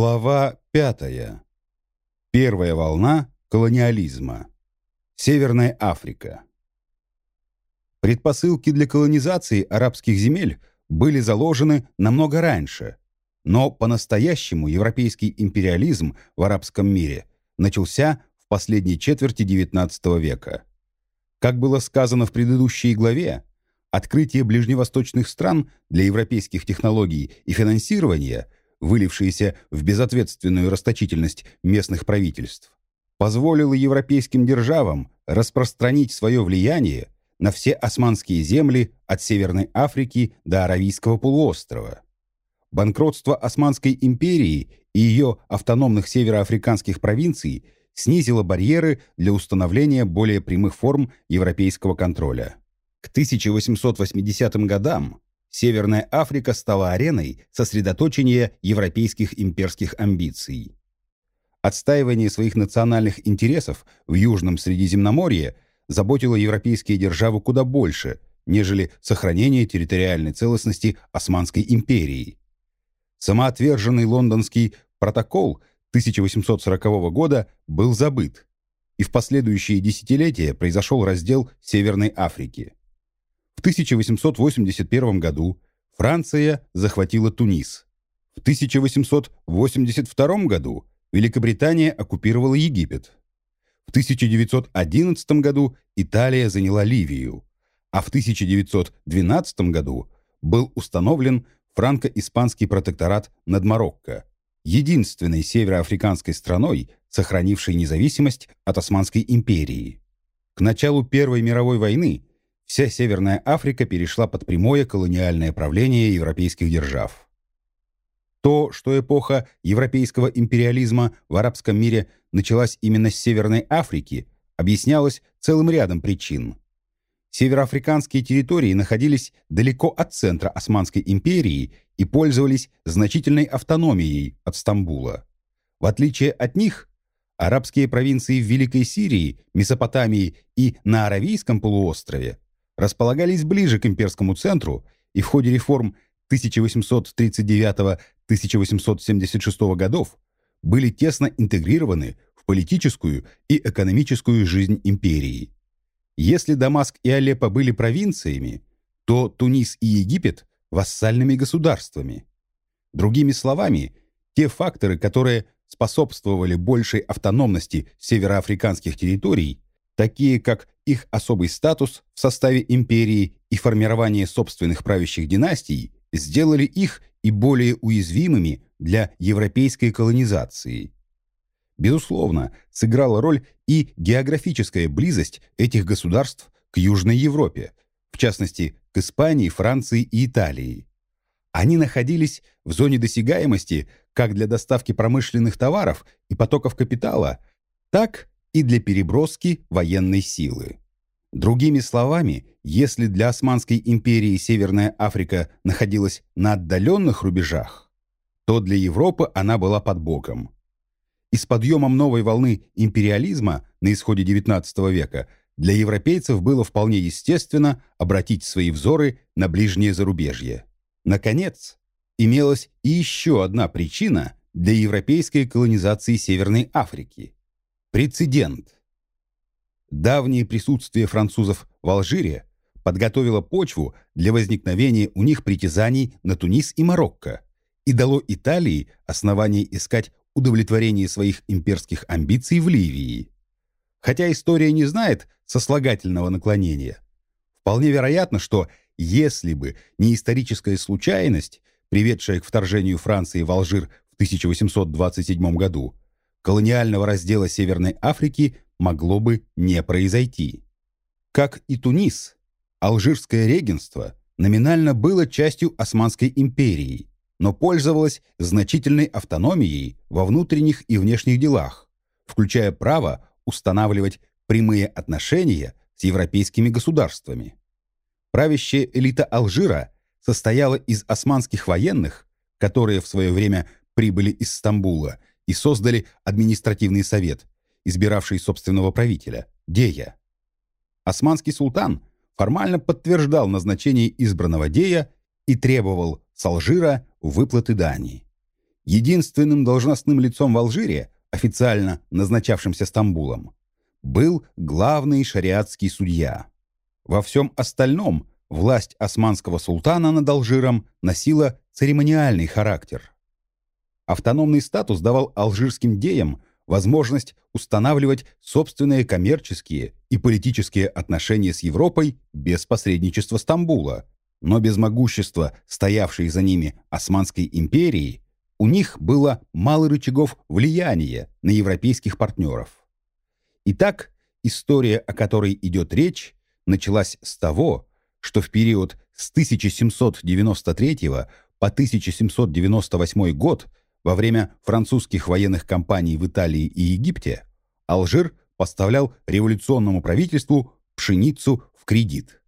Глава пятая. Первая волна колониализма. Северная Африка. Предпосылки для колонизации арабских земель были заложены намного раньше, но по-настоящему европейский империализм в арабском мире начался в последней четверти XIX века. Как было сказано в предыдущей главе, открытие ближневосточных стран для европейских технологий и финансирования, вылившееся в безответственную расточительность местных правительств, позволило европейским державам распространить свое влияние на все османские земли от Северной Африки до Аравийского полуострова. Банкротство Османской империи и ее автономных североафриканских провинций снизило барьеры для установления более прямых форм европейского контроля. К 1880 годам Северная Африка стала ареной сосредоточения европейских имперских амбиций. Отстаивание своих национальных интересов в Южном Средиземноморье заботило европейские державы куда больше, нежели сохранение территориальной целостности Османской империи. Самоотверженный лондонский протокол 1840 года был забыт, и в последующие десятилетия произошел раздел Северной Африки. В 1881 году Франция захватила Тунис. В 1882 году Великобритания оккупировала Египет. В 1911 году Италия заняла Ливию, а в 1912 году был установлен франко-испанский протекторат над Марокко, единственной североафриканской страной, сохранившей независимость от Османской империи. К началу Первой мировой войны вся Северная Африка перешла под прямое колониальное правление европейских держав. То, что эпоха европейского империализма в арабском мире началась именно с Северной Африки, объяснялось целым рядом причин. Североафриканские территории находились далеко от центра Османской империи и пользовались значительной автономией от Стамбула. В отличие от них, арабские провинции в Великой Сирии, Месопотамии и на Аравийском полуострове располагались ближе к имперскому центру и в ходе реформ 1839-1876 годов были тесно интегрированы в политическую и экономическую жизнь империи. Если Дамаск и Алеппо были провинциями, то Тунис и Египет – вассальными государствами. Другими словами, те факторы, которые способствовали большей автономности североафриканских территорий, такие как их особый статус в составе империи и формирование собственных правящих династий, сделали их и более уязвимыми для европейской колонизации. Безусловно, сыграла роль и географическая близость этих государств к Южной Европе, в частности, к Испании, Франции и Италии. Они находились в зоне досягаемости как для доставки промышленных товаров и потоков капитала, так и для переброски военной силы. Другими словами, если для Османской империи Северная Африка находилась на отдаленных рубежах, то для Европы она была под боком. И с подъемом новой волны империализма на исходе XIX века для европейцев было вполне естественно обратить свои взоры на ближнее зарубежье. Наконец, имелась и еще одна причина для европейской колонизации Северной Африки – прецедент – Давнее присутствие французов в Алжире подготовило почву для возникновения у них притязаний на Тунис и Марокко и дало Италии основание искать удовлетворение своих имперских амбиций в Ливии. Хотя история не знает сослагательного наклонения, вполне вероятно, что если бы не историческая случайность, приведшая к вторжению Франции в Алжир в 1827 году, колониального раздела Северной Африки могло бы не произойти. Как и Тунис, Алжирское регенство номинально было частью Османской империи, но пользовалось значительной автономией во внутренних и внешних делах, включая право устанавливать прямые отношения с европейскими государствами. Правящая элита Алжира состояла из османских военных, которые в свое время прибыли из Стамбула и создали административный совет, избиравший собственного правителя, Дея. Османский султан формально подтверждал назначение избранного Дея и требовал с Алжира выплаты дани. единственным должностным лицом в Алжире, официально назначавшимся Стамбулом, был главный шариатский судья. Во всем остальном власть османского султана над Алжиром носила церемониальный характер. Автономный статус давал алжирским деям возможность устанавливать собственные коммерческие и политические отношения с Европой без посредничества Стамбула, но без могущества, стоявшей за ними Османской империи, у них было мало рычагов влияния на европейских партнеров. Итак, история, о которой идет речь, началась с того, что в период с 1793 по 1798 год во время французских военных кампаний в Италии и Египте Алжир поставлял революционному правительству пшеницу в кредит.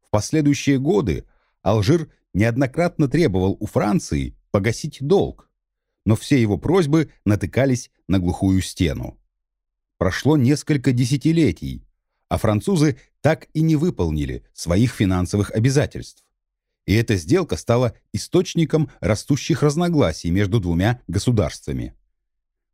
В последующие годы Алжир неоднократно требовал у Франции погасить долг, но все его просьбы натыкались на глухую стену. Прошло несколько десятилетий, а французы так и не выполнили своих финансовых обязательств. И эта сделка стала источником растущих разногласий между двумя государствами.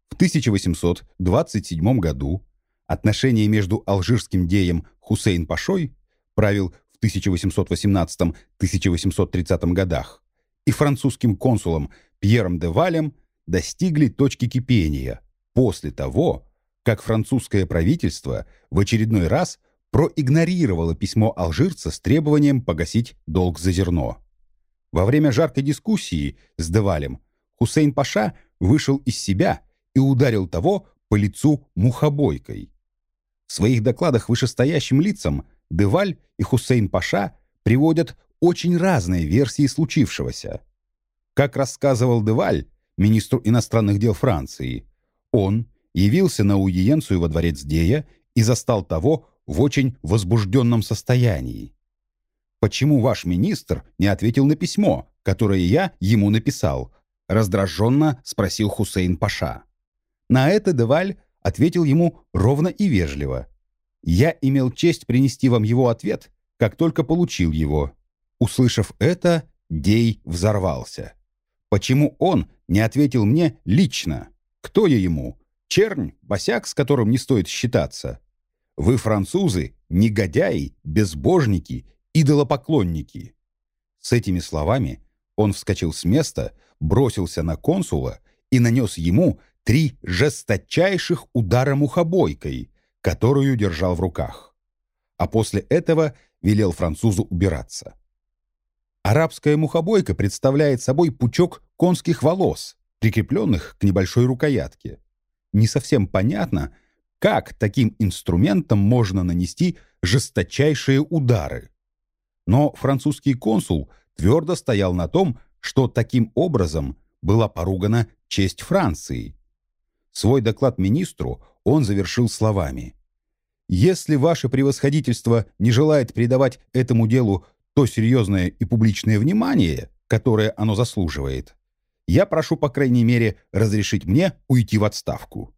В 1827 году отношения между алжирским деем Хусейн Пашой, правил в 1818-1830 годах, и французским консулом Пьером де Валем достигли точки кипения после того, как французское правительство в очередной раз проигнорировало письмо алжирца с требованием погасить долг за зерно. Во время жаркой дискуссии с Девалем Хусейн Паша вышел из себя и ударил того по лицу мухобойкой. В своих докладах вышестоящим лицам Деваль и Хусейн Паша приводят очень разные версии случившегося. Как рассказывал Деваль, министру иностранных дел Франции, он явился на аудиенцию во дворец Дея и застал того в очень возбужденном состоянии. «Почему ваш министр не ответил на письмо, которое я ему написал?» раздраженно спросил Хусейн Паша. На это Деваль ответил ему ровно и вежливо. «Я имел честь принести вам его ответ, как только получил его». Услышав это, Дей взорвался. «Почему он не ответил мне лично? Кто я ему? Чернь, босяк, с которым не стоит считаться? Вы, французы, негодяи, безбожники, идолопоклонники». С этими словами он вскочил с места, бросился на консула и нанес ему три жесточайших удара мухобойкой, которую держал в руках. А после этого велел французу убираться. Арабская мухобойка представляет собой пучок конских волос, прикрепленных к небольшой рукоятке. Не совсем понятно, как таким инструментом можно нанести жесточайшие удары. Но французский консул твердо стоял на том, что таким образом была поругана честь Франции. Свой доклад министру он завершил словами. «Если ваше превосходительство не желает придавать этому делу то серьезное и публичное внимание, которое оно заслуживает, я прошу, по крайней мере, разрешить мне уйти в отставку».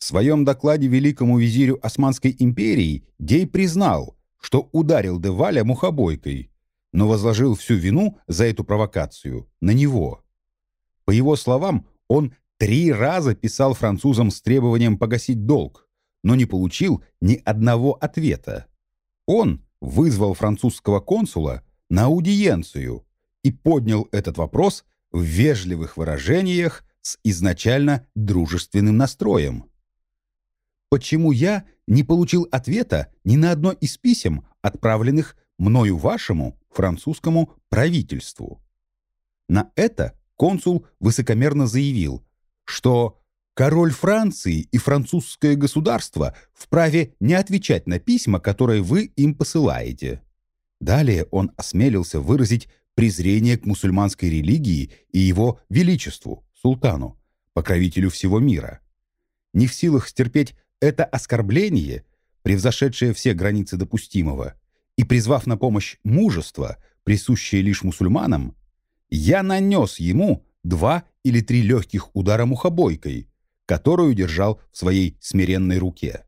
В своем докладе великому визирю Османской империи Дей признал, что ударил Деваля мухобойкой, но возложил всю вину за эту провокацию на него. По его словам, он три раза писал французам с требованием погасить долг, но не получил ни одного ответа. Он вызвал французского консула на аудиенцию и поднял этот вопрос в вежливых выражениях с изначально дружественным настроем. Почему я не получил ответа ни на одно из писем, отправленных мною вашему французскому правительству? На это консул высокомерно заявил, что король Франции и французское государство вправе не отвечать на письма, которые вы им посылаете. Далее он осмелился выразить презрение к мусульманской религии и его величеству, султану, покровителю всего мира. Не в силах стерпеть это оскорбление, превзошедшее все границы допустимого, и призвав на помощь мужество, присущее лишь мусульманам, я нанес ему два или три легких удара мухобойкой, которую держал в своей смиренной руке.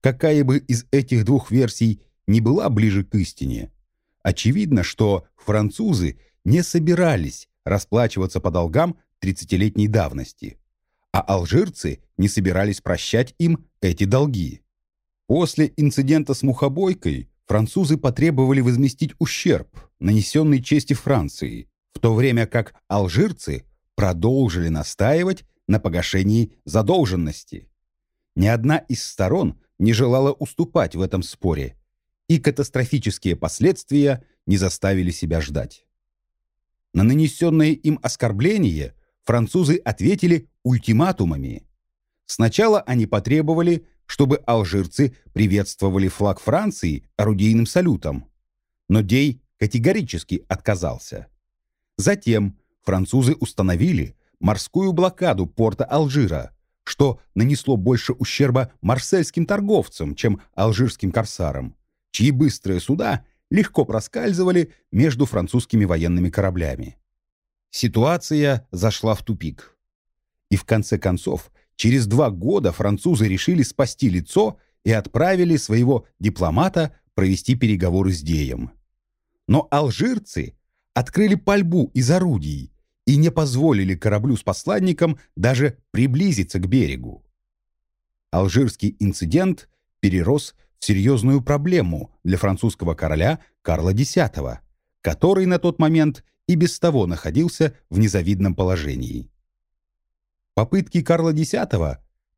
Какая бы из этих двух версий не была ближе к истине, очевидно, что французы не собирались расплачиваться по долгам 30-летней давности, а алжирцы не собирались прощать им эти долги. После инцидента с мухобойкой французы потребовали возместить ущерб, нанесенный чести Франции, в то время как алжирцы продолжили настаивать на погашении задолженности. Ни одна из сторон не желала уступать в этом споре, и катастрофические последствия не заставили себя ждать. На нанесенное им оскорбление французы ответили ультиматумами. Сначала они потребовали, чтобы алжирцы приветствовали флаг Франции орудийным салютом, но Дей категорически отказался. Затем французы установили морскую блокаду порта Алжира, что нанесло больше ущерба марсельским торговцам, чем алжирским корсарам, чьи быстрые суда легко проскальзывали между французскими военными кораблями. Ситуация зашла в тупик. И в конце концов, через два года французы решили спасти лицо и отправили своего дипломата провести переговоры с Деем. Но алжирцы открыли пальбу из орудий и не позволили кораблю с посланником даже приблизиться к берегу. Алжирский инцидент перерос в серьезную проблему для французского короля Карла X, который на тот момент и без того находился в незавидном положении. Попытки Карла X,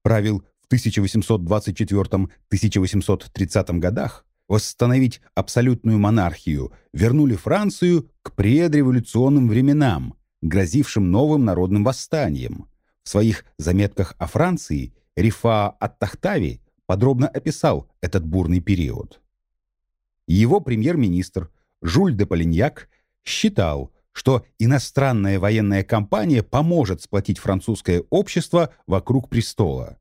правил в 1824-1830 годах, восстановить абсолютную монархию, вернули Францию к предреволюционным временам, грозившим новым народным восстанием. В своих заметках о Франции Рифа Ат-Тахтави подробно описал этот бурный период. Его премьер-министр Жюль де Полиньяк считал, что иностранная военная кампания поможет сплотить французское общество вокруг престола.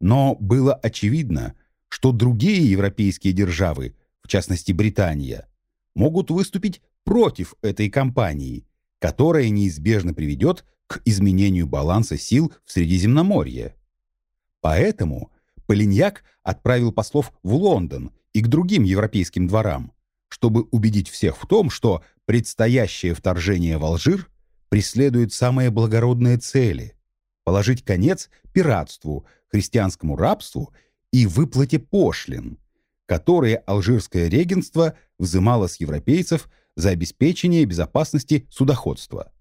Но было очевидно, что другие европейские державы, в частности Британия, могут выступить против этой кампании, которая неизбежно приведет к изменению баланса сил в Средиземноморье. Поэтому Полиньяк отправил послов в Лондон и к другим европейским дворам, чтобы убедить всех в том, что предстоящее вторжение в Алжир преследует самые благородные цели – положить конец пиратству, христианскому рабству и выплате пошлин, которые алжирское регенство взымало с европейцев за обеспечение безопасности судоходства.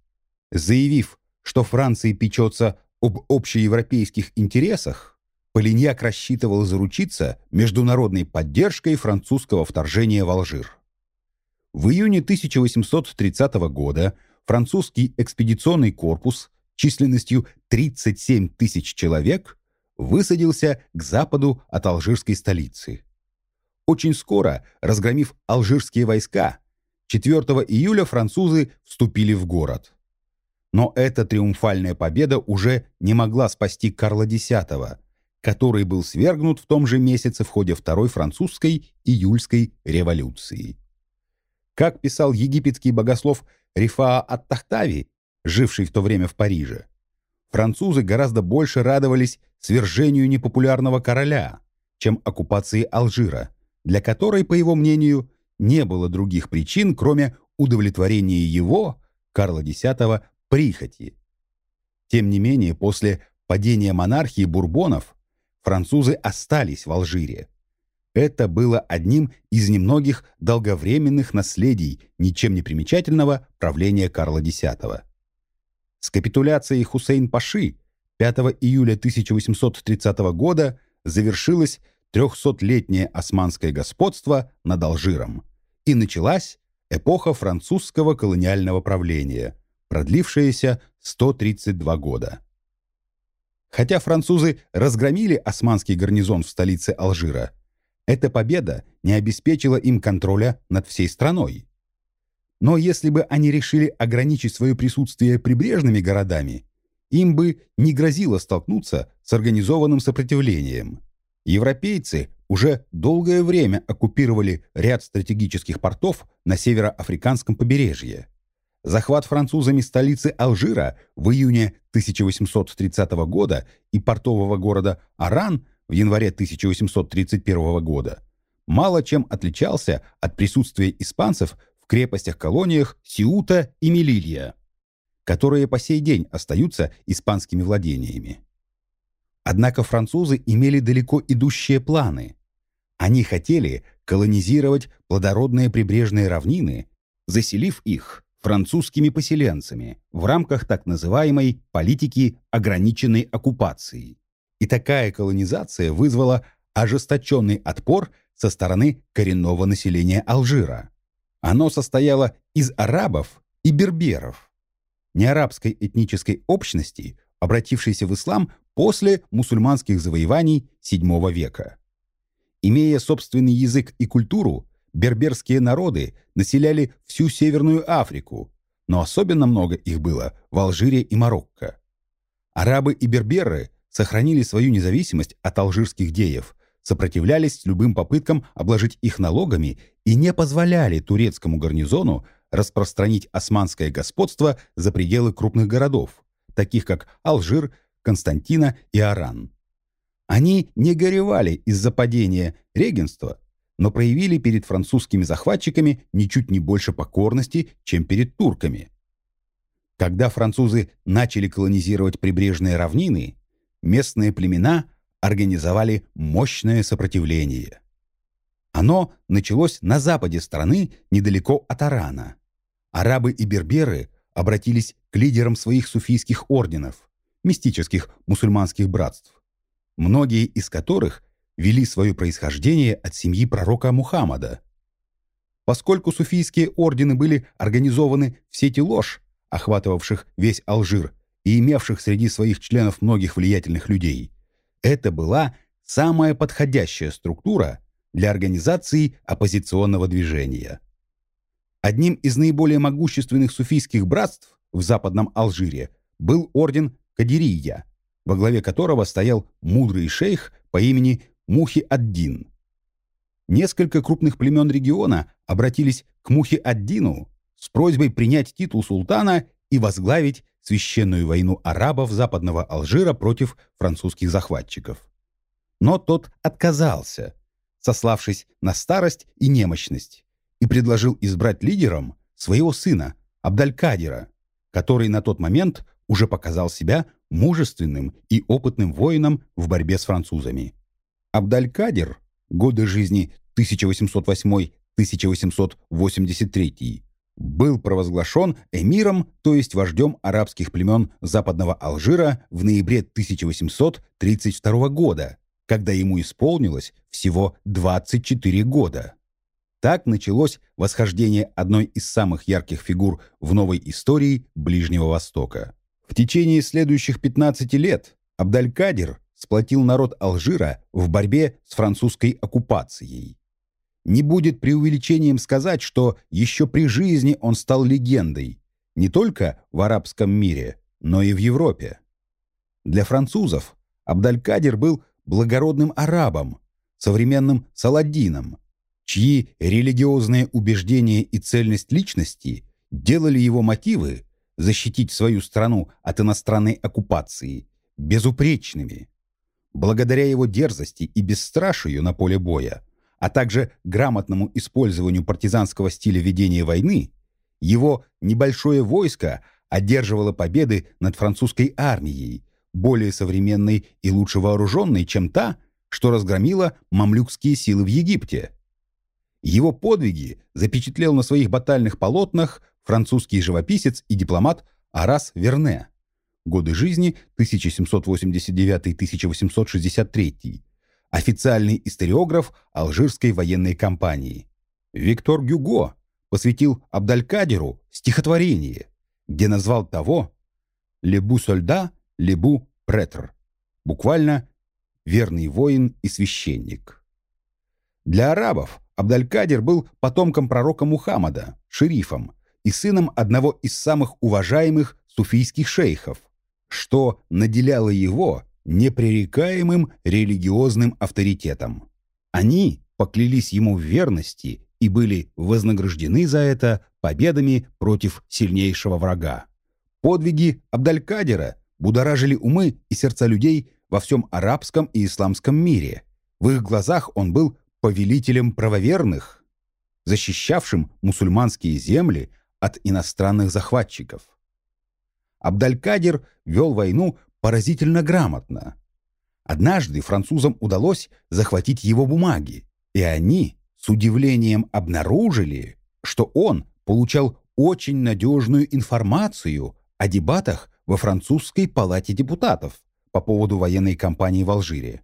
Заявив, что Франция печется об общеевропейских интересах, Полиньяк рассчитывал заручиться международной поддержкой французского вторжения в Алжир. В июне 1830 года французский экспедиционный корпус численностью 37 тысяч человек высадился к западу от алжирской столицы. Очень скоро, разгромив алжирские войска, 4 июля французы вступили в город. Но эта триумфальная победа уже не могла спасти Карла X, который был свергнут в том же месяце в ходе Второй французской июльской революции. Как писал египетский богослов Рифаа Ат-Тахтави, живший в то время в Париже, французы гораздо больше радовались свержению непопулярного короля, чем оккупации Алжира, для которой, по его мнению, не было других причин, кроме удовлетворения его, Карла X, прихоти. Тем не менее, после падения монархии Бурбонов французы остались в Алжире. Это было одним из немногих долговременных наследий ничем не примечательного правления Карла X. С капитуляцией Хусейн-Паши 5 июля 1830 года завершилось трехсотлетнее османское господство над Алжиром, и началась эпоха французского колониального правления, продлившаяся 132 года. Хотя французы разгромили османский гарнизон в столице Алжира, эта победа не обеспечила им контроля над всей страной. Но если бы они решили ограничить свое присутствие прибрежными городами, им бы не грозило столкнуться с организованным сопротивлением. Европейцы уже долгое время оккупировали ряд стратегических портов на североафриканском побережье. Захват французами столицы Алжира в июне 1830 года и портового города Аран в январе 1831 года мало чем отличался от присутствия испанцев в крепостях-колониях Сиута и Мелилья. которые по сей день остаются испанскими владениями. Однако французы имели далеко идущие планы. Они хотели колонизировать плодородные прибрежные равнины, заселив их французскими поселенцами в рамках так называемой политики ограниченной оккупации. И такая колонизация вызвала ожесточенный отпор со стороны коренного населения Алжира. Оно состояло из арабов и берберов, неарабской этнической общности, обратившейся в ислам после мусульманских завоеваний VII века. Имея собственный язык и культуру, берберские народы населяли всю Северную Африку, но особенно много их было в Алжире и Марокко. Арабы и берберы сохранили свою независимость от алжирских деев, сопротивлялись любым попыткам обложить их налогами и не позволяли турецкому гарнизону распространить османское господство за пределы крупных городов, таких как Алжир, Константина и Аран. Они не горевали из-за падения регенства, но проявили перед французскими захватчиками ничуть не больше покорности, чем перед турками. Когда французы начали колонизировать прибрежные равнины, местные племена организовали мощное сопротивление. Оно началось на западе страны, недалеко от Арана. Арабы и берберы обратились к лидерам своих суфийских орденов, мистических мусульманских братств, многие из которых вели свое происхождение от семьи пророка Мухаммада. Поскольку суфийские ордены были организованы в сети ложь, охватывавших весь Алжир и имевших среди своих членов многих влиятельных людей, это была самая подходящая структура для организации оппозиционного движения. Одним из наиболее могущественных суфийских братств в западном Алжире был орден Кадирия, во главе которого стоял мудрый шейх по имени Мухи-ад-Дин. Несколько крупных племен региона обратились к Мухи-ад-Дину с просьбой принять титул султана и возглавить священную войну арабов западного Алжира против французских захватчиков. Но тот отказался, сославшись на старость и немощность, и предложил избрать лидером своего сына Абдалькадира, который на тот момент уже показал себя мужественным и опытным воином в борьбе с французами. Абдалькадир, годы жизни 1808-1883, был провозглашен эмиром, то есть вождем арабских племен западного Алжира в ноябре 1832 года, когда ему исполнилось всего 24 года. Так началось восхождение одной из самых ярких фигур в новой истории Ближнего Востока. В течение следующих 15 лет Абдалькадир сплотил народ Алжира в борьбе с французской оккупацией. Не будет преувеличением сказать, что еще при жизни он стал легендой не только в арабском мире, но и в Европе. Для французов Абдалькадир был благородным арабом, современным Саладином, чьи религиозные убеждения и цельность личности делали его мотивы защитить свою страну от иностранной оккупации безупречными. Благодаря его дерзости и бесстрашию на поле боя, а также грамотному использованию партизанского стиля ведения войны, его небольшое войско одерживало победы над французской армией, более современной и лучше вооруженной, чем та, что разгромила мамлюкские силы в Египте. Его подвиги запечатлел на своих батальных полотнах французский живописец и дипломат Арас Верне. Годы жизни 1789-1863. Официальный историограф Алжирской военной компании. Виктор Гюго посвятил Абдалькадеру стихотворение, где назвал того «Лебу сольда, лебу претр», буквально «верный воин и священник». Для арабов Абдалькадир был потомком пророка Мухаммада, шерифом, и сыном одного из самых уважаемых суфийских шейхов, что наделяло его непререкаемым религиозным авторитетом. Они поклялись ему в верности и были вознаграждены за это победами против сильнейшего врага. Подвиги Абдалькадира будоражили умы и сердца людей во всем арабском и исламском мире. В их глазах он был повелителем правоверных, защищавшим мусульманские земли от иностранных захватчиков. Абдалькадир вел войну поразительно грамотно. Однажды французам удалось захватить его бумаги, и они с удивлением обнаружили, что он получал очень надежную информацию о дебатах во французской палате депутатов по поводу военной кампании в Алжире.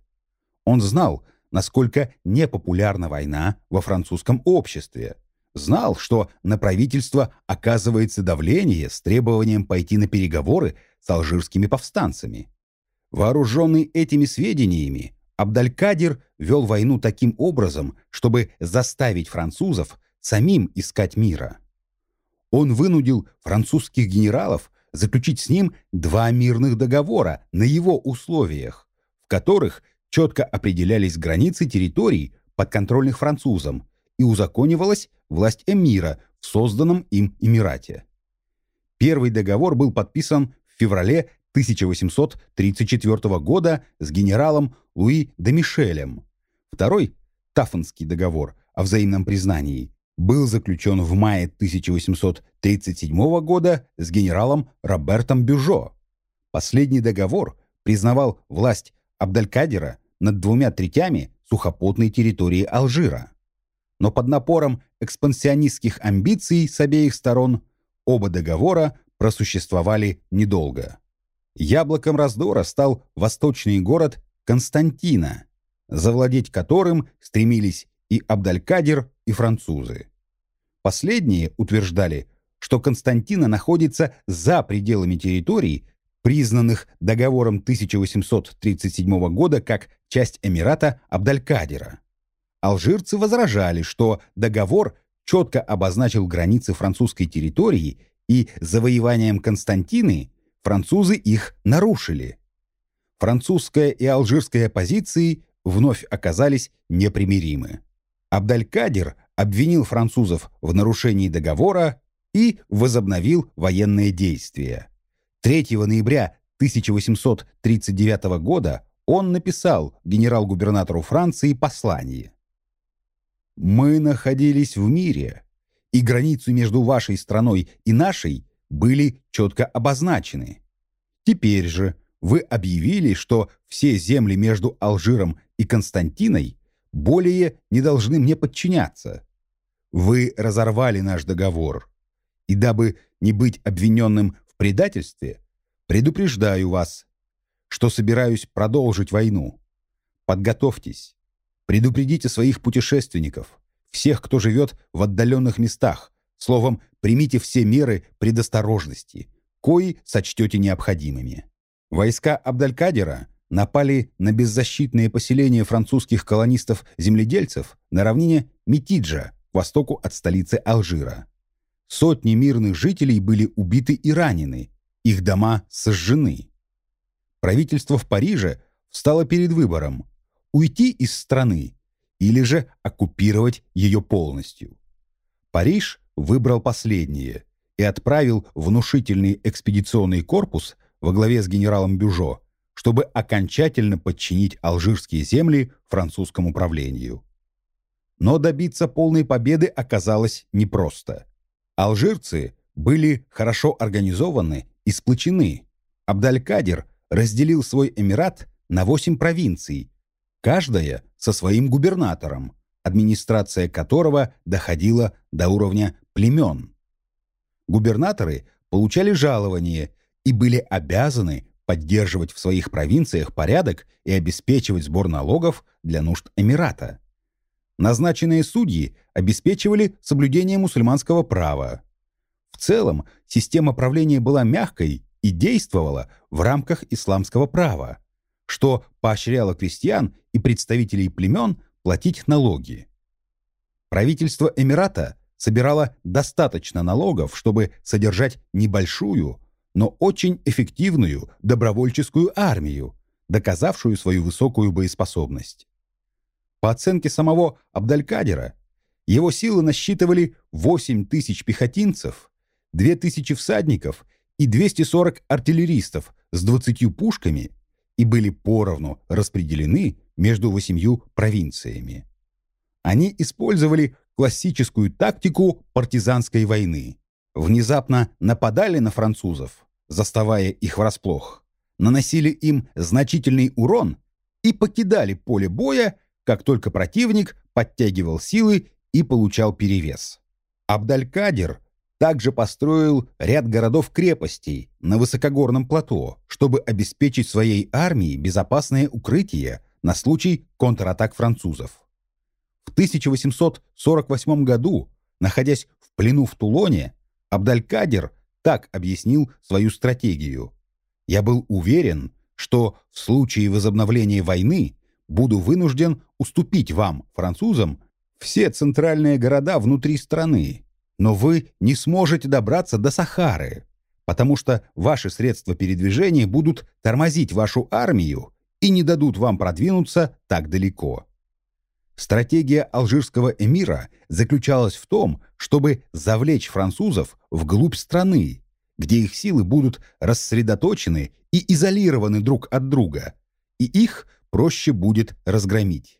Он знал, насколько непопулярна война во французском обществе, знал, что на правительство оказывается давление с требованием пойти на переговоры с алжирскими повстанцами. Вооруженный этими сведениями, Абдалькадир вел войну таким образом, чтобы заставить французов самим искать мира. Он вынудил французских генералов заключить с ним два мирных договора на его условиях, в которых четко определялись границы территорий, подконтрольных французам, и узаконивалась власть эмира в созданном им Эмирате. Первый договор был подписан в феврале 1834 года с генералом Луи де Мишелем. Второй, Таффенский договор о взаимном признании, был заключен в мае 1837 года с генералом Робертом Бюжо. Последний договор признавал власть Абдалькадира над двумя третями сухопутной территории Алжира. Но под напором экспансионистских амбиций с обеих сторон оба договора просуществовали недолго. Яблоком раздора стал восточный город Константина, завладеть которым стремились и Абдалькадир, и французы. Последние утверждали, что Константина находится за пределами территорий, признанных договором 1837 года как часть Эмирата Абдалькадира. Алжирцы возражали, что договор четко обозначил границы французской территории и завоеванием Константины французы их нарушили. Французская и алжирская позиции вновь оказались непримиримы. Абдалькадир обвинил французов в нарушении договора и возобновил военные действия. 3 ноября 1839 года он написал генерал-губернатору Франции послание. «Мы находились в мире, и границы между вашей страной и нашей были четко обозначены. Теперь же вы объявили, что все земли между Алжиром и Константиной более не должны мне подчиняться. Вы разорвали наш договор. И дабы не быть обвиненным в предательстве, предупреждаю вас, что собираюсь продолжить войну. Подготовьтесь. Предупредите своих путешественников, всех, кто живет в отдаленных местах. Словом, примите все меры предосторожности, кои сочтете необходимыми. Войска Абдалькадера напали на беззащитные поселения французских колонистов-земледельцев на равнине Митиджа, к востоку от столицы Алжира. Сотни мирных жителей были убиты и ранены, их дома сожжены. Правительство в Париже встало перед выбором – уйти из страны или же оккупировать ее полностью. Париж выбрал последнее и отправил внушительный экспедиционный корпус во главе с генералом Бюжо чтобы окончательно подчинить алжирские земли французскому правлению. Но добиться полной победы оказалось непросто. Алжирцы были хорошо организованы и сплочены. Абдалькадир разделил свой эмират на восемь провинций, каждая со своим губернатором, администрация которого доходила до уровня племен. Губернаторы получали жалование и были обязаны поддерживать в своих провинциях порядок и обеспечивать сбор налогов для нужд Эмирата. Назначенные судьи обеспечивали соблюдение мусульманского права. В целом, система правления была мягкой и действовала в рамках исламского права, что поощряло крестьян и представителей племен платить налоги. Правительство Эмирата собирало достаточно налогов, чтобы содержать небольшую, но очень эффективную добровольческую армию, доказавшую свою высокую боеспособность. По оценке самого Абдалькадера, его силы насчитывали 8 тысяч пехотинцев, 2 тысячи всадников и 240 артиллеристов с 20 пушками и были поровну распределены между восемью провинциями. Они использовали классическую тактику партизанской войны. Внезапно нападали на французов, заставая их врасплох, наносили им значительный урон и покидали поле боя, как только противник подтягивал силы и получал перевес. Абдалькадир также построил ряд городов-крепостей на высокогорном плато, чтобы обеспечить своей армии безопасное укрытие на случай контратак французов. В 1848 году, находясь в плену в Тулоне, Абдалькадир так объяснил свою стратегию. «Я был уверен, что в случае возобновления войны буду вынужден уступить вам, французам, все центральные города внутри страны, но вы не сможете добраться до Сахары, потому что ваши средства передвижения будут тормозить вашу армию и не дадут вам продвинуться так далеко. Стратегия алжирского эмира заключалась в том, чтобы завлечь французов вглубь страны, где их силы будут рассредоточены и изолированы друг от друга, и их проще будет разгромить.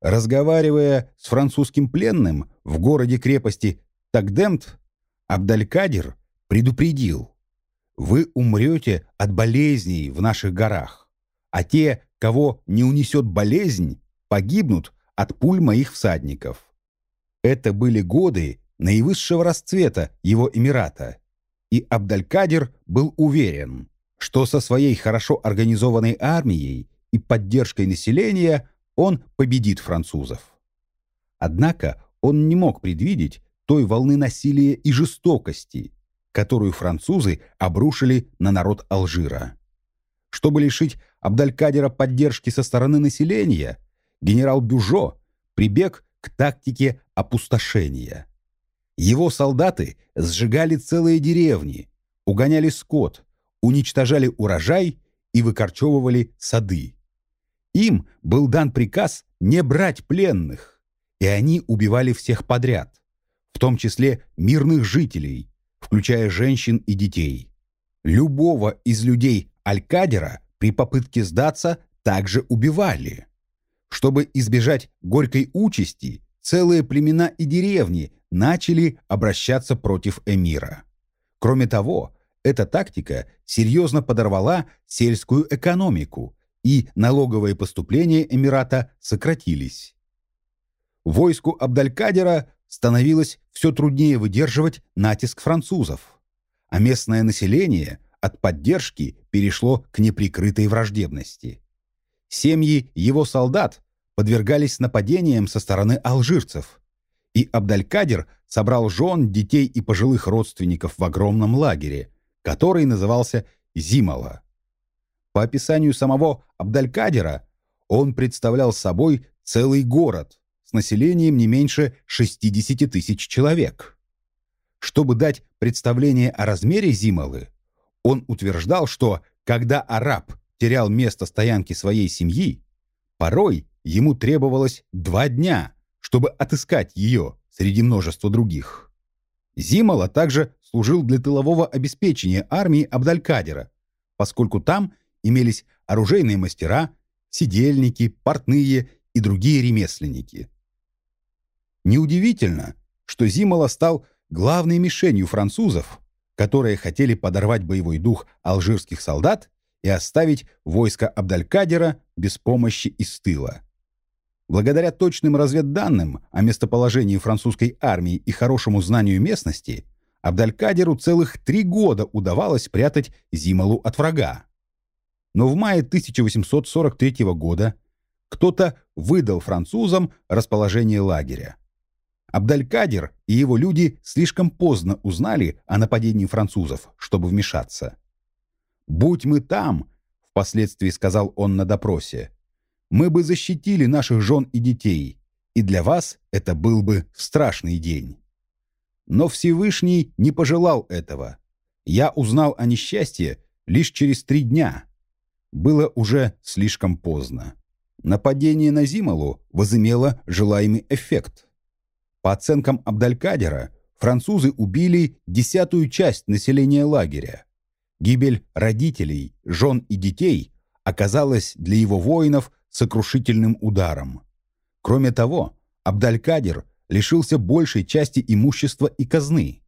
Разговаривая с французским пленным в городе-крепости Тагдемт, Абдалькадир предупредил, «Вы умрете от болезней в наших горах, а те, кого не унесет болезнь, погибнут от пуль моих всадников». Это были годы наивысшего расцвета его эмирата, и Абдалькадир был уверен, что со своей хорошо организованной армией и поддержкой населения он победит французов. Однако он не мог предвидеть, той волны насилия и жестокости, которую французы обрушили на народ Алжира. Чтобы лишить Абдалькадера поддержки со стороны населения, генерал Бюжо прибег к тактике опустошения. Его солдаты сжигали целые деревни, угоняли скот, уничтожали урожай и выкорчевывали сады. Им был дан приказ не брать пленных, и они убивали всех подряд в том числе мирных жителей, включая женщин и детей. Любого из людей Алькадера при попытке сдаться также убивали. Чтобы избежать горькой участи, целые племена и деревни начали обращаться против эмира. Кроме того, эта тактика серьезно подорвала сельскую экономику, и налоговые поступления Эмирата сократились. Войску Абдалькадера становилось все труднее выдерживать натиск французов, а местное население от поддержки перешло к неприкрытой враждебности. Семьи его солдат подвергались нападениям со стороны алжирцев, и Абдалькадир собрал жен, детей и пожилых родственников в огромном лагере, который назывался Зимала. По описанию самого Абдалькадира, он представлял собой целый город – населением не меньше 60 тысяч человек. Чтобы дать представление о размере Зималы, он утверждал, что когда араб терял место стоянки своей семьи, порой ему требовалось два дня, чтобы отыскать ее среди множества других. Зимала также служил для тылового обеспечения армии Абдалькадера, поскольку там имелись оружейные мастера, сидельники, портные и другие ремесленники. Неудивительно, что Зимола стал главной мишенью французов, которые хотели подорвать боевой дух алжирских солдат и оставить войско Абдалькадера без помощи из тыла. Благодаря точным разведданным о местоположении французской армии и хорошему знанию местности, Абдалькадеру целых три года удавалось прятать Зималу от врага. Но в мае 1843 года кто-то выдал французам расположение лагеря. Абдалькадир и его люди слишком поздно узнали о нападении французов, чтобы вмешаться. «Будь мы там», — впоследствии сказал он на допросе, «мы бы защитили наших жен и детей, и для вас это был бы страшный день». Но Всевышний не пожелал этого. Я узнал о несчастье лишь через три дня. Было уже слишком поздно. Нападение на Зималу возымело желаемый эффект. По оценкам Абдалькадера, французы убили десятую часть населения лагеря. Гибель родителей, жен и детей оказалась для его воинов сокрушительным ударом. Кроме того, Абдалькадер лишился большей части имущества и казны.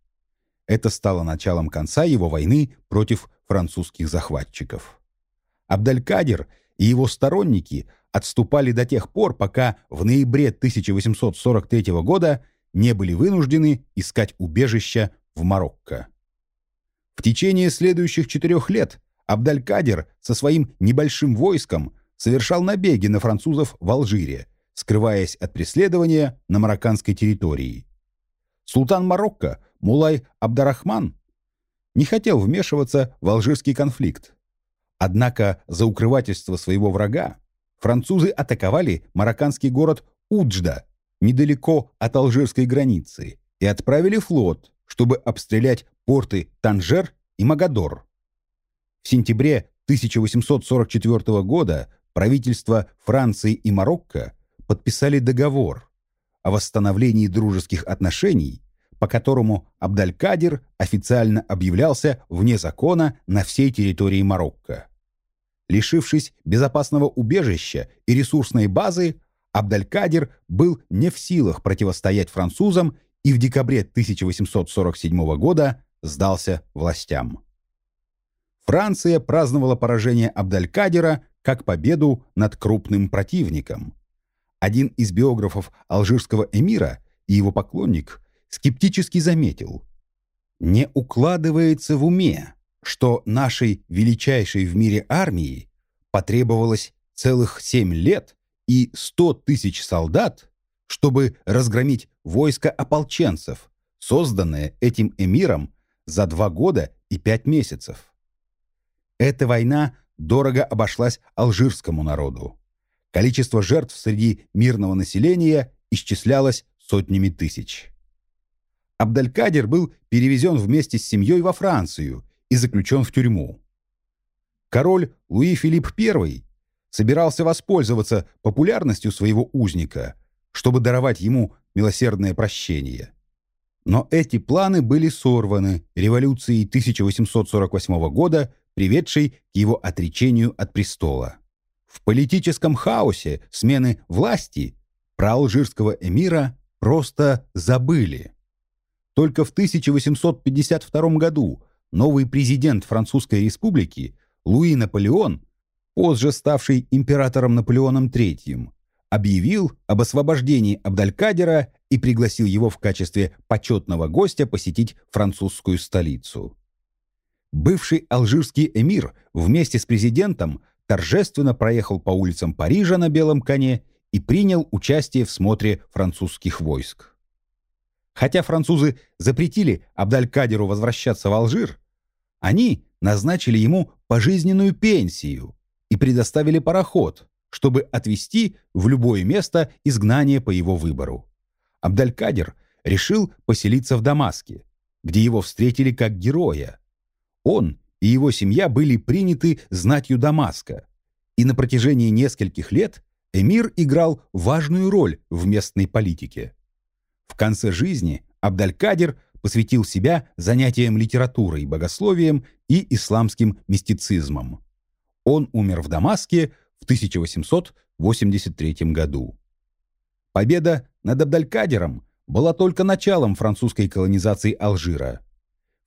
Это стало началом конца его войны против французских захватчиков. Абдалькадир и его сторонники отступали до тех пор, пока в ноябре 1843 года не были вынуждены искать убежища в Марокко. В течение следующих четырех лет Абдалькадир со своим небольшим войском совершал набеги на французов в Алжире, скрываясь от преследования на марокканской территории. Султан Марокко Мулай Абдарахман не хотел вмешиваться в алжирский конфликт. Однако за укрывательство своего врага французы атаковали марокканский город Уджда, недалеко от алжирской границы, и отправили флот, чтобы обстрелять порты Танжер и Магадор. В сентябре 1844 года правительства Франции и Марокко подписали договор о восстановлении дружеских отношений, по которому Абдалькадир официально объявлялся вне закона на всей территории Марокко. Лишившись безопасного убежища и ресурсной базы, Абдалькадир был не в силах противостоять французам и в декабре 1847 года сдался властям. Франция праздновала поражение Абдалькадира как победу над крупным противником. Один из биографов алжирского эмира и его поклонник скептически заметил, «Не укладывается в уме, что нашей величайшей в мире армии потребовалось целых семь лет и сто тысяч солдат, чтобы разгромить войско ополченцев, созданное этим эмиром за два года и пять месяцев. Эта война дорого обошлась алжирскому народу. Количество жертв среди мирного населения исчислялось сотнями тысяч. Абдалькадир был перевезен вместе с семьей во Францию и заключен в тюрьму. Король Луи Филипп I собирался воспользоваться популярностью своего узника, чтобы даровать ему милосердное прощение. Но эти планы были сорваны революцией 1848 года, приведшей к его отречению от престола. В политическом хаосе смены власти про алжирского эмира просто забыли. Только в 1852 году новый президент Французской республики Луи Наполеон, позже ставший императором Наполеоном III, объявил об освобождении Абдалькадера и пригласил его в качестве почетного гостя посетить французскую столицу. Бывший алжирский эмир вместе с президентом торжественно проехал по улицам Парижа на белом коне и принял участие в смотре французских войск. Хотя французы запретили Абдалькадеру возвращаться в Алжир, они назначили ему пожизненную пенсию и предоставили пароход, чтобы отвезти в любое место изгнания по его выбору. Абдалькадер решил поселиться в Дамаске, где его встретили как героя. Он и его семья были приняты знатью Дамаска, и на протяжении нескольких лет эмир играл важную роль в местной политике. В конце жизни Абдалькадир посвятил себя занятиям литературой, богословием и исламским мистицизмом. Он умер в Дамаске в 1883 году. Победа над Абдалькадиром была только началом французской колонизации Алжира.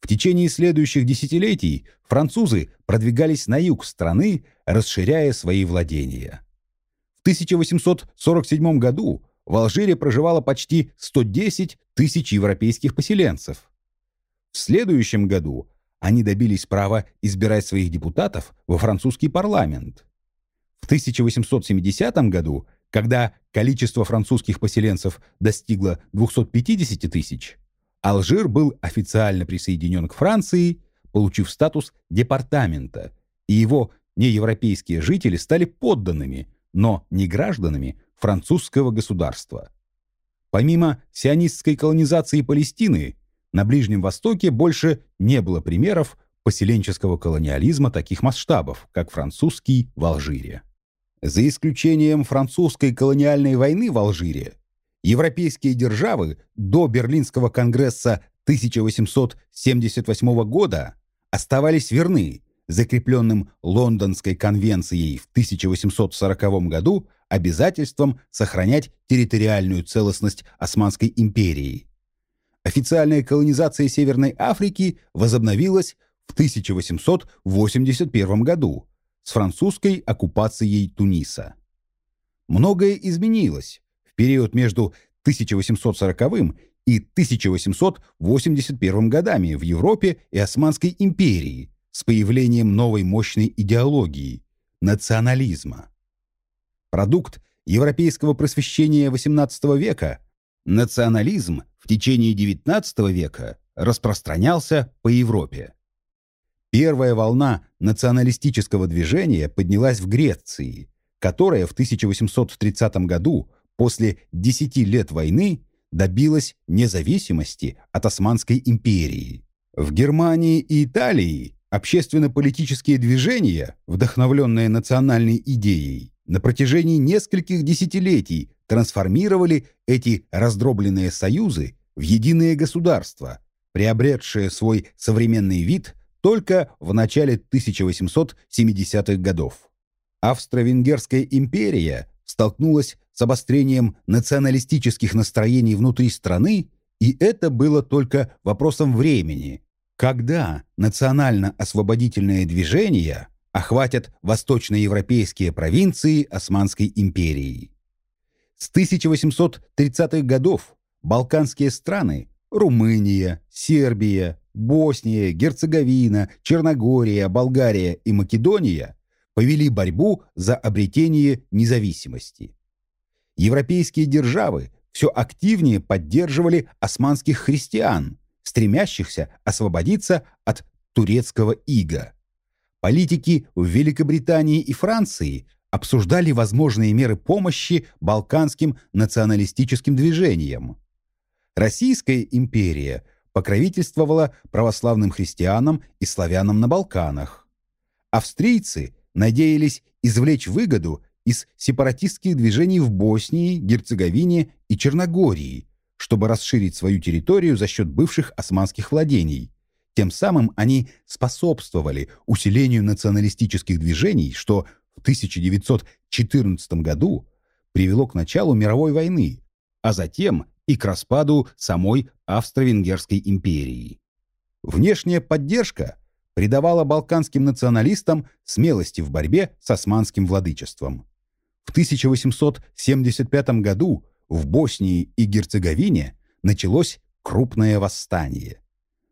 В течение следующих десятилетий французы продвигались на юг страны, расширяя свои владения. В 1847 году в Алжире проживало почти 110 тысяч европейских поселенцев. В следующем году они добились права избирать своих депутатов во французский парламент. В 1870 году, когда количество французских поселенцев достигло 250 тысяч, Алжир был официально присоединен к Франции, получив статус департамента, и его неевропейские жители стали подданными, но не гражданами французского государства. Помимо сионистской колонизации Палестины, на Ближнем Востоке больше не было примеров поселенческого колониализма таких масштабов, как французский в Алжире. За исключением французской колониальной войны в Алжире, европейские державы до Берлинского конгресса 1878 года оставались верны закрепленным Лондонской конвенцией в 1840 году обязательством сохранять территориальную целостность Османской империи. официальная колонизация Северной Африки возобновилась в 1881 году с французской оккупацией Туниса. Многое изменилось в период между 1840 и 1881 годами в Европе и Османской империи с появлением новой мощной идеологии – национализма. Продукт европейского просвещения XVIII века, национализм в течение XIX века распространялся по Европе. Первая волна националистического движения поднялась в Греции, которая в 1830 году, после 10 лет войны, добилась независимости от Османской империи. В Германии и Италии общественно-политические движения, вдохновленные национальной идеей, на протяжении нескольких десятилетий трансформировали эти раздробленные союзы в единое государство, приобретшее свой современный вид только в начале 1870-х годов. Австро-Венгерская империя столкнулась с обострением националистических настроений внутри страны, и это было только вопросом времени, когда национально-освободительное движение охватят восточноевропейские провинции Османской империи. С 1830-х годов балканские страны Румыния, Сербия, Босния, Герцеговина, Черногория, Болгария и Македония повели борьбу за обретение независимости. Европейские державы все активнее поддерживали османских христиан, стремящихся освободиться от турецкого ига. Политики в Великобритании и Франции обсуждали возможные меры помощи балканским националистическим движениям. Российская империя покровительствовала православным христианам и славянам на Балканах. Австрийцы надеялись извлечь выгоду из сепаратистских движений в Боснии, Герцеговине и Черногории, чтобы расширить свою территорию за счет бывших османских владений. Тем самым они способствовали усилению националистических движений, что в 1914 году привело к началу мировой войны, а затем и к распаду самой Австро-Венгерской империи. Внешняя поддержка придавала балканским националистам смелости в борьбе с османским владычеством. В 1875 году в Боснии и Герцеговине началось крупное восстание.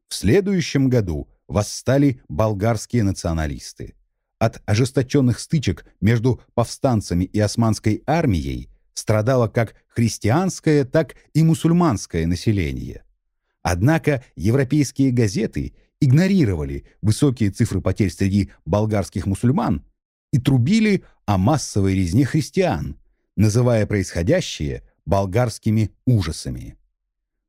В следующем году восстали болгарские националисты. От ожесточенных стычек между повстанцами и османской армией страдало как христианское, так и мусульманское население. Однако европейские газеты игнорировали высокие цифры потерь среди болгарских мусульман и трубили о массовой резне христиан, называя происходящее болгарскими ужасами.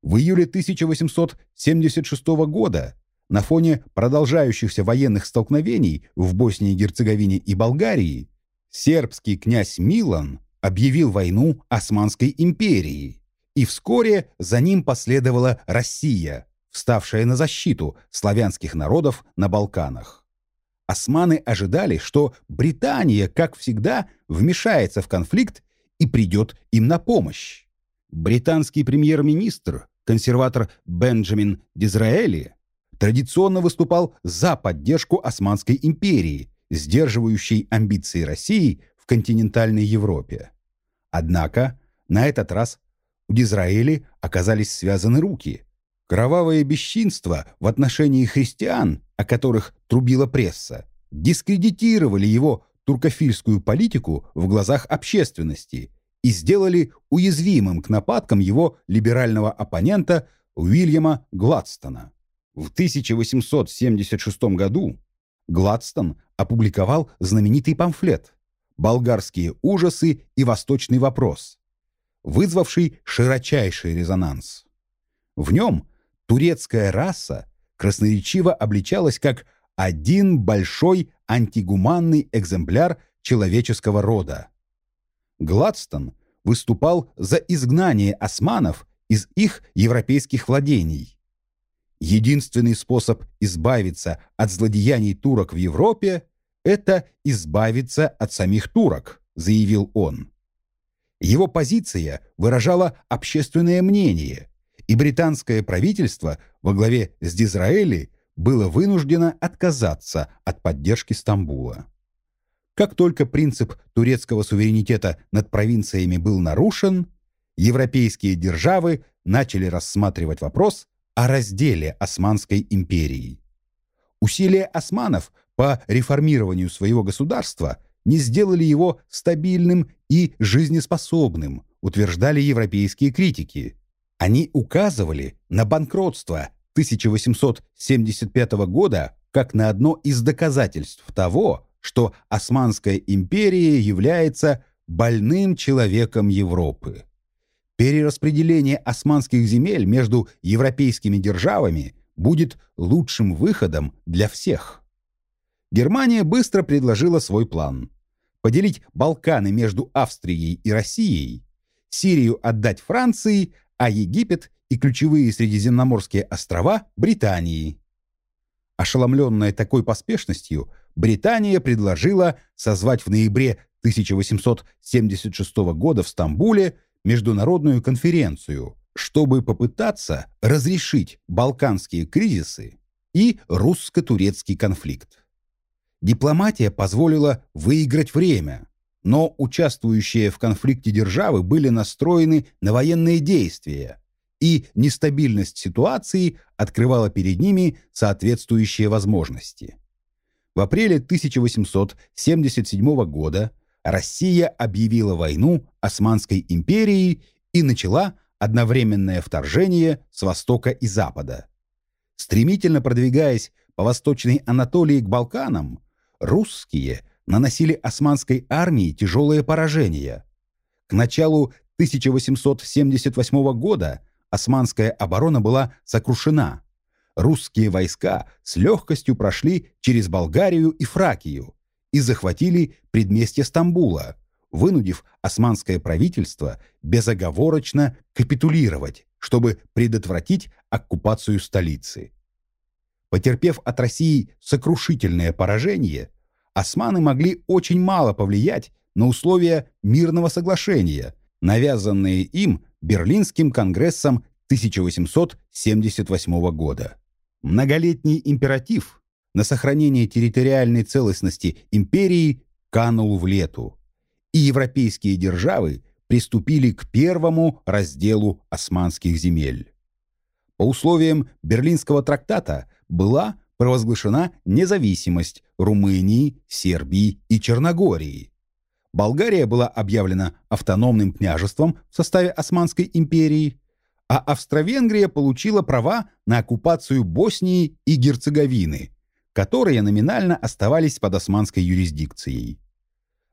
В июле 1876 года на фоне продолжающихся военных столкновений в Боснии, Герцеговине и Болгарии сербский князь Милан объявил войну Османской империи, и вскоре за ним последовала Россия, вставшая на защиту славянских народов на Балканах. Османы ожидали, что Британия, как всегда, вмешается в конфликт и придет им на помощь. Британский премьер-министр, консерватор Бенджамин Дизраэли, традиционно выступал за поддержку Османской империи, сдерживающей амбиции России в континентальной Европе. Однако на этот раз у Дизраэли оказались связаны руки. Кровавое бесчинство в отношении христиан, о которых трубила пресса, дискредитировали его туркофильскую политику в глазах общественности и сделали уязвимым к нападкам его либерального оппонента Уильяма Гладстона. В 1876 году Гладстон опубликовал знаменитый памфлет «Болгарские ужасы и восточный вопрос», вызвавший широчайший резонанс. В нем турецкая раса красноречиво обличалась как один большой антигуманный экземпляр человеческого рода. Гладстон выступал за изгнание османов из их европейских владений. Единственный способ избавиться от злодеяний турок в Европе – это избавиться от самих турок, заявил он. Его позиция выражала общественное мнение, и британское правительство во главе с Дизраэли было вынуждено отказаться от поддержки Стамбула. Как только принцип турецкого суверенитета над провинциями был нарушен, европейские державы начали рассматривать вопрос о разделе Османской империи. Усилия османов по реформированию своего государства не сделали его стабильным и жизнеспособным, утверждали европейские критики. Они указывали на банкротство 1875 года как на одно из доказательств того, что Османская империя является больным человеком Европы. Перераспределение османских земель между европейскими державами будет лучшим выходом для всех. Германия быстро предложила свой план. Поделить Балканы между Австрией и Россией, Сирию отдать Франции, а Египет и ключевые Средиземноморские острова – Британии. Ошеломленная такой поспешностью, Британия предложила созвать в ноябре 1876 года в Стамбуле международную конференцию, чтобы попытаться разрешить балканские кризисы и русско-турецкий конфликт. Дипломатия позволила выиграть время, но участвующие в конфликте державы были настроены на военные действия, и нестабильность ситуации открывала перед ними соответствующие возможности. В апреле 1877 года Россия объявила войну Османской империи и начала одновременное вторжение с востока и запада. Стремительно продвигаясь по Восточной Анатолии к Балканам, русские наносили османской армии тяжелые поражения. К началу 1878 года османская оборона была сокрушена. Русские войска с легкостью прошли через Болгарию и Фракию и захватили предместье Стамбула, вынудив османское правительство безоговорочно капитулировать, чтобы предотвратить оккупацию столицы. Потерпев от России сокрушительное поражение, османы могли очень мало повлиять на условия мирного соглашения, навязанные им Берлинским конгрессом 1878 года. Многолетний императив на сохранение территориальной целостности империи канул в лету, и европейские державы приступили к первому разделу османских земель. По условиям Берлинского трактата была провозглашена независимость Румынии, Сербии и Черногории. Болгария была объявлена автономным княжеством в составе Османской империи, а Австро-Венгрия получила права на оккупацию Боснии и Герцеговины, которые номинально оставались под османской юрисдикцией.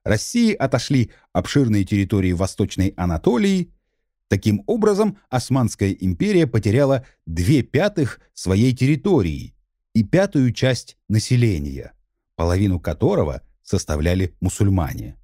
России отошли обширные территории Восточной Анатолии. Таким образом, Османская империя потеряла две пятых своей территории и пятую часть населения, половину которого составляли мусульмане.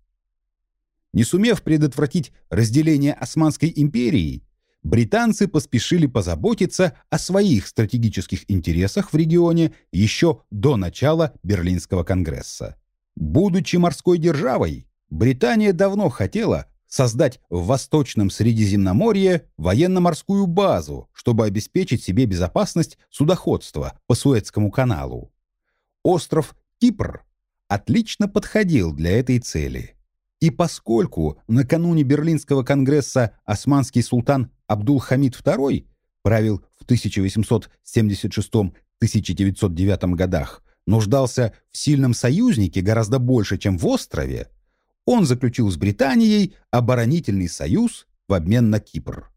Не сумев предотвратить разделение Османской империи, британцы поспешили позаботиться о своих стратегических интересах в регионе еще до начала Берлинского конгресса. Будучи морской державой, Британия давно хотела создать в Восточном Средиземноморье военно-морскую базу, чтобы обеспечить себе безопасность судоходства по Суэцкому каналу. Остров Кипр отлично подходил для этой цели. И поскольку накануне Берлинского конгресса османский султан Абдул-Хамид II правил в 1876-1909 годах, нуждался в сильном союзнике гораздо больше, чем в острове, он заключил с Британией оборонительный союз в обмен на Кипр.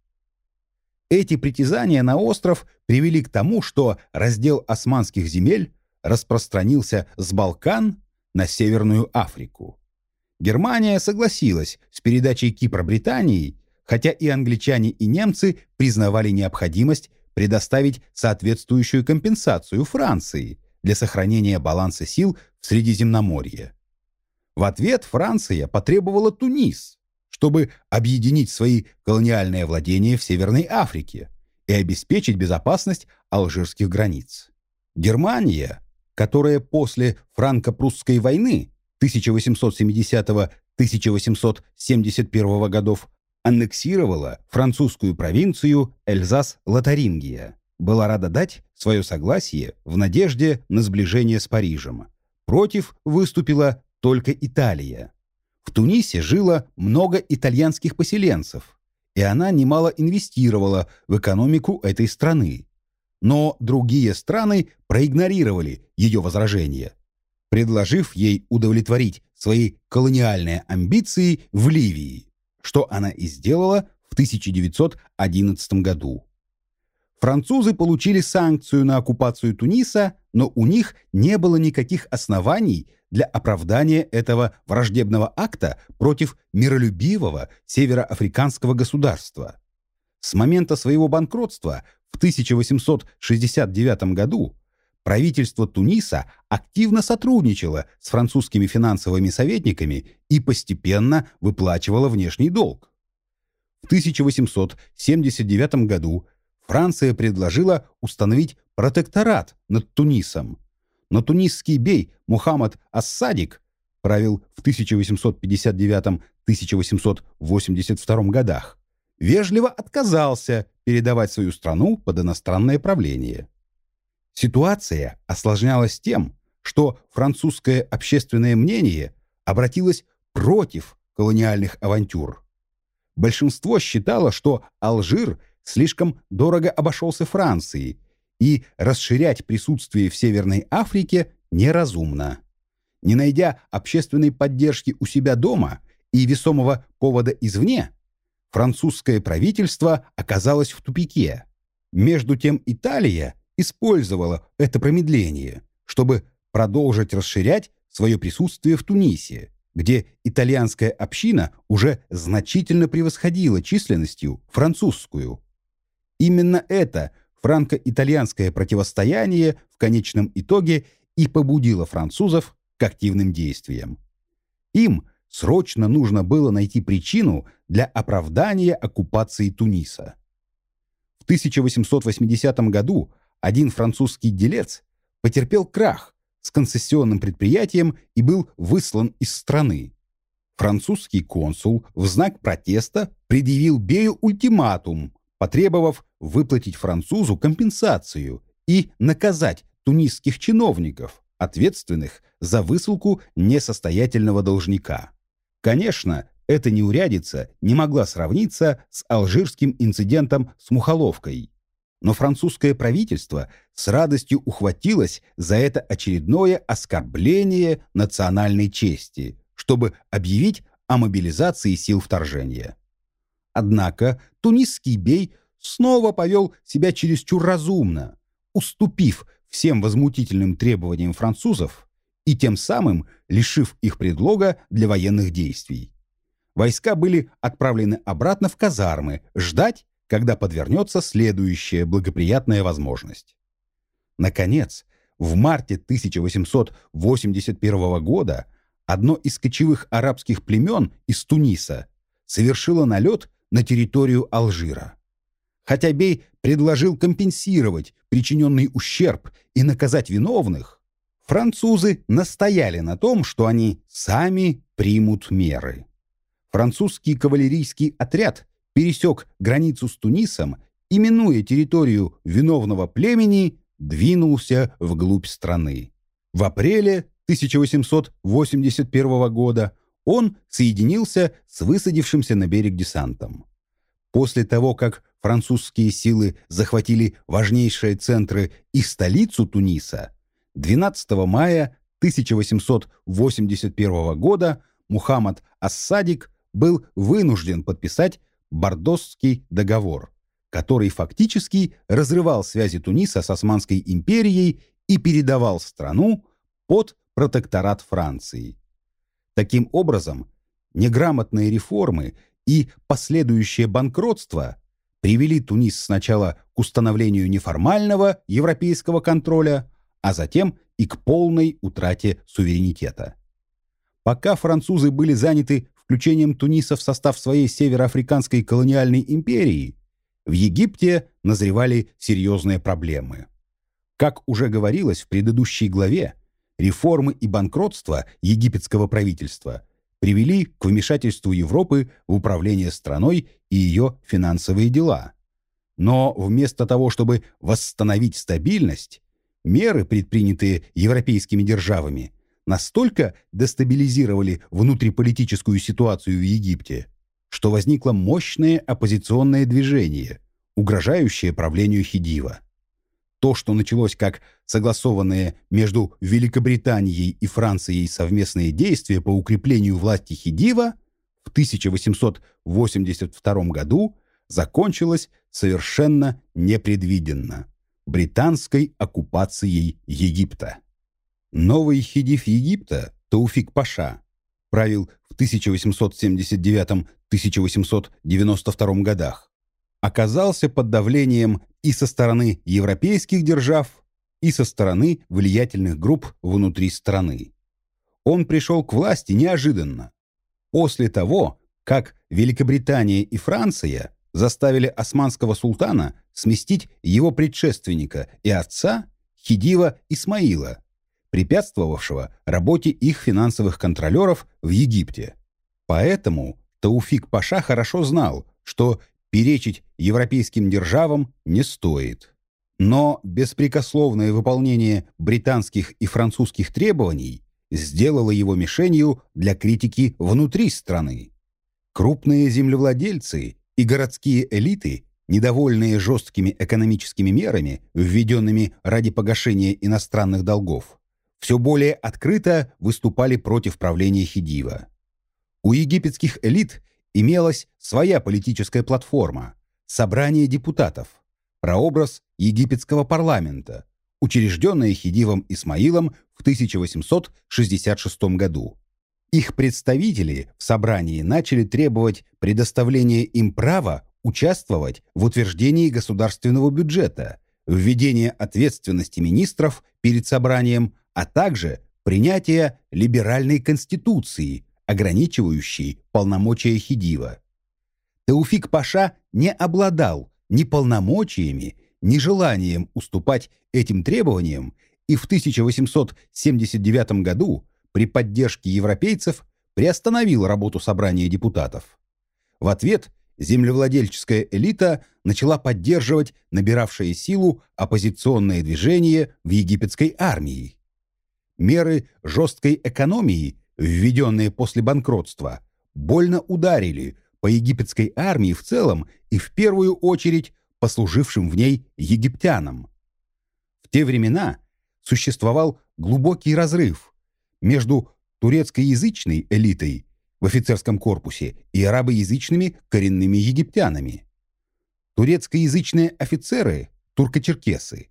Эти притязания на остров привели к тому, что раздел османских земель распространился с Балкан на Северную Африку. Германия согласилась с передачей Кипра Британии, хотя и англичане, и немцы признавали необходимость предоставить соответствующую компенсацию Франции для сохранения баланса сил в Средиземноморье. В ответ Франция потребовала Тунис, чтобы объединить свои колониальные владения в Северной Африке и обеспечить безопасность алжирских границ. Германия, которая после франко-прусской войны 1870-1871 годов аннексировала французскую провинцию Эльзас-Лотарингия, была рада дать свое согласие в надежде на сближение с Парижем. Против выступила только Италия. В Тунисе жило много итальянских поселенцев, и она немало инвестировала в экономику этой страны. Но другие страны проигнорировали ее возражения, предложив ей удовлетворить свои колониальные амбиции в Ливии, что она и сделала в 1911 году. Французы получили санкцию на оккупацию Туниса, но у них не было никаких оснований для оправдания этого враждебного акта против миролюбивого североафриканского государства. С момента своего банкротства в 1869 году правительство Туниса активно сотрудничало с французскими финансовыми советниками и постепенно выплачивало внешний долг. В 1879 году Франция предложила установить протекторат над Тунисом, но тунисский бей Мухаммад Ассадик правил в 1859-1882 годах, вежливо отказался передавать свою страну под иностранное правление. Ситуация осложнялась тем, что французское общественное мнение обратилось против колониальных авантюр. Большинство считало, что Алжир слишком дорого обошелся Франции и расширять присутствие в Северной Африке неразумно. Не найдя общественной поддержки у себя дома и весомого повода извне, французское правительство оказалось в тупике. Между тем Италия использовала это промедление, чтобы продолжить расширять свое присутствие в Тунисе, где итальянская община уже значительно превосходила численностью французскую. Именно это франко-итальянское противостояние в конечном итоге и побудило французов к активным действиям. Им срочно нужно было найти причину для оправдания оккупации Туниса. В 1880 году один французский делец потерпел крах с концессионным предприятием и был выслан из страны. Французский консул в знак протеста предъявил Бею ультиматум, потребовав выплатить французу компенсацию и наказать тунисских чиновников, ответственных за высылку несостоятельного должника. Конечно, эта неурядица не могла сравниться с алжирским инцидентом с Мухоловкой. Но французское правительство с радостью ухватилось за это очередное оскорбление национальной чести, чтобы объявить о мобилизации сил вторжения. Однако тунисский бей снова повел себя чересчур разумно, уступив всем возмутительным требованиям французов и тем самым лишив их предлога для военных действий. Войска были отправлены обратно в казармы ждать, когда подвернется следующая благоприятная возможность. Наконец, в марте 1881 года одно из кочевых арабских племен из Туниса совершило налет на территорию Алжира. Хотя Бей предложил компенсировать причиненный ущерб и наказать виновных, французы настояли на том, что они сами примут меры. Французский кавалерийский отряд пересек границу с Тунисом и, минуя территорию виновного племени, двинулся вглубь страны. В апреле 1881 года он соединился с высадившимся на берег десантом. После того, как французские силы захватили важнейшие центры и столицу Туниса, 12 мая 1881 года Мухаммад Ассадик был вынужден подписать Бордосский договор, который фактически разрывал связи Туниса с Османской империей и передавал страну под протекторат Франции. Таким образом, неграмотные реформы и последующее банкротство привели Тунис сначала к установлению неформального европейского контроля, а затем и к полной утрате суверенитета. Пока французы были заняты включением Туниса в состав своей североафриканской колониальной империи, в Египте назревали серьезные проблемы. Как уже говорилось в предыдущей главе, реформы и банкротство египетского правительства привели к вмешательству Европы в управление страной и ее финансовые дела. Но вместо того, чтобы восстановить стабильность, меры, предпринятые европейскими державами, настолько дестабилизировали внутриполитическую ситуацию в Египте, что возникло мощное оппозиционное движение, угрожающее правлению Хидива. То, что началось как согласованные между Великобританией и Францией совместные действия по укреплению власти Хидива, в 1882 году закончилось совершенно непредвиденно – британской оккупацией Египта. Новый хидив Египта, Тауфик Паша, правил в 1879-1892 годах, оказался под давлением и со стороны европейских держав, и со стороны влиятельных групп внутри страны. Он пришел к власти неожиданно. После того, как Великобритания и Франция заставили османского султана сместить его предшественника и отца Хидива Исмаила, препятствовавшего работе их финансовых контролеров в Египте. Поэтому Тауфик Паша хорошо знал, что перечить европейским державам не стоит. Но беспрекословное выполнение британских и французских требований сделало его мишенью для критики внутри страны. Крупные землевладельцы и городские элиты, недовольные жесткими экономическими мерами, введенными ради погашения иностранных долгов, все более открыто выступали против правления Хидива. У египетских элит имелась своя политическая платформа – собрание депутатов, прообраз египетского парламента, учрежденное Хидивом Исмаилом в 1866 году. Их представители в собрании начали требовать предоставления им права участвовать в утверждении государственного бюджета, введения ответственности министров перед собранием, а также принятия либеральной конституции, ограничивающий полномочия Хидива. Теуфик Паша не обладал ни полномочиями, ни желанием уступать этим требованиям и в 1879 году при поддержке европейцев приостановил работу собрания депутатов. В ответ землевладельческая элита начала поддерживать набиравшее силу оппозиционное движение в египетской армии. Меры жесткой экономии введенные после банкротства, больно ударили по египетской армии в целом и в первую очередь послужившим в ней египтянам. В те времена существовал глубокий разрыв между турецкоязычной элитой в офицерском корпусе и арабоязычными коренными египтянами. Турецкоязычные офицеры, туркочеркесы,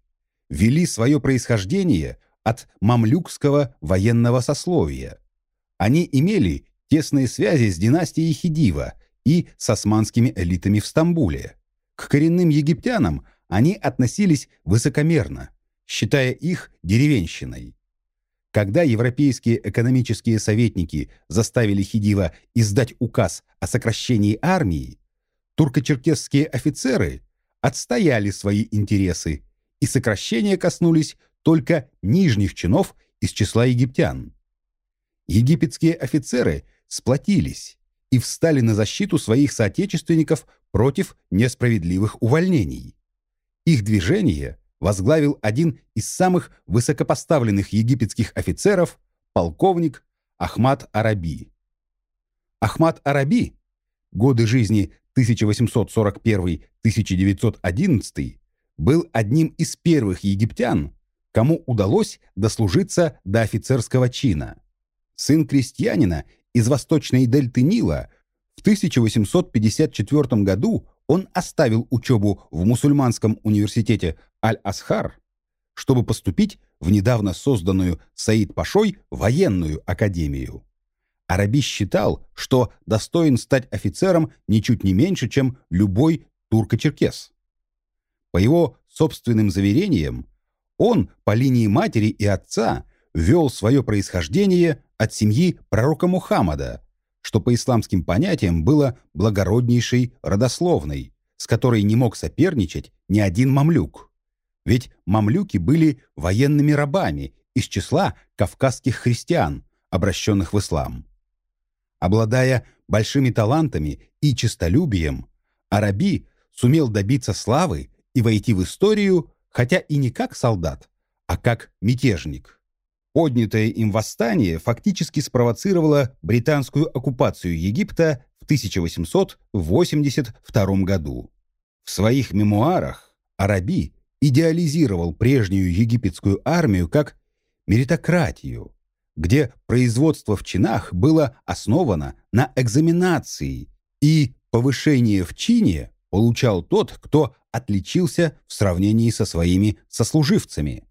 вели свое происхождение от мамлюкского военного сословия – они имели тесные связи с династией Хидива и с османскими элитами в Стамбуле. К коренным египтянам они относились высокомерно, считая их деревенщиной. Когда европейские экономические советники заставили Хидива издать указ о сокращении армии, турко-черкесские офицеры отстояли свои интересы, и сокращения коснулись только нижних чинов из числа египтян египетские офицеры сплотились и встали на защиту своих соотечественников против несправедливых увольнений. Их движение возглавил один из самых высокопоставленных египетских офицеров, полковник Ахмад Араби. Ахмад Араби, годы жизни 1841-1911, был одним из первых египтян, кому удалось дослужиться до офицерского чина сын крестьянина из восточной дельты Нила, в 1854 году он оставил учебу в мусульманском университете Аль-Асхар, чтобы поступить в недавно созданную Саид Пашой военную академию. Араби считал, что достоин стать офицером ничуть не меньше, чем любой турко-черкес. По его собственным заверениям, он по линии матери и отца вел свое происхождение от семьи пророка Мухаммада, что по исламским понятиям было благороднейшей родословной, с которой не мог соперничать ни один мамлюк. Ведь мамлюки были военными рабами из числа кавказских христиан, обращенных в ислам. Обладая большими талантами и честолюбием, Араби сумел добиться славы и войти в историю, хотя и не как солдат, а как мятежник. Поднятое им восстание фактически спровоцировало британскую оккупацию Египта в 1882 году. В своих мемуарах Араби идеализировал прежнюю египетскую армию как меритократию, где производство в чинах было основано на экзаменации, и повышение в чине получал тот, кто отличился в сравнении со своими сослуживцами.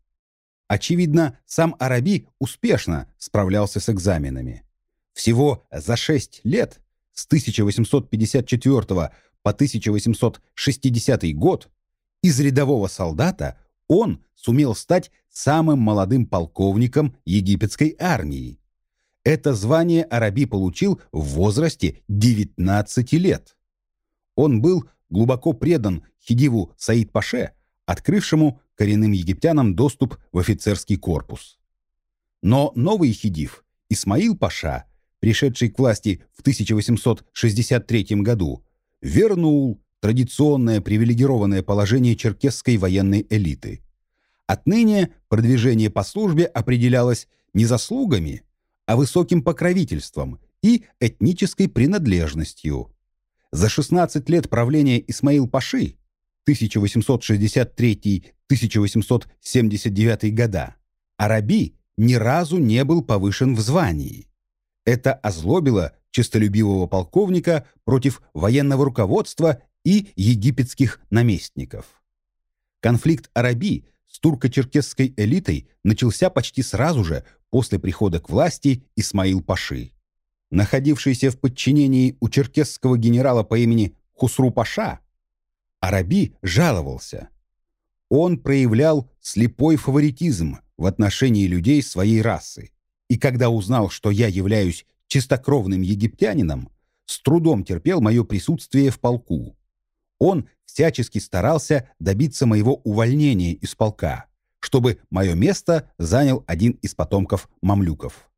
Очевидно, сам Араби успешно справлялся с экзаменами. Всего за шесть лет, с 1854 по 1860 год, из рядового солдата он сумел стать самым молодым полковником египетской армии. Это звание Араби получил в возрасте 19 лет. Он был глубоко предан Хидиву Саид-Паше, открывшему коренным египтянам доступ в офицерский корпус. Но новый хидив, Исмаил Паша, пришедший к власти в 1863 году, вернул традиционное привилегированное положение черкесской военной элиты. Отныне продвижение по службе определялось не заслугами, а высоким покровительством и этнической принадлежностью. За 16 лет правления Исмаил Паши 1863-1879 года, Араби ни разу не был повышен в звании. Это озлобило честолюбивого полковника против военного руководства и египетских наместников. Конфликт Араби с турко-черкесской элитой начался почти сразу же после прихода к власти Исмаил Паши. Находившийся в подчинении у черкесского генерала по имени Хусру Паша, Араби жаловался. Он проявлял слепой фаворитизм в отношении людей своей расы. И когда узнал, что я являюсь чистокровным египтянином, с трудом терпел мое присутствие в полку. Он всячески старался добиться моего увольнения из полка, чтобы мое место занял один из потомков мамлюков.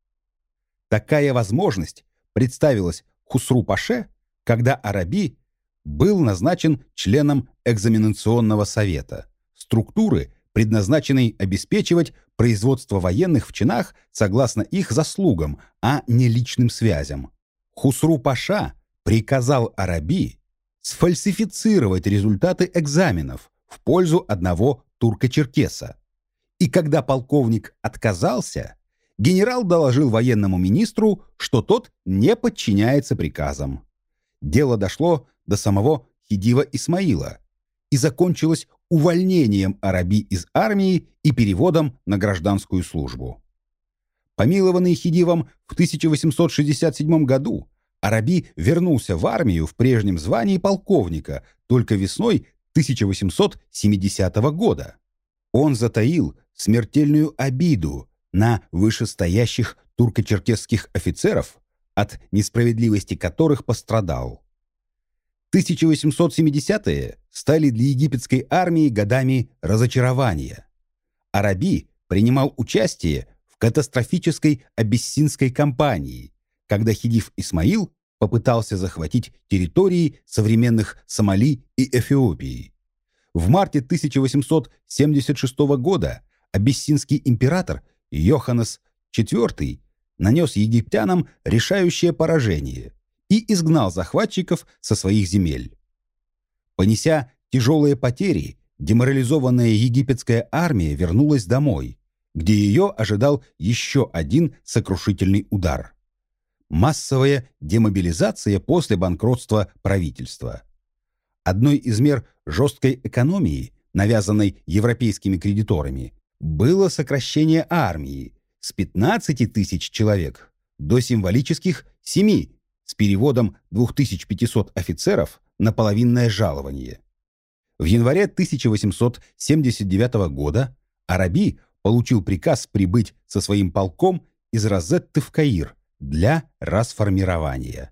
Такая возможность представилась Хусру Паше, когда Араби был назначен членом экзаменационного совета, структуры, предназначенной обеспечивать производство военных в чинах согласно их заслугам, а не личным связям. Хусру Паша приказал Араби сфальсифицировать результаты экзаменов в пользу одного турка-черкеса. И когда полковник отказался, генерал доложил военному министру, что тот не подчиняется приказам. Дело дошло до самого Хидива Исмаила и закончилось увольнением Араби из армии и переводом на гражданскую службу. Помилованный Хидивом в 1867 году, Араби вернулся в армию в прежнем звании полковника только весной 1870 года. Он затаил смертельную обиду на вышестоящих турко-черкесских офицеров, от несправедливости которых пострадал. 1870-е стали для египетской армии годами разочарования. Араби принимал участие в катастрофической абиссинской кампании, когда Хидив Исмаил попытался захватить территории современных Сомали и Эфиопии. В марте 1876 года абиссинский император Йоханнес IV нанес египтянам решающее поражение – и изгнал захватчиков со своих земель. Понеся тяжелые потери, деморализованная египетская армия вернулась домой, где ее ожидал еще один сокрушительный удар. Массовая демобилизация после банкротства правительства. Одной из мер жесткой экономии, навязанной европейскими кредиторами, было сокращение армии с 15 тысяч человек до символических 7 с переводом 2500 офицеров на половинное жалование. В январе 1879 года Араби получил приказ прибыть со своим полком из Розетты в Каир для расформирования.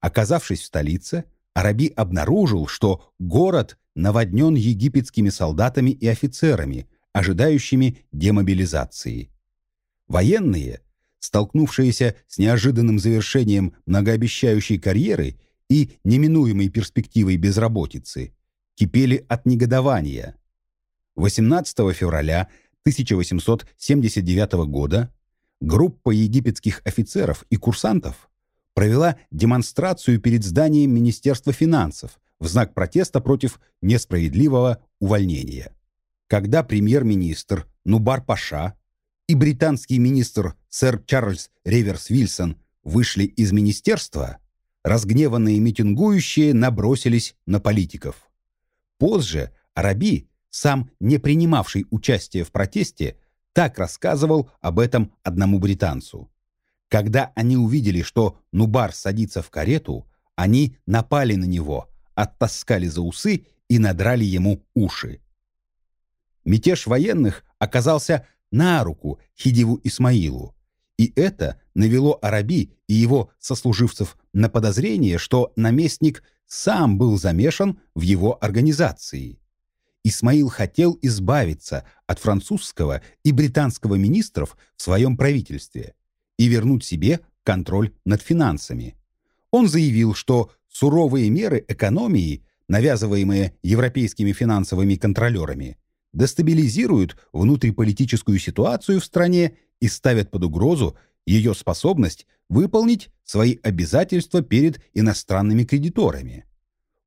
Оказавшись в столице, Араби обнаружил, что город наводнен египетскими солдатами и офицерами, ожидающими демобилизации. Военные столкнувшиеся с неожиданным завершением многообещающей карьеры и неминуемой перспективой безработицы, кипели от негодования. 18 февраля 1879 года группа египетских офицеров и курсантов провела демонстрацию перед зданием Министерства финансов в знак протеста против несправедливого увольнения. Когда премьер-министр Нубар Паша и британский министр сэр Чарльз Риверс Вильсон вышли из министерства, разгневанные митингующие набросились на политиков. Позже Араби, сам не принимавший участие в протесте, так рассказывал об этом одному британцу. Когда они увидели, что Нубар садится в карету, они напали на него, оттаскали за усы и надрали ему уши. Мятеж военных оказался на руку Хидиву Исмаилу, и это навело Араби и его сослуживцев на подозрение, что наместник сам был замешан в его организации. Исмаил хотел избавиться от французского и британского министров в своем правительстве и вернуть себе контроль над финансами. Он заявил, что суровые меры экономии, навязываемые европейскими финансовыми контролерами, дестабилизируют внутриполитическую ситуацию в стране и ставят под угрозу ее способность выполнить свои обязательства перед иностранными кредиторами.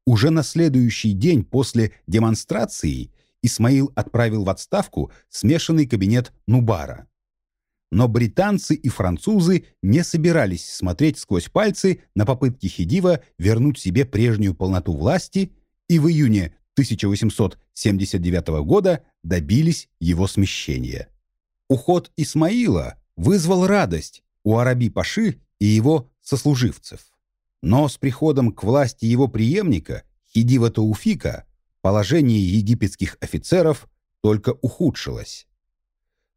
Уже на следующий день после демонстрации Исмаил отправил в отставку смешанный кабинет Нубара. Но британцы и французы не собирались смотреть сквозь пальцы на попытки Хидива вернуть себе прежнюю полноту власти и в июне 1879 года добились его смещения. Уход Исмаила вызвал радость у Араби-Паши и его сослуживцев. Но с приходом к власти его преемника, Хидива Тауфика, положение египетских офицеров только ухудшилось.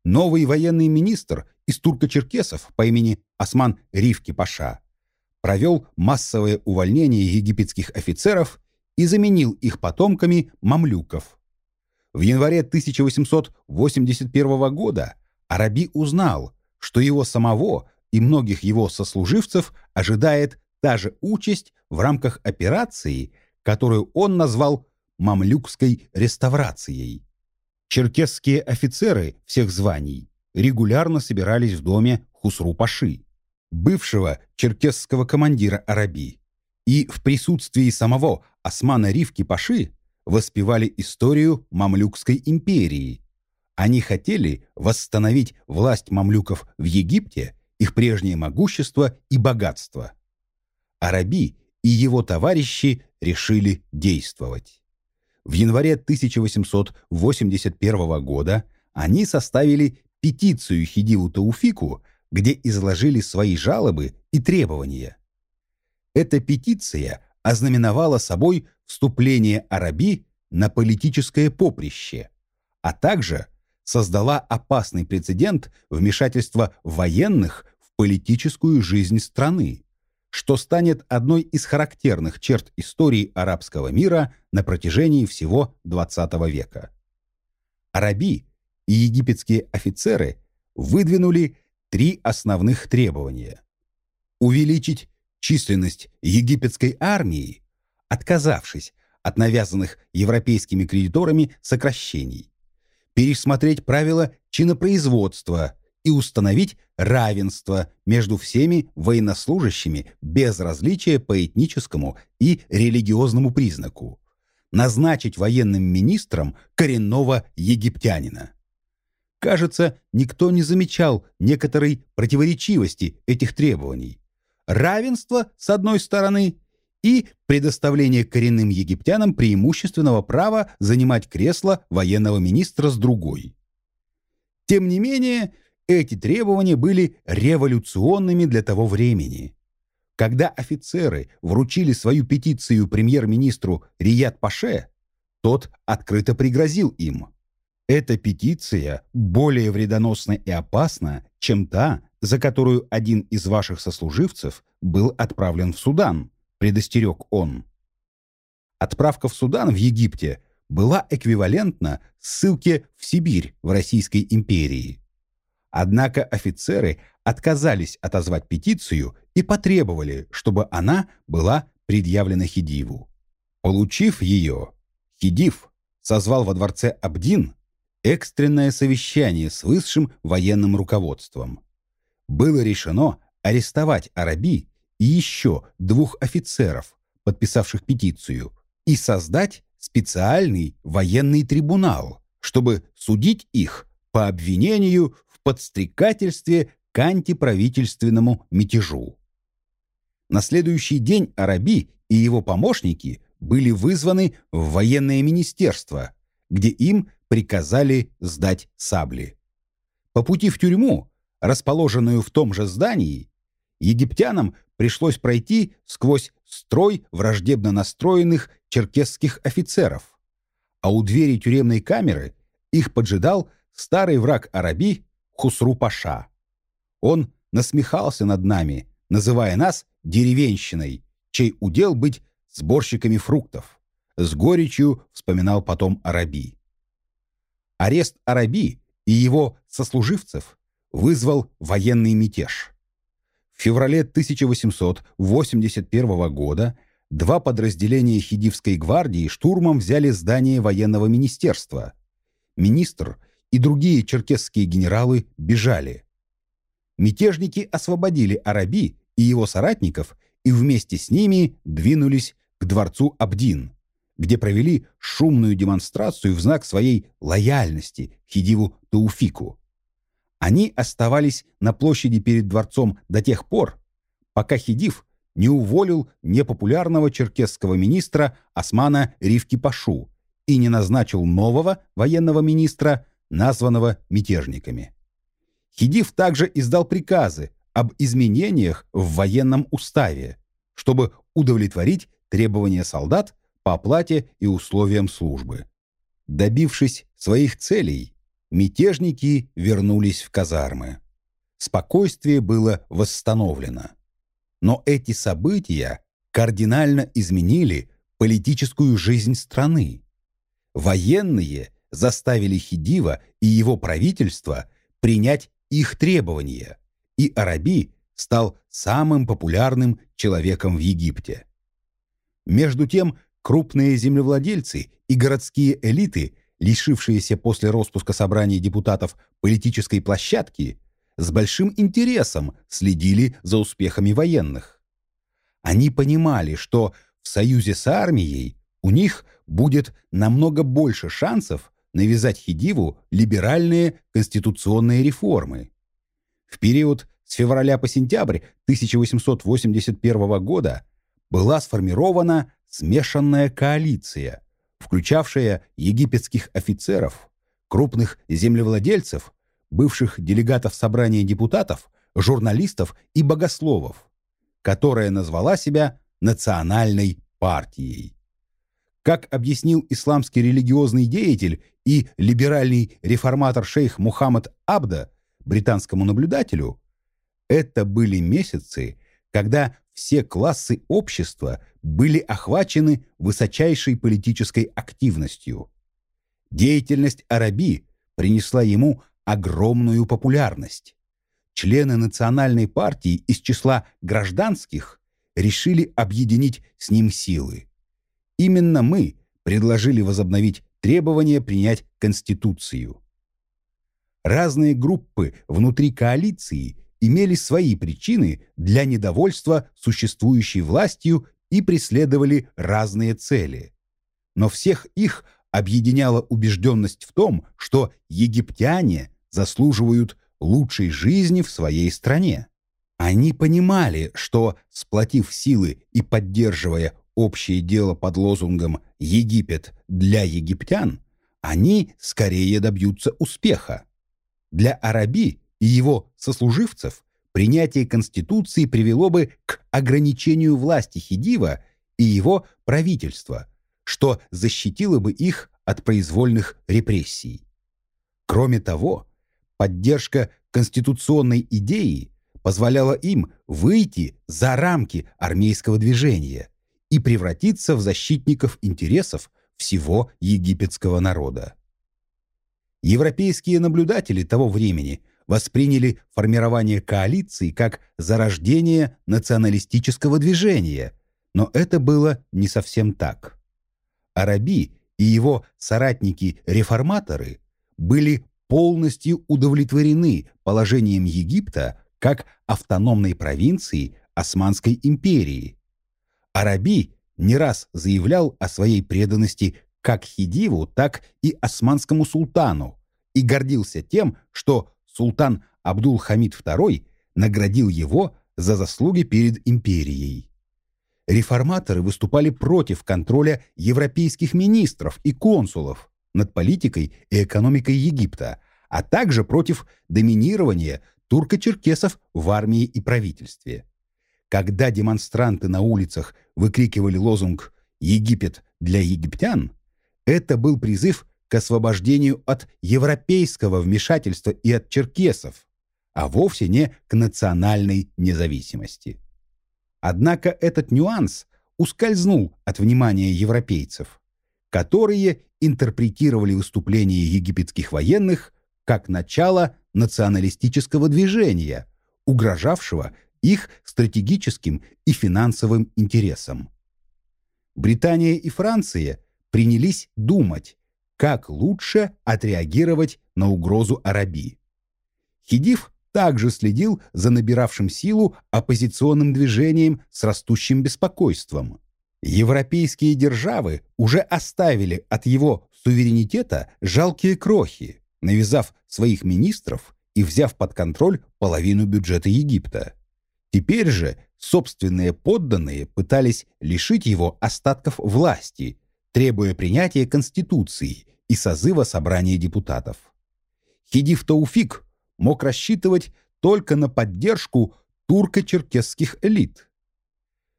Новый военный министр из турко-черкесов по имени Осман Ривки-Паша провел массовое увольнение египетских офицеров и заменил их потомками мамлюков. В январе 1881 года Араби узнал, что его самого и многих его сослуживцев ожидает та же участь в рамках операции, которую он назвал «мамлюкской реставрацией». Черкесские офицеры всех званий регулярно собирались в доме Хусру-Паши, бывшего черкесского командира Араби, и в присутствии самого Османа Ривки-Паши воспевали историю Мамлюкской империи. Они хотели восстановить власть мамлюков в Египте, их прежнее могущество и богатство. Араби и его товарищи решили действовать. В январе 1881 года они составили петицию Хидиву Тауфику, где изложили свои жалобы и требования. Эта петиция ознаменовала собой вступление Араби на политическое поприще, а также создала опасный прецедент вмешательства военных в политическую жизнь страны, что станет одной из характерных черт истории арабского мира на протяжении всего XX века. Араби и египетские офицеры выдвинули три основных требования. Увеличить численность египетской армии, отказавшись от навязанных европейскими кредиторами сокращений, пересмотреть правила чинопроизводства и установить равенство между всеми военнослужащими без различия по этническому и религиозному признаку, назначить военным министром коренного египтянина. Кажется, никто не замечал некоторой противоречивости этих требований, равенство с одной стороны и предоставление коренным египтянам преимущественного права занимать кресло военного министра с другой. Тем не менее, эти требования были революционными для того времени. Когда офицеры вручили свою петицию премьер-министру Рияд Паше, тот открыто пригрозил им. Эта петиция более вредоносна и опасна, чем та, за которую один из ваших сослуживцев был отправлен в Судан, предостерег он. Отправка в Судан в Египте была эквивалентна ссылке в Сибирь в Российской империи. Однако офицеры отказались отозвать петицию и потребовали, чтобы она была предъявлена Хидиву. Получив ее, Хидив созвал во дворце Абдин экстренное совещание с высшим военным руководством. Было решено арестовать Араби и еще двух офицеров, подписавших петицию, и создать специальный военный трибунал, чтобы судить их по обвинению в подстрекательстве к антиправительственному мятежу. На следующий день Араби и его помощники были вызваны в военное министерство, где им приказали сдать сабли. По пути в тюрьму, расположенную в том же здании, египтянам пришлось пройти сквозь строй враждебно настроенных черкесских офицеров, а у двери тюремной камеры их поджидал старый враг Араби Хусру-Паша. Он насмехался над нами, называя нас деревенщиной, чей удел быть сборщиками фруктов. С горечью вспоминал потом Араби. Арест Араби и его сослуживцев вызвал военный мятеж. В феврале 1881 года два подразделения Хидивской гвардии штурмом взяли здание военного министерства. Министр и другие черкесские генералы бежали. Мятежники освободили Араби и его соратников и вместе с ними двинулись к дворцу Абдин, где провели шумную демонстрацию в знак своей лояльности Хидиву Тауфику. Они оставались на площади перед дворцом до тех пор, пока Хидив не уволил непопулярного черкесского министра Османа Ривки-Пашу и не назначил нового военного министра, названного мятежниками. Хидив также издал приказы об изменениях в военном уставе, чтобы удовлетворить требования солдат по оплате и условиям службы. Добившись своих целей, мятежники вернулись в казармы. Спокойствие было восстановлено. Но эти события кардинально изменили политическую жизнь страны. Военные заставили Хидива и его правительство принять их требования, и Араби стал самым популярным человеком в Египте. Между тем, крупные землевладельцы и городские элиты, лишившиеся после распуска собраний депутатов политической площадки, с большим интересом следили за успехами военных. Они понимали, что в союзе с армией у них будет намного больше шансов навязать Хидиву либеральные конституционные реформы. В период с февраля по сентябрь 1881 года была сформирована смешанная коалиция, включавшая египетских офицеров, крупных землевладельцев, бывших делегатов собрания депутатов, журналистов и богословов, которая назвала себя национальной партией. Как объяснил исламский религиозный деятель и либеральный реформатор шейх Мухаммад Абда британскому наблюдателю, это были месяцы, когда все классы общества были охвачены высочайшей политической активностью. Деятельность Араби принесла ему огромную популярность. Члены национальной партии из числа гражданских решили объединить с ним силы. Именно мы предложили возобновить требование принять Конституцию. Разные группы внутри коалиции имели свои причины для недовольства существующей властью и преследовали разные цели. Но всех их объединяла убежденность в том, что египтяне заслуживают лучшей жизни в своей стране. Они понимали, что, сплотив силы и поддерживая общее дело под лозунгом «Египет для египтян», они скорее добьются успеха. Для Араби и его сослуживцев принятие Конституции привело бы к ограничению власти Хидива и его правительства, что защитило бы их от произвольных репрессий. Кроме того, поддержка конституционной идеи позволяла им выйти за рамки армейского движения и превратиться в защитников интересов всего египетского народа. Европейские наблюдатели того времени восприняли формирование коалиции как зарождение националистического движения, но это было не совсем так. Араби и его соратники-реформаторы были полностью удовлетворены положением Египта как автономной провинции Османской империи. Араби не раз заявлял о своей преданности как Хидиву, так и османскому султану и гордился тем, что султан Абдул-Хамид II наградил его за заслуги перед империей. Реформаторы выступали против контроля европейских министров и консулов над политикой и экономикой Египта, а также против доминирования турко-черкесов в армии и правительстве. Когда демонстранты на улицах выкрикивали лозунг «Египет для египтян», это был призыв к освобождению от европейского вмешательства и от черкесов, а вовсе не к национальной независимости. Однако этот нюанс ускользнул от внимания европейцев, которые интерпретировали выступление египетских военных как начало националистического движения, угрожавшего их стратегическим и финансовым интересам. Британия и Франция принялись думать, как лучше отреагировать на угрозу Арабии. Хидив также следил за набиравшим силу оппозиционным движением с растущим беспокойством. Европейские державы уже оставили от его суверенитета жалкие крохи, навязав своих министров и взяв под контроль половину бюджета Египта. Теперь же собственные подданные пытались лишить его остатков власти, требуя принятия Конституции и созыва собрания депутатов. Хидив Тауфик мог рассчитывать только на поддержку турко-черкесских элит.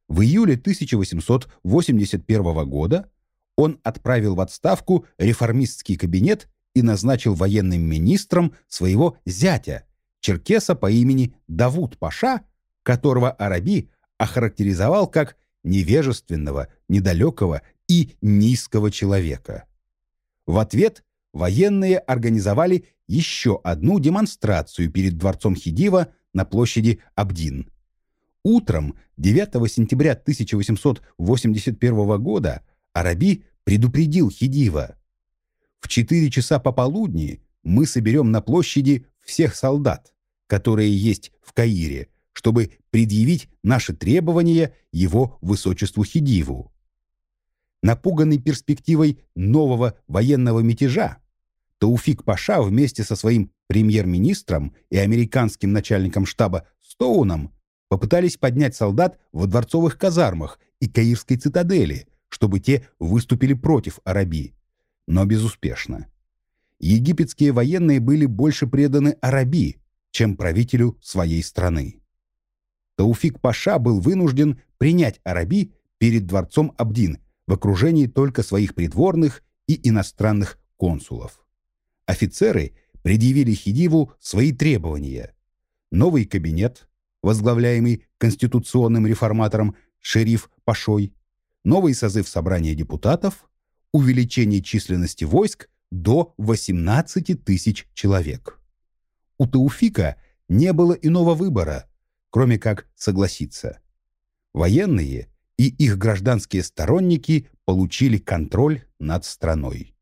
В июле 1881 года он отправил в отставку реформистский кабинет и назначил военным министром своего зятя, черкеса по имени Давуд Паша, которого Араби охарактеризовал как невежественного, недалекого и низкого человека. В ответ военные организовали еще одну демонстрацию перед дворцом Хидива на площади Абдин. Утром 9 сентября 1881 года Араби предупредил Хидива. В 4 часа пополудни мы соберем на площади всех солдат, которые есть в Каире, чтобы предъявить наши требования его высочеству Хидиву. Напуганный перспективой нового военного мятежа, Тауфик Паша вместе со своим премьер-министром и американским начальником штаба Стоуном попытались поднять солдат в дворцовых казармах и Каирской цитадели, чтобы те выступили против Араби, но безуспешно. Египетские военные были больше преданы Араби, чем правителю своей страны. Тауфик Паша был вынужден принять Араби перед дворцом Абдин в окружении только своих придворных и иностранных консулов. Офицеры предъявили Хидиву свои требования. Новый кабинет, возглавляемый конституционным реформатором шериф Пашой, новый созыв собрания депутатов, увеличение численности войск до 18 тысяч человек. У Тауфика не было иного выбора, кроме как согласиться. Военные и их гражданские сторонники получили контроль над страной.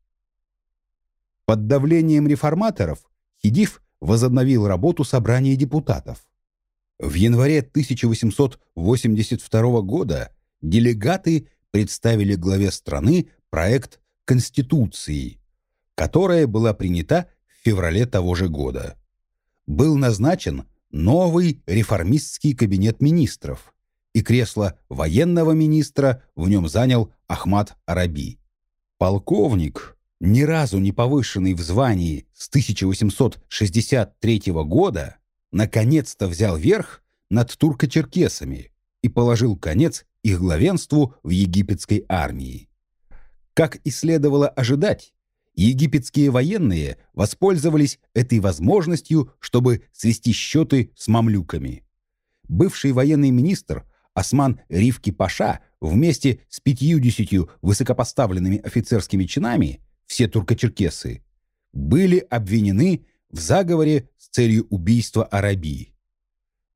Под давлением реформаторов Хидив возобновил работу собрания депутатов. В январе 1882 года делегаты представили главе страны проект Конституции, которая была принята в феврале того же года. Был назначен новый реформистский кабинет министров, и кресло военного министра в нем занял Ахмад Араби. Полковник, ни разу не повышенный в звании с 1863 года, наконец-то взял верх над турко-черкесами и положил конец их главенству в египетской армии. Как и следовало ожидать, египетские военные воспользовались этой возможностью, чтобы свести счеты с мамлюками. Бывший военный министр Осман Ривки Паша вместе с пятьюдесятью высокопоставленными офицерскими чинами, все турко-черкесы, были обвинены в заговоре с целью убийства Араби.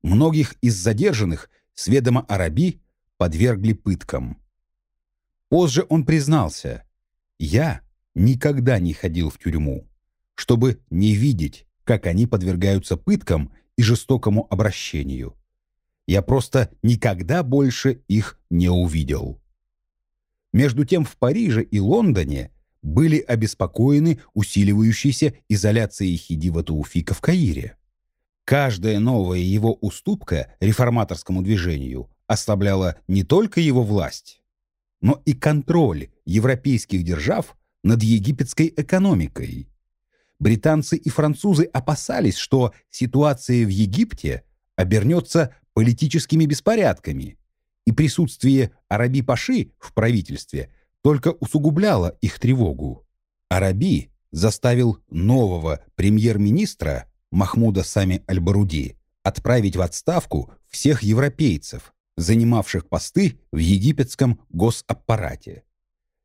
Многих из задержанных с ведома Араби подвергли пыткам. Позже он признался, «Я никогда не ходил в тюрьму, чтобы не видеть, как они подвергаются пыткам и жестокому обращению. Я просто никогда больше их не увидел». Между тем в Париже и Лондоне были обеспокоены усиливающейся изоляцией Хидива Тауфика в Каире. Каждая новая его уступка реформаторскому движению ослабляла не только его власть, но и контроль европейских держав над египетской экономикой. Британцы и французы опасались, что ситуация в Египте обернется политическими беспорядками, и присутствие Араби-Паши в правительстве только усугубляло их тревогу. Араби заставил нового премьер-министра Махмуда Сами Аль-Баруди отправить в отставку всех европейцев, занимавших посты в египетском госаппарате.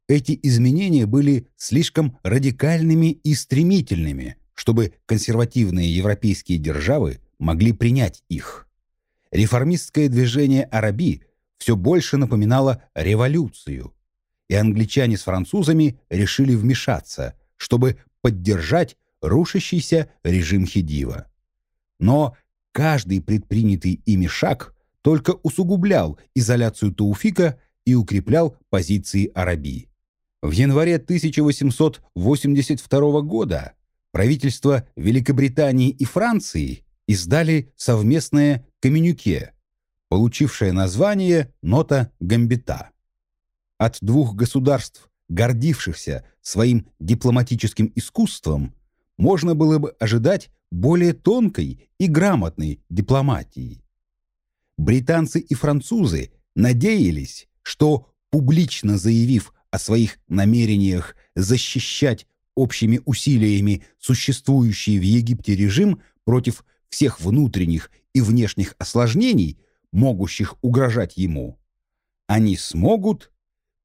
Эти изменения были слишком радикальными и стремительными, чтобы консервативные европейские державы могли принять их. Реформистское движение Араби все больше напоминало революцию, и англичане с французами решили вмешаться, чтобы поддержать рушащийся режим Хидива. Но каждый предпринятый ими шаг только усугублял изоляцию Тауфика и укреплял позиции Арабии. В январе 1882 года правительства Великобритании и Франции издали совместное коммюнике, получившее название «Нота Гамбита». От двух государств, гордившихся своим дипломатическим искусством, можно было бы ожидать более тонкой и грамотной дипломатии. Британцы и французы надеялись, что, публично заявив о своих намерениях защищать общими усилиями существующий в Египте режим против всех внутренних и внешних осложнений, могущих угрожать ему, они смогут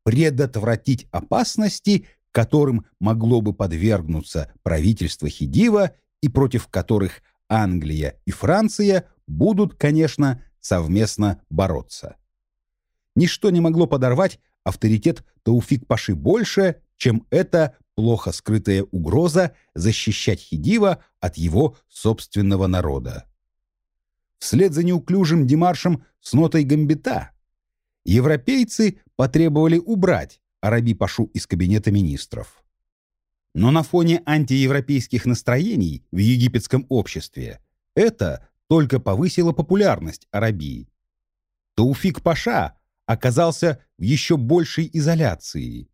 предотвратить опасности, которым могло бы подвергнуться правительство Хидива и против которых Англия и Франция будут, конечно, совместно бороться. Ничто не могло подорвать авторитет Тауфик-Паши больше, чем эта плохо скрытая угроза защищать Хидива от его собственного народа. Вслед за неуклюжим демаршем с нотой гамбита европейцы потребовали убрать Араби-Пашу из кабинета министров. Но на фоне антиевропейских настроений в египетском обществе это только повысило популярность Арабии. Тауфик-Паша оказался в еще большей изоляции.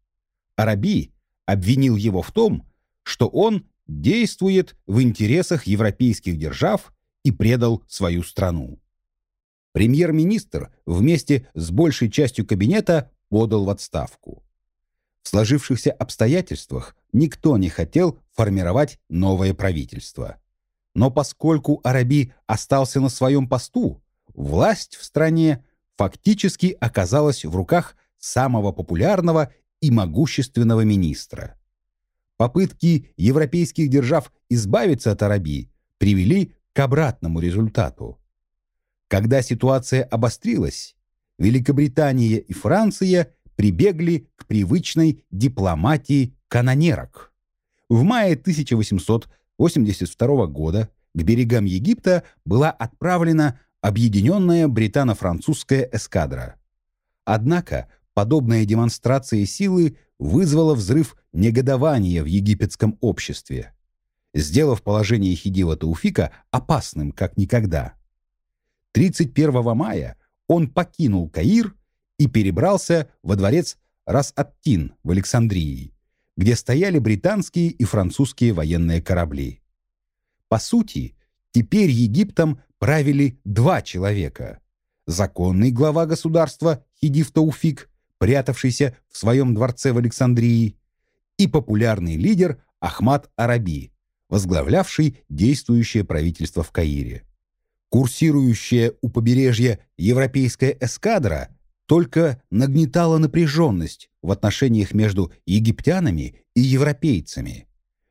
Араби обвинил его в том, что он действует в интересах европейских держав и предал свою страну. Премьер-министр вместе с большей частью кабинета подал в отставку. В сложившихся обстоятельствах никто не хотел формировать новое правительство. Но поскольку Араби остался на своем посту, власть в стране фактически оказалась в руках самого популярного и могущественного министра. Попытки европейских держав избавиться от Арабии привели к обратному результату. Когда ситуация обострилась, Великобритания и Франция прибегли к привычной дипломатии канонерок. В мае 1882 года к берегам Египта была отправлена объединенная британо-французская эскадра. Однако подобная демонстрация силы вызвала взрыв негодования в египетском обществе, сделав положение Хидива Тауфика опасным как никогда. 31 мая он покинул Каир и перебрался во дворец Рас-Аттин в Александрии, где стояли британские и французские военные корабли. По сути, теперь Египтом правили два человека. Законный глава государства Хидив Тауфик, прятавшийся в своем дворце в Александрии, и популярный лидер Ахмад Араби, возглавлявший действующее правительство в Каире. Курсирующая у побережья европейская эскадра только нагнетала напряженность в отношениях между египтянами и европейцами.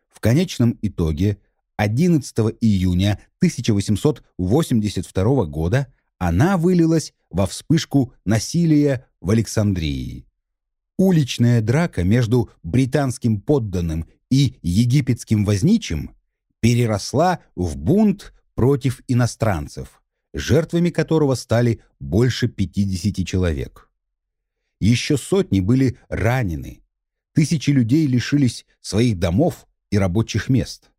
В конечном итоге 11 июня 1882 года она вылилась во вспышку насилия в Александрии. Уличная драка между британским подданным и египетским возничим переросла в бунт против иностранцев, жертвами которого стали больше 50 человек. Еще сотни были ранены, тысячи людей лишились своих домов и рабочих мест.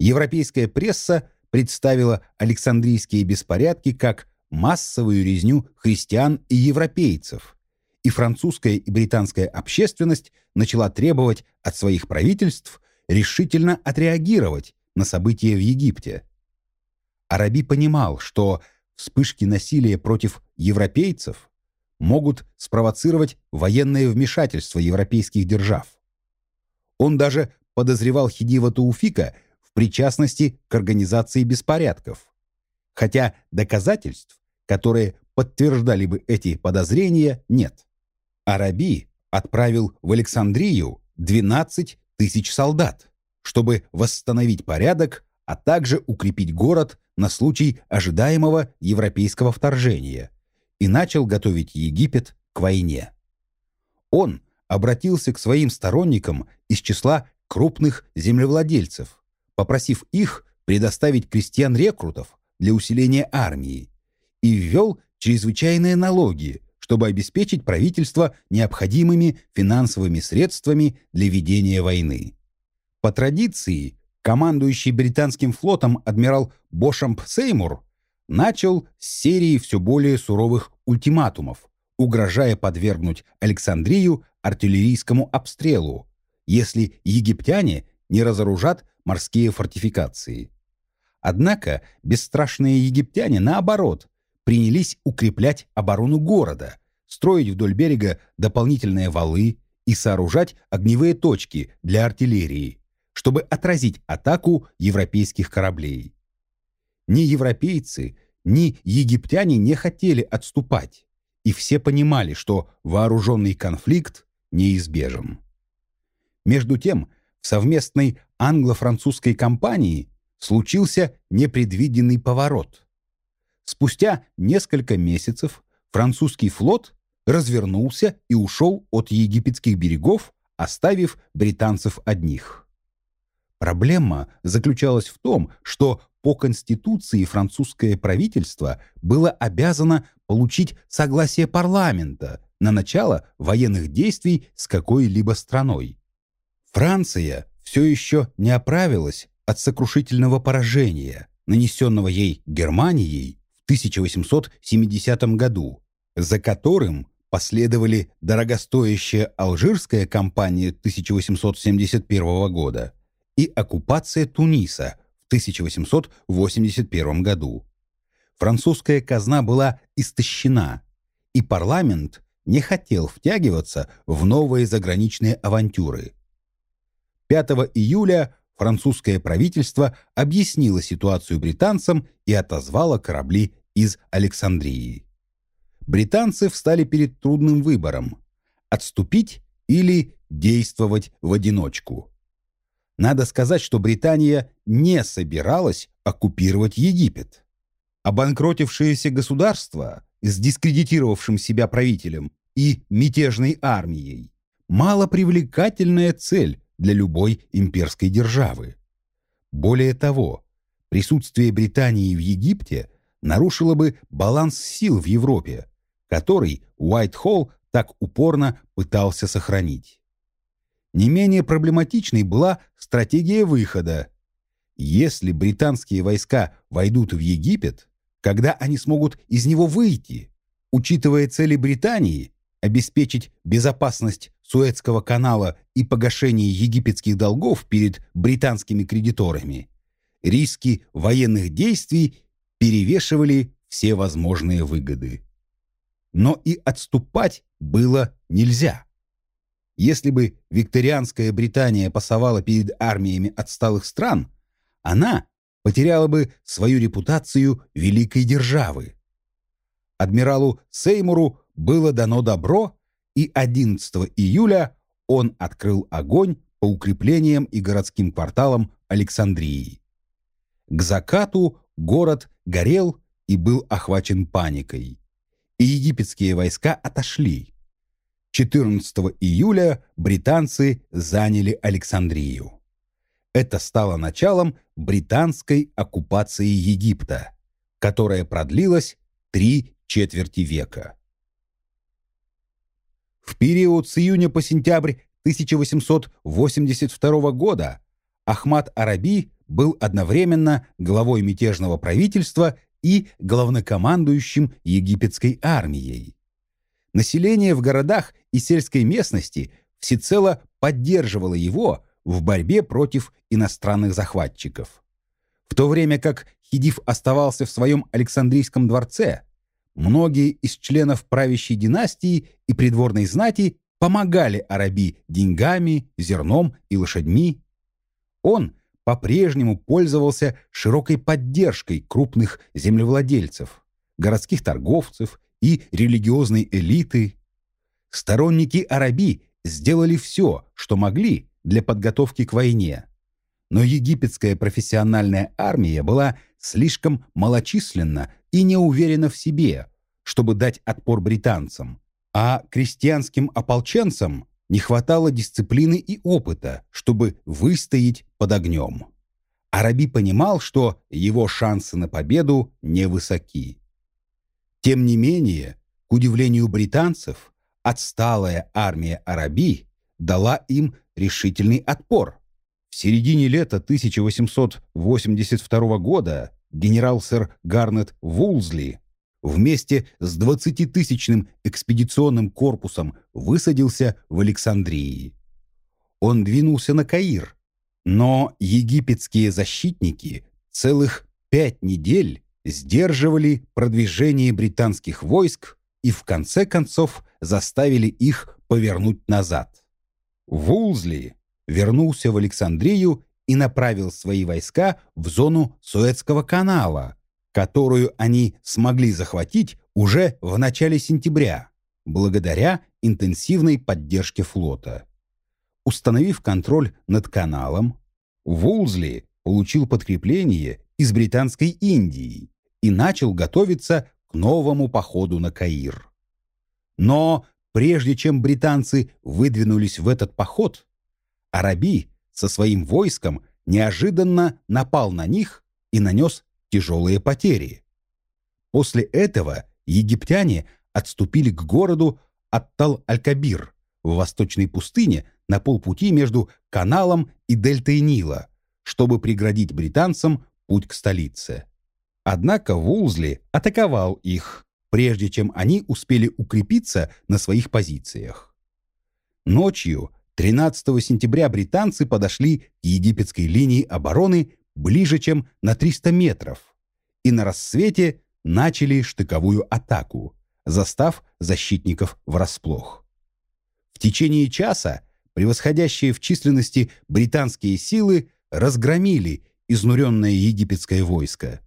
Европейская пресса представила Александрийские беспорядки как массовую резню христиан и европейцев, и французская и британская общественность начала требовать от своих правительств решительно отреагировать на события в Египте. Араби понимал, что вспышки насилия против европейцев могут спровоцировать военное вмешательство европейских держав. Он даже подозревал Хидива Тауфика в причастности к организации беспорядков, хотя доказательств, которые подтверждали бы эти подозрения, нет. Араби отправил в Александрию 12 тысяч солдат, чтобы восстановить порядок, а также укрепить город на случай ожидаемого европейского вторжения и начал готовить Египет к войне. Он обратился к своим сторонникам из числа крупных землевладельцев, попросив их предоставить крестьян-рекрутов для усиления армии и ввел чрезвычайные налоги, чтобы обеспечить правительство необходимыми финансовыми средствами для ведения войны. По традиции, командующий британским флотом адмирал Бошамп Сеймур начал с серии все более суровых ультиматумов, угрожая подвергнуть Александрию артиллерийскому обстрелу, если египтяне не разоружат морские фортификации. Однако бесстрашные египтяне, наоборот, принялись укреплять оборону города, строить вдоль берега дополнительные валы и сооружать огневые точки для артиллерии, чтобы отразить атаку европейских кораблей. Ни европейцы, ни египтяне не хотели отступать, и все понимали, что вооруженный конфликт неизбежен. Между тем, в совместной англо-французской кампании случился непредвиденный поворот. Спустя несколько месяцев французский флот развернулся и ушел от египетских берегов, оставив британцев одних. Проблема заключалась в том, что по Конституции французское правительство было обязано получить согласие парламента на начало военных действий с какой-либо страной. Франция все еще не оправилась от сокрушительного поражения, нанесенного ей Германией 1870 году, за которым последовали дорогостоящая Алжирская кампания 1871 года и оккупация Туниса в 1881 году. Французская казна была истощена, и парламент не хотел втягиваться в новые заграничные авантюры. 5 июля французское правительство объяснило ситуацию британцам и отозвало корабли из Александрии. Британцы встали перед трудным выбором – отступить или действовать в одиночку. Надо сказать, что Британия не собиралась оккупировать Египет. Обанкротившееся государство с дискредитировавшим себя правителем и мятежной армией – малопривлекательная цель для любой имперской державы. Более того, присутствие Британии в Египте нарушило бы баланс сил в Европе, который Уайтхолл так упорно пытался сохранить. Не менее проблематичной была стратегия выхода. Если британские войска войдут в Египет, когда они смогут из него выйти, учитывая цели Британии обеспечить безопасность Суэцкого канала и погашение египетских долгов перед британскими кредиторами, риски военных действий перевешивали все возможные выгоды. Но и отступать было нельзя. Если бы викторианская Британия пасовала перед армиями отсталых стран, она потеряла бы свою репутацию великой державы. Адмиралу Сеймуру было дано добро, и 11 июля он открыл огонь по укреплениям и городским кварталам Александрии. К закату город горел и был охвачен паникой. И египетские войска отошли. 14 июля британцы заняли Александрию. Это стало началом британской оккупации Египта, которая продлилась три четверти века. В период с июня по сентябрь 1882 года Ахмад Араби был одновременно главой мятежного правительства и главнокомандующим египетской армией. Население в городах и сельской местности всецело поддерживало его в борьбе против иностранных захватчиков. В то время как Хидив оставался в своем Александрийском дворце, многие из членов правящей династии и придворной знати помогали Араби деньгами, зерном и лошадьми. Он по-прежнему пользовался широкой поддержкой крупных землевладельцев, городских торговцев и религиозной элиты. Сторонники Араби сделали все, что могли для подготовки к войне. Но египетская профессиональная армия была слишком малочисленна и не уверена в себе, чтобы дать отпор британцам, а крестьянским ополченцам не хватало дисциплины и опыта, чтобы выстоять под огнем. Араби понимал, что его шансы на победу невысоки. Тем не менее, к удивлению британцев, отсталая армия Араби дала им решительный отпор. В середине лета 1882 года генерал-сэр Гарнет Вулзли вместе с 20-тысячным экспедиционным корпусом высадился в Александрии. Он двинулся на Каир, но египетские защитники целых пять недель сдерживали продвижение британских войск и в конце концов заставили их повернуть назад. Вулзли вернулся в Александрию и направил свои войска в зону Суэцкого канала, которую они смогли захватить уже в начале сентября, благодаря интенсивной поддержке флота. Установив контроль над каналом, Вулзли получил подкрепление из Британской Индии и начал готовиться к новому походу на Каир. Но прежде чем британцы выдвинулись в этот поход, Араби со своим войском неожиданно напал на них и нанес тяжелые потери. После этого египтяне отступили к городу Аттал-Аль-Кабир в восточной пустыне на полпути между каналом и дельтой Нила, чтобы преградить британцам путь к столице. Однако Вулзли атаковал их, прежде чем они успели укрепиться на своих позициях. Ночью 13 сентября британцы подошли к египетской линии обороны ближе, чем на 300 метров, и на рассвете начали штыковую атаку, застав защитников врасплох. В течение часа превосходящие в численности британские силы разгромили изнуренное египетское войско.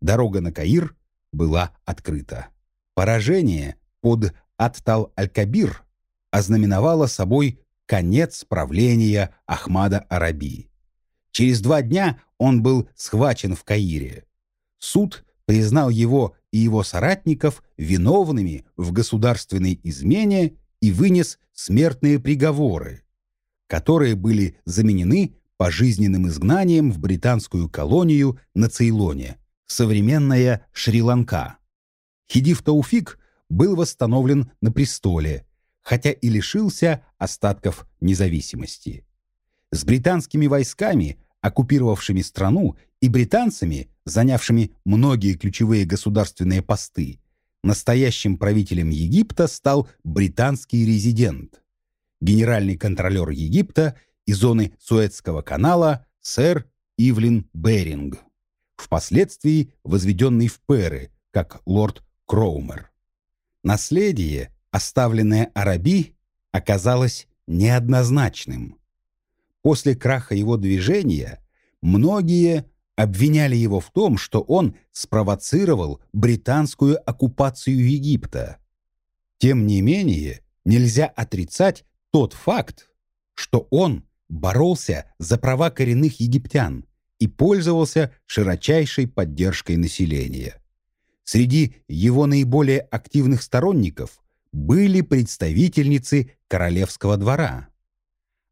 Дорога на Каир была открыта. Поражение под Аттал-Аль-Кабир ознаменовало собой конец правления Ахмада Араби. Через два дня он был схвачен в Каире. Суд признал его и его соратников виновными в государственной измене и вынес смертные приговоры, которые были заменены пожизненным изгнанием в британскую колонию на Цейлоне, современная Шри-Ланка. Хидив Тауфик был восстановлен на престоле, хотя и лишился остатков независимости. С британскими войсками, оккупировавшими страну, и британцами, занявшими многие ключевые государственные посты, настоящим правителем Египта стал британский резидент, генеральный контролер Египта и зоны Суэцкого канала сэр Ивлин Беринг впоследствии возведенный в Перы, как лорд Кроумер. Наследие, оставленное Араби, оказалось неоднозначным. После краха его движения многие обвиняли его в том, что он спровоцировал британскую оккупацию Египта. Тем не менее, нельзя отрицать тот факт, что он боролся за права коренных египтян и пользовался широчайшей поддержкой населения. Среди его наиболее активных сторонников были представительницы королевского двора.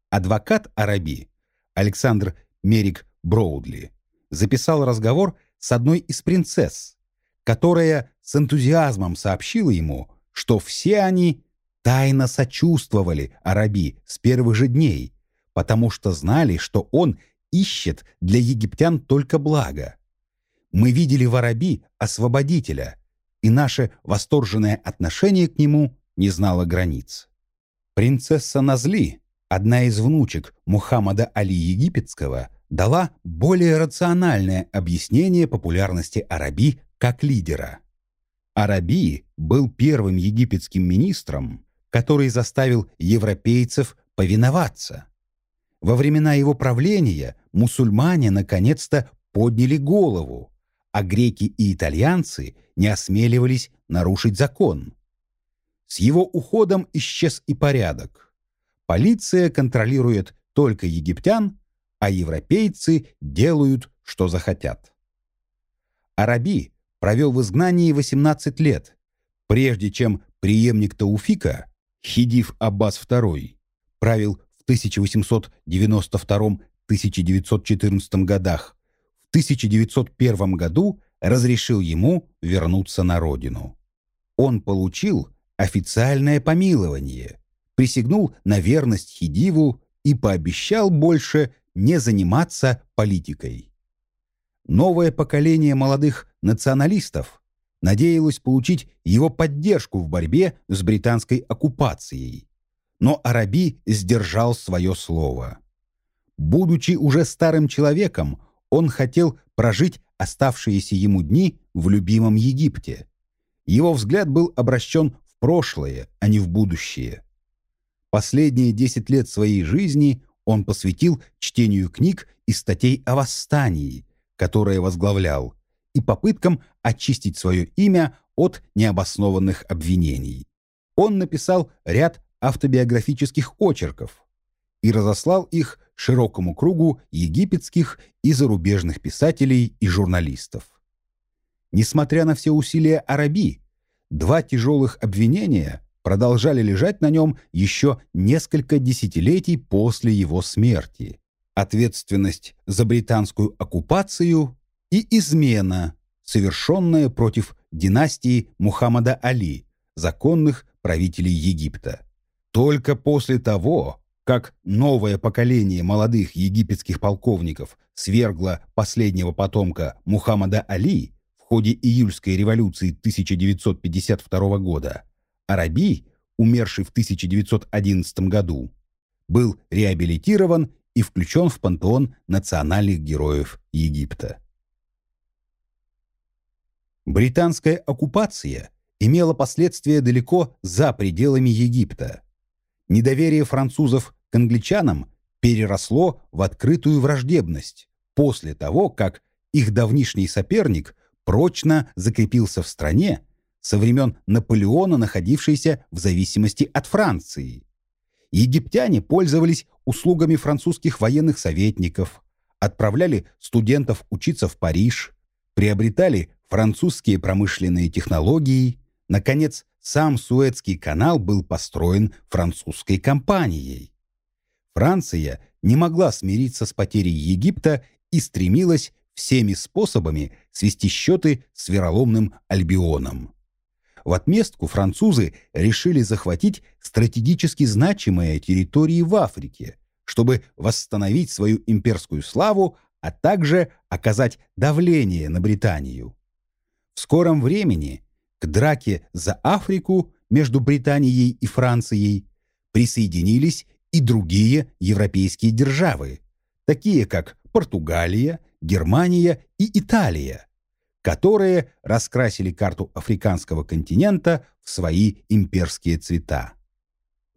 Адвокат Араби Александр Мерик Броудли записал разговор с одной из принцесс, которая с энтузиазмом сообщила ему, что все они тайно сочувствовали Араби с первых же дней, потому что знали, что он ищет для египтян только благо. Мы видели в Араби освободителя, и наше восторженное отношение к нему не знало границ. Принцесса Назли, одна из внучек Мухаммада Али Египетского, дала более рациональное объяснение популярности Араби как лидера. Араби был первым египетским министром, который заставил европейцев повиноваться. Во времена его правления мусульмане наконец-то подняли голову, а греки и итальянцы не осмеливались нарушить закон. С его уходом исчез и порядок. Полиция контролирует только египтян, а европейцы делают, что захотят. Араби провел в изгнании 18 лет, прежде чем преемник Тауфика, Хидив Аббас II, правил в 1892-1914 годах, 1901 году разрешил ему вернуться на родину. Он получил официальное помилование, присягнул на верность Хидиву и пообещал больше не заниматься политикой. Новое поколение молодых националистов надеялось получить его поддержку в борьбе с британской оккупацией. Но Араби сдержал свое слово. Будучи уже старым человеком, он хотел прожить оставшиеся ему дни в любимом Египте. Его взгляд был обращен в прошлое, а не в будущее. Последние десять лет своей жизни он посвятил чтению книг и статей о восстании, которое возглавлял, и попыткам очистить свое имя от необоснованных обвинений. Он написал ряд автобиографических очерков и разослал их широкому кругу египетских и зарубежных писателей и журналистов. Несмотря на все усилия Араби, два тяжелых обвинения продолжали лежать на нем еще несколько десятилетий после его смерти. Ответственность за британскую оккупацию и измена, совершенная против династии Мухаммада Али, законных правителей Египта. Только после того, как новое поколение молодых египетских полковников свергло последнего потомка Мухаммада Али в ходе июльской революции 1952 года, Араби, умерший в 1911 году, был реабилитирован и включен в пантеон национальных героев Египта. Британская оккупация имела последствия далеко за пределами Египта. Недоверие французов к англичанам переросло в открытую враждебность после того, как их давнишний соперник прочно закрепился в стране со времен Наполеона, находившейся в зависимости от Франции. Египтяне пользовались услугами французских военных советников, отправляли студентов учиться в Париж, приобретали французские промышленные технологии. Наконец, сам Суэцкий канал был построен французской компанией. Франция не могла смириться с потерей Египта и стремилась всеми способами свести счеты с вероломным Альбионом. В отместку французы решили захватить стратегически значимые территории в Африке, чтобы восстановить свою имперскую славу, а также оказать давление на Британию. В скором времени к драке за Африку между Британией и Францией присоединились и другие европейские державы, такие как Португалия, Германия и Италия, которые раскрасили карту африканского континента в свои имперские цвета.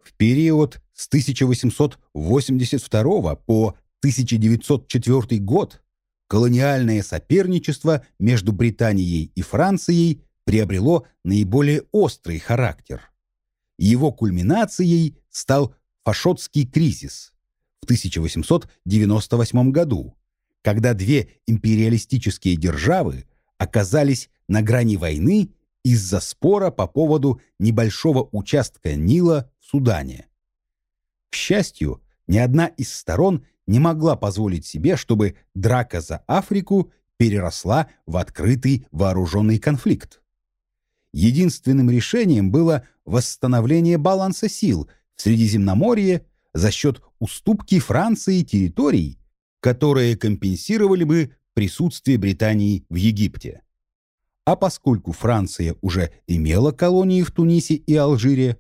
В период с 1882 по 1904 год колониальное соперничество между Британией и Францией приобрело наиболее острый характер. Его кульминацией стал Фашотский кризис в 1898 году, когда две империалистические державы оказались на грани войны из-за спора по поводу небольшого участка Нила в Судане. К счастью, ни одна из сторон не могла позволить себе, чтобы драка за Африку переросла в открытый вооруженный конфликт. Единственным решением было восстановление баланса сил Средиземноморье за счет уступки Франции территорий, которые компенсировали бы присутствие Британии в Египте. А поскольку Франция уже имела колонии в Тунисе и Алжире,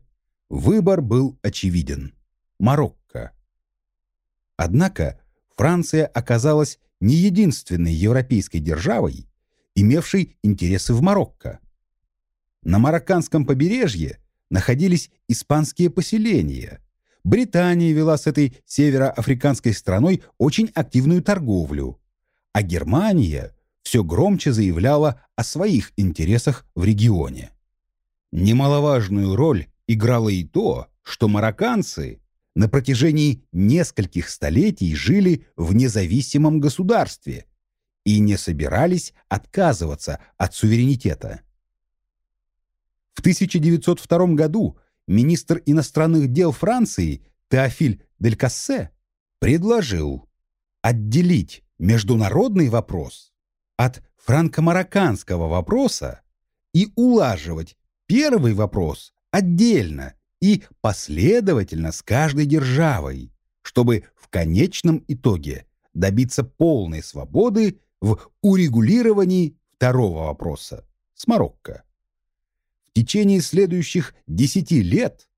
выбор был очевиден – Марокко. Однако Франция оказалась не единственной европейской державой, имевшей интересы в Марокко. На марокканском побережье находились испанские поселения. Британия вела с этой североафриканской страной очень активную торговлю, а Германия все громче заявляла о своих интересах в регионе. Немаловажную роль играло и то, что марокканцы на протяжении нескольких столетий жили в независимом государстве и не собирались отказываться от суверенитета. В 1902 году министр иностранных дел Франции Теофиль Дель Кассе предложил отделить международный вопрос от франко-марокканского вопроса и улаживать первый вопрос отдельно и последовательно с каждой державой, чтобы в конечном итоге добиться полной свободы в урегулировании второго вопроса с Марокко. В течение следующих десяти лет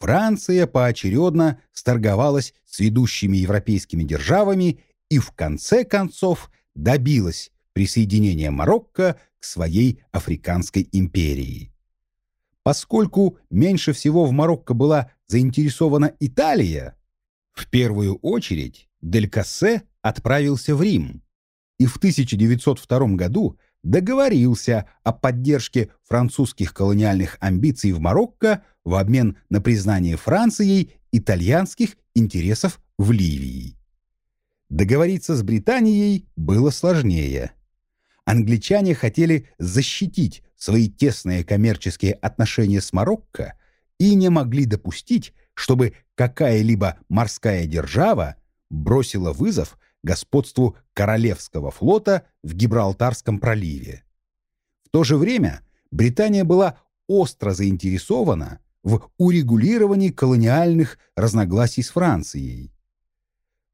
Франция поочередно сторговалась с ведущими европейскими державами и в конце концов добилась присоединения Марокко к своей Африканской империи. Поскольку меньше всего в Марокко была заинтересована Италия, в первую очередь Дель Кассе отправился в Рим и в 1902 году договорился о поддержке французских колониальных амбиций в Марокко в обмен на признание Францией итальянских интересов в Ливии. Договориться с Британией было сложнее. Англичане хотели защитить свои тесные коммерческие отношения с Марокко и не могли допустить, чтобы какая-либо морская держава бросила вызов господству Королевского флота в Гибралтарском проливе. В то же время Британия была остро заинтересована в урегулировании колониальных разногласий с Францией.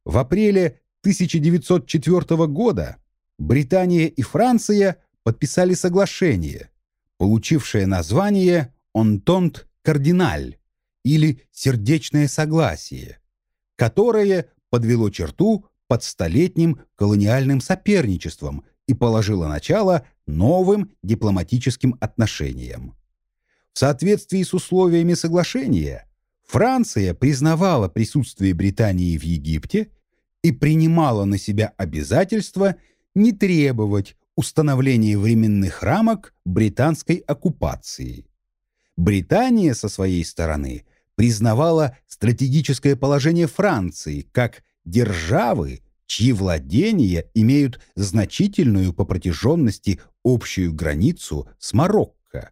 В апреле 1904 года Британия и Франция подписали соглашение, получившее название «Онтонт Кардиналь» или «Сердечное согласие», которое подвело черту под столетним колониальным соперничеством и положило начало новым дипломатическим отношениям. В соответствии с условиями соглашения Франция признавала присутствие Британии в Египте и принимала на себя обязательство не требовать установления временных рамок британской оккупации. Британия со своей стороны признавала стратегическое положение Франции как державы, чьи владения имеют значительную по протяженности общую границу с Марокко,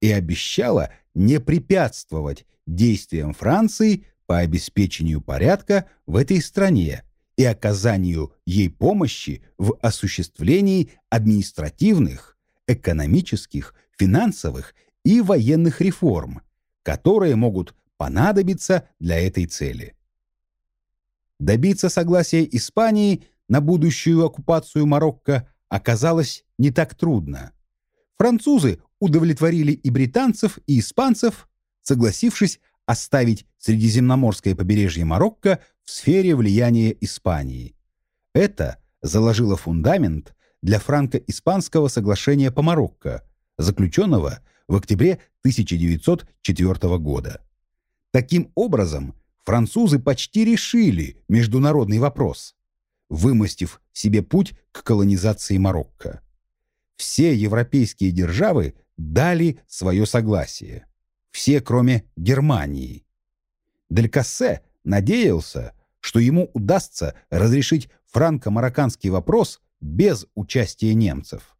и обещала не препятствовать действиям Франции по обеспечению порядка в этой стране и оказанию ей помощи в осуществлении административных, экономических, финансовых и военных реформ, которые могут понадобиться для этой цели. Добиться согласия Испании на будущую оккупацию Марокко оказалось не так трудно. Французы удовлетворили и британцев, и испанцев, согласившись оставить Средиземноморское побережье Марокко в сфере влияния Испании. Это заложило фундамент для франко-испанского соглашения по Марокко, заключенного в октябре 1904 года. Таким образом, французы почти решили международный вопрос, вымостив себе путь к колонизации Марокко. Все европейские державы дали свое согласие. Все, кроме Германии. Дель Кассе надеялся, что ему удастся разрешить франко-марокканский вопрос без участия немцев.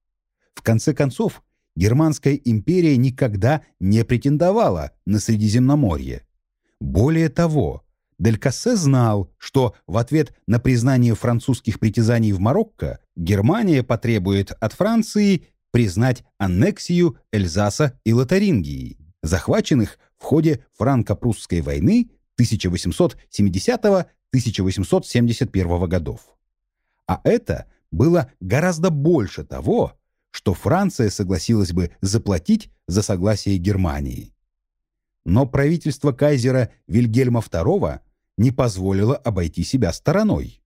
В конце концов, Германская империя никогда не претендовала на Средиземноморье. Более того, Дель Кассе знал, что в ответ на признание французских притязаний в Марокко Германия потребует от Франции признать аннексию Эльзаса и Лотарингии, захваченных в ходе франко-прусской войны 1870-1871 годов. А это было гораздо больше того, что Франция согласилась бы заплатить за согласие Германии. Но правительство кайзера Вильгельма II не позволило обойти себя стороной.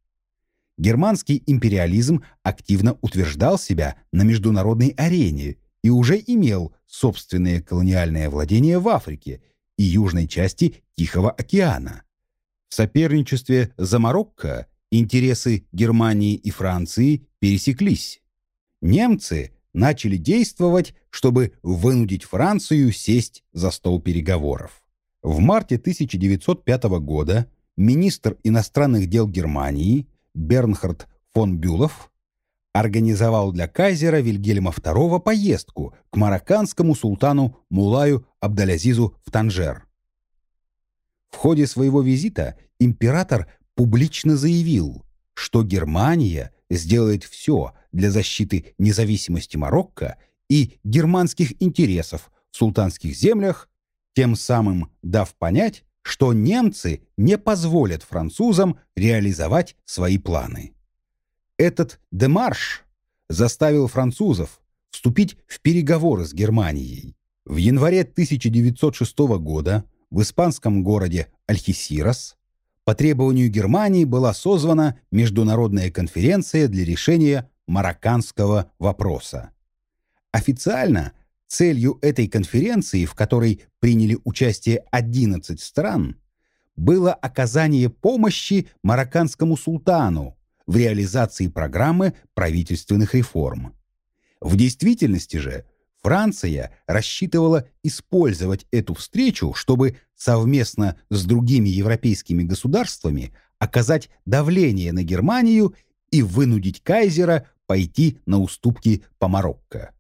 Германский империализм активно утверждал себя на международной арене и уже имел собственные колониальные владения в Африке и южной части Тихого океана. В соперничестве за Марокко интересы Германии и Франции пересеклись. Немцы начали действовать, чтобы вынудить Францию сесть за стол переговоров. В марте 1905 года министр иностранных дел Германии Бернхард фон Бюлов организовал для кайзера Вильгельма II поездку к марокканскому султану Мулаю Абдалязизу в Танжер. В ходе своего визита император публично заявил, что Германия сделает все для защиты независимости Марокко и германских интересов в султанских землях, тем самым дав понять, что немцы не позволят французам реализовать свои планы. Этот демарш заставил французов вступить в переговоры с Германией. В январе 1906 года в испанском городе Альхисирас по требованию Германии была созвана международная конференция для решения марокканского вопроса. Официально целью этой конференции, в которой приняли участие 11 стран, было оказание помощи марокканскому султану в реализации программы правительственных реформ. В действительности же Франция рассчитывала использовать эту встречу, чтобы совместно с другими европейскими государствами оказать давление на Германию и вынудить кайзера пойти на уступки по Марокко.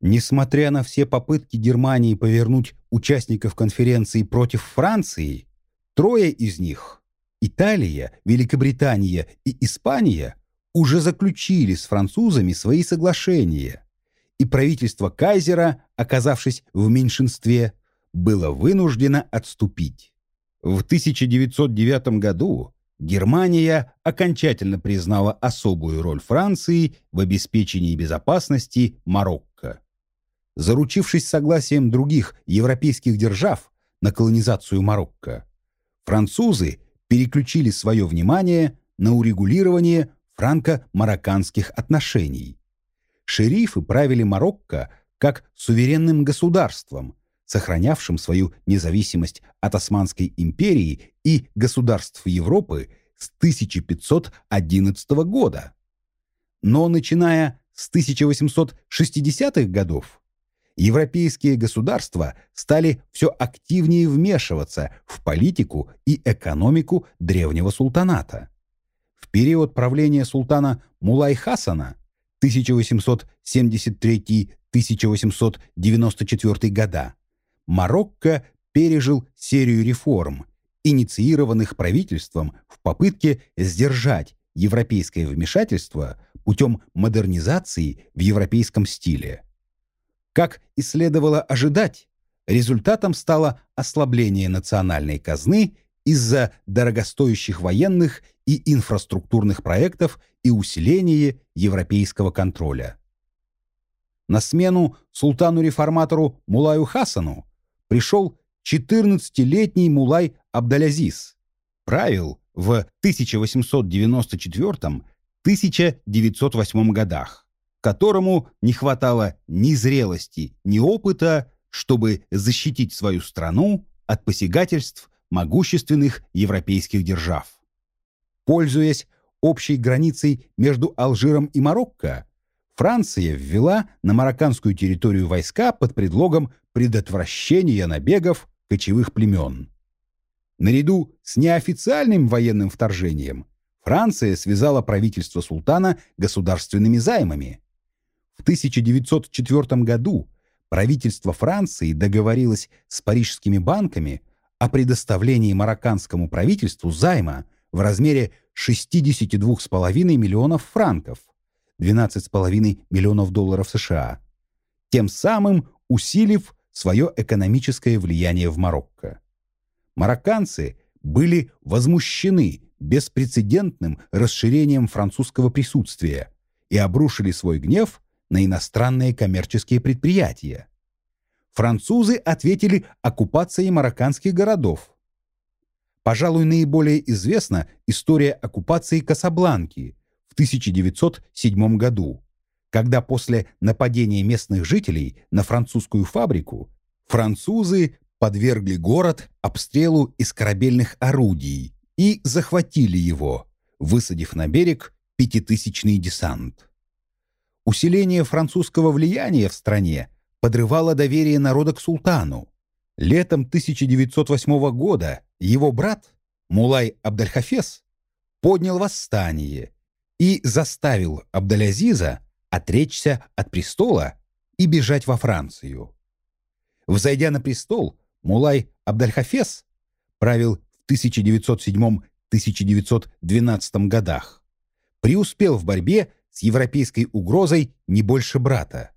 Несмотря на все попытки Германии повернуть участников конференции против Франции, трое из них – Италия, Великобритания и Испания – уже заключили с французами свои соглашения, и правительство кайзера, оказавшись в меньшинстве, было вынуждено отступить. В 1909 году Германия окончательно признала особую роль Франции в обеспечении безопасности Марокко. Заручившись согласием других европейских держав на колонизацию Марокко, французы переключили свое внимание на урегулирование франко-марокканских отношений. Шерифы правили Марокко как суверенным государством, сохранявшим свою независимость от Османской империи и государств Европы с 1511 года. Но начиная с 1860-х годов европейские государства стали все активнее вмешиваться в политику и экономику древнего султаната. В период правления султана Мулай Хасана 1873-1894 года Марокко пережил серию реформ, инициированных правительством в попытке сдержать европейское вмешательство путем модернизации в европейском стиле. Как и следовало ожидать, результатом стало ослабление национальной казны из-за дорогостоящих военных и инфраструктурных проектов и усиление европейского контроля. На смену султану-реформатору Мулаю Хасану пришел 14-летний Мулай Абдалязиз, правил в 1894-1908 годах, которому не хватало ни зрелости, ни опыта, чтобы защитить свою страну от посягательств могущественных европейских держав. Пользуясь общей границей между Алжиром и Марокко, Франция ввела на марокканскую территорию войска под предлогом предотвращения набегов кочевых племен. Наряду с неофициальным военным вторжением Франция связала правительство султана государственными займами. В 1904 году правительство Франции договорилось с парижскими банками о предоставлении марокканскому правительству займа в размере 62,5 миллионов франков, 12,5 миллионов долларов США, тем самым усилив свое экономическое влияние в Марокко. Марокканцы были возмущены беспрецедентным расширением французского присутствия и обрушили свой гнев на иностранные коммерческие предприятия. Французы ответили оккупацией марокканских городов. Пожалуй, наиболее известна история оккупации Касабланки в 1907 году, когда после нападения местных жителей на французскую фабрику французы подвергли город обстрелу из корабельных орудий и захватили его, высадив на берег пятитысячный десант. Усиление французского влияния в стране подрывало доверие народа к султану. Летом 1908 года его брат, Мулай Абдальхафес, поднял восстание и заставил Абдалязиза отречься от престола и бежать во Францию. Взойдя на престол, Мулай Абдальхафес правил в 1907-1912 годах, преуспел в борьбе с европейской угрозой не больше брата.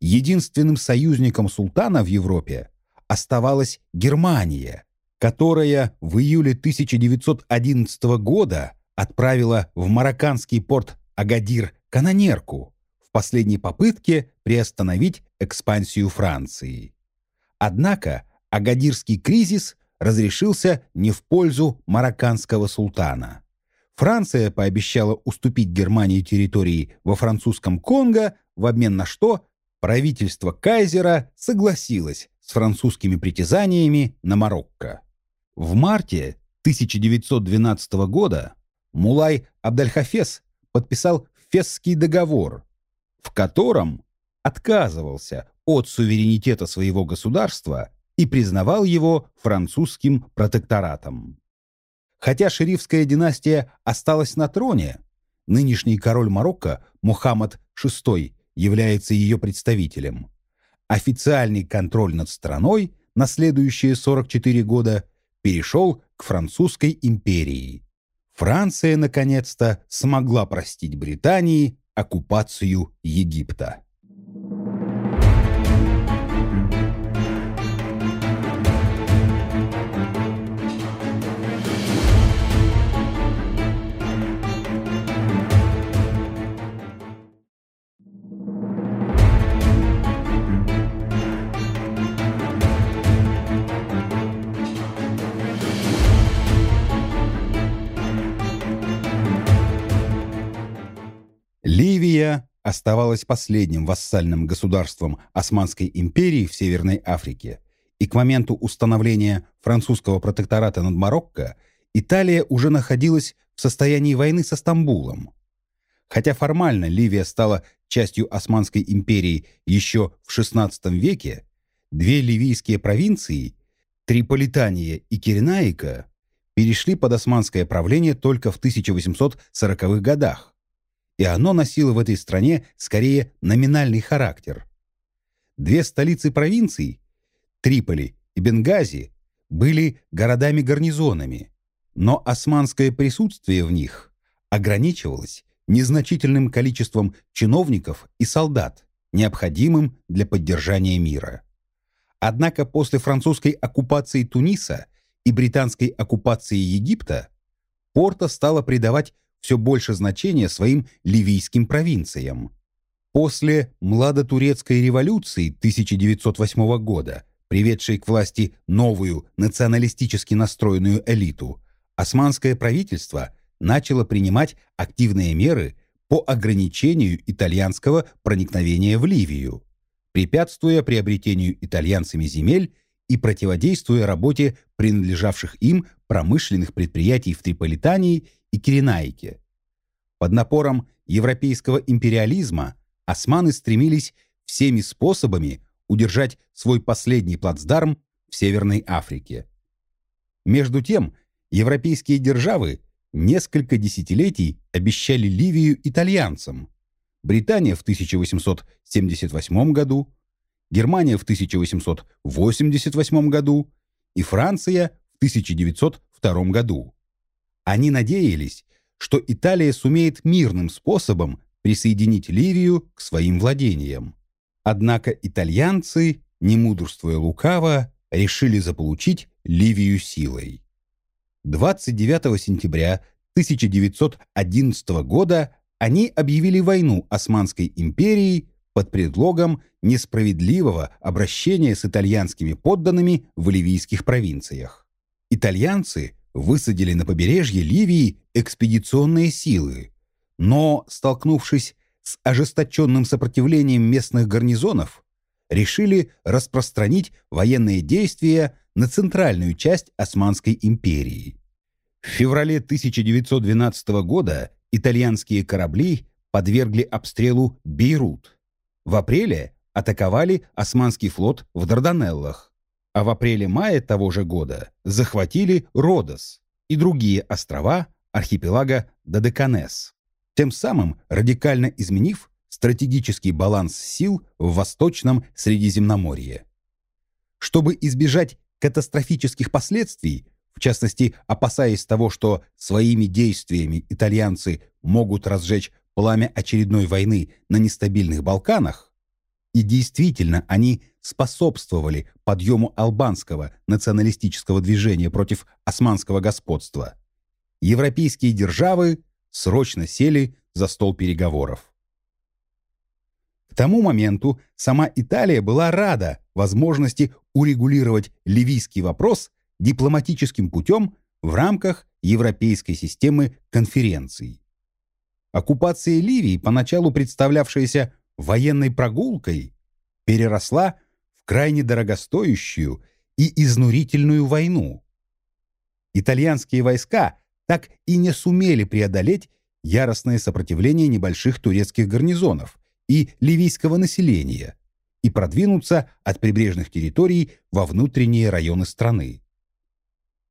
Единственным союзником султана в Европе оставалась Германия, которая в июле 1911 года отправила в марокканский порт Агадир канонерку в последней попытке приостановить экспансию Франции. Однако Агадирский кризис разрешился не в пользу марокканского султана. Франция пообещала уступить Германии территории во французском Конго, в обмен на что правительство Кайзера согласилось с французскими притязаниями на Марокко. В марте 1912 года Мулай Абдальхафес подписал Фесский договор, в котором отказывался от суверенитета своего государства и признавал его французским протекторатом. Хотя шерифская династия осталась на троне, нынешний король Марокко Мухаммад VI является ее представителем. Официальный контроль над страной на следующие 44 года перешел к французской империи. Франция, наконец-то, смогла простить Британии оккупацию Египта. Ливия оставалась последним вассальным государством Османской империи в Северной Африке, и к моменту установления французского протектората над Марокко Италия уже находилась в состоянии войны со Стамбулом. Хотя формально Ливия стала частью Османской империи еще в XVI веке, две ливийские провинции – Триполитания и Киренаика – перешли под османское правление только в 1840-х годах и оно носило в этой стране скорее номинальный характер. Две столицы провинций, Триполи и Бенгази, были городами-гарнизонами, но османское присутствие в них ограничивалось незначительным количеством чиновников и солдат, необходимым для поддержания мира. Однако после французской оккупации Туниса и британской оккупации Египта Порто стала придавать все больше значения своим ливийским провинциям. После младотурецкой революции 1908 года, приведшей к власти новую националистически настроенную элиту, османское правительство начало принимать активные меры по ограничению итальянского проникновения в Ливию, препятствуя приобретению итальянцами земель и противодействуя работе принадлежавших им промышленных предприятий в Триполитании и Киренайке. Под напором европейского империализма османы стремились всеми способами удержать свой последний плацдарм в Северной Африке. Между тем, европейские державы несколько десятилетий обещали Ливию итальянцам. Британия в 1878 году, Германия в 1888 году и Франция в 1902 году. Они надеялись, что Италия сумеет мирным способом присоединить Ливию к своим владениям. Однако итальянцы, не мудрствуя лукаво, решили заполучить Ливию силой. 29 сентября 1911 года они объявили войну Османской империи под предлогом несправедливого обращения с итальянскими подданными в ливийских провинциях. Итальянцы высадили на побережье Ливии экспедиционные силы, но, столкнувшись с ожесточенным сопротивлением местных гарнизонов, решили распространить военные действия на центральную часть Османской империи. В феврале 1912 года итальянские корабли подвергли обстрелу Бейрут. В апреле атаковали османский флот в Дарданеллах, а в апреле-мае того же года захватили Родос и другие острова архипелага Додеканес, тем самым радикально изменив стратегический баланс сил в Восточном Средиземноморье. Чтобы избежать катастрофических последствий, в частности, опасаясь того, что своими действиями итальянцы могут разжечь пламя очередной войны на нестабильных Балканах, и действительно они способствовали подъему албанского националистического движения против османского господства, европейские державы срочно сели за стол переговоров. К тому моменту сама Италия была рада возможности урегулировать ливийский вопрос дипломатическим путем в рамках европейской системы конференций. Оккупация Ливии, поначалу представлявшаяся военной прогулкой, переросла в крайне дорогостоящую и изнурительную войну. Итальянские войска так и не сумели преодолеть яростное сопротивление небольших турецких гарнизонов и ливийского населения и продвинуться от прибрежных территорий во внутренние районы страны.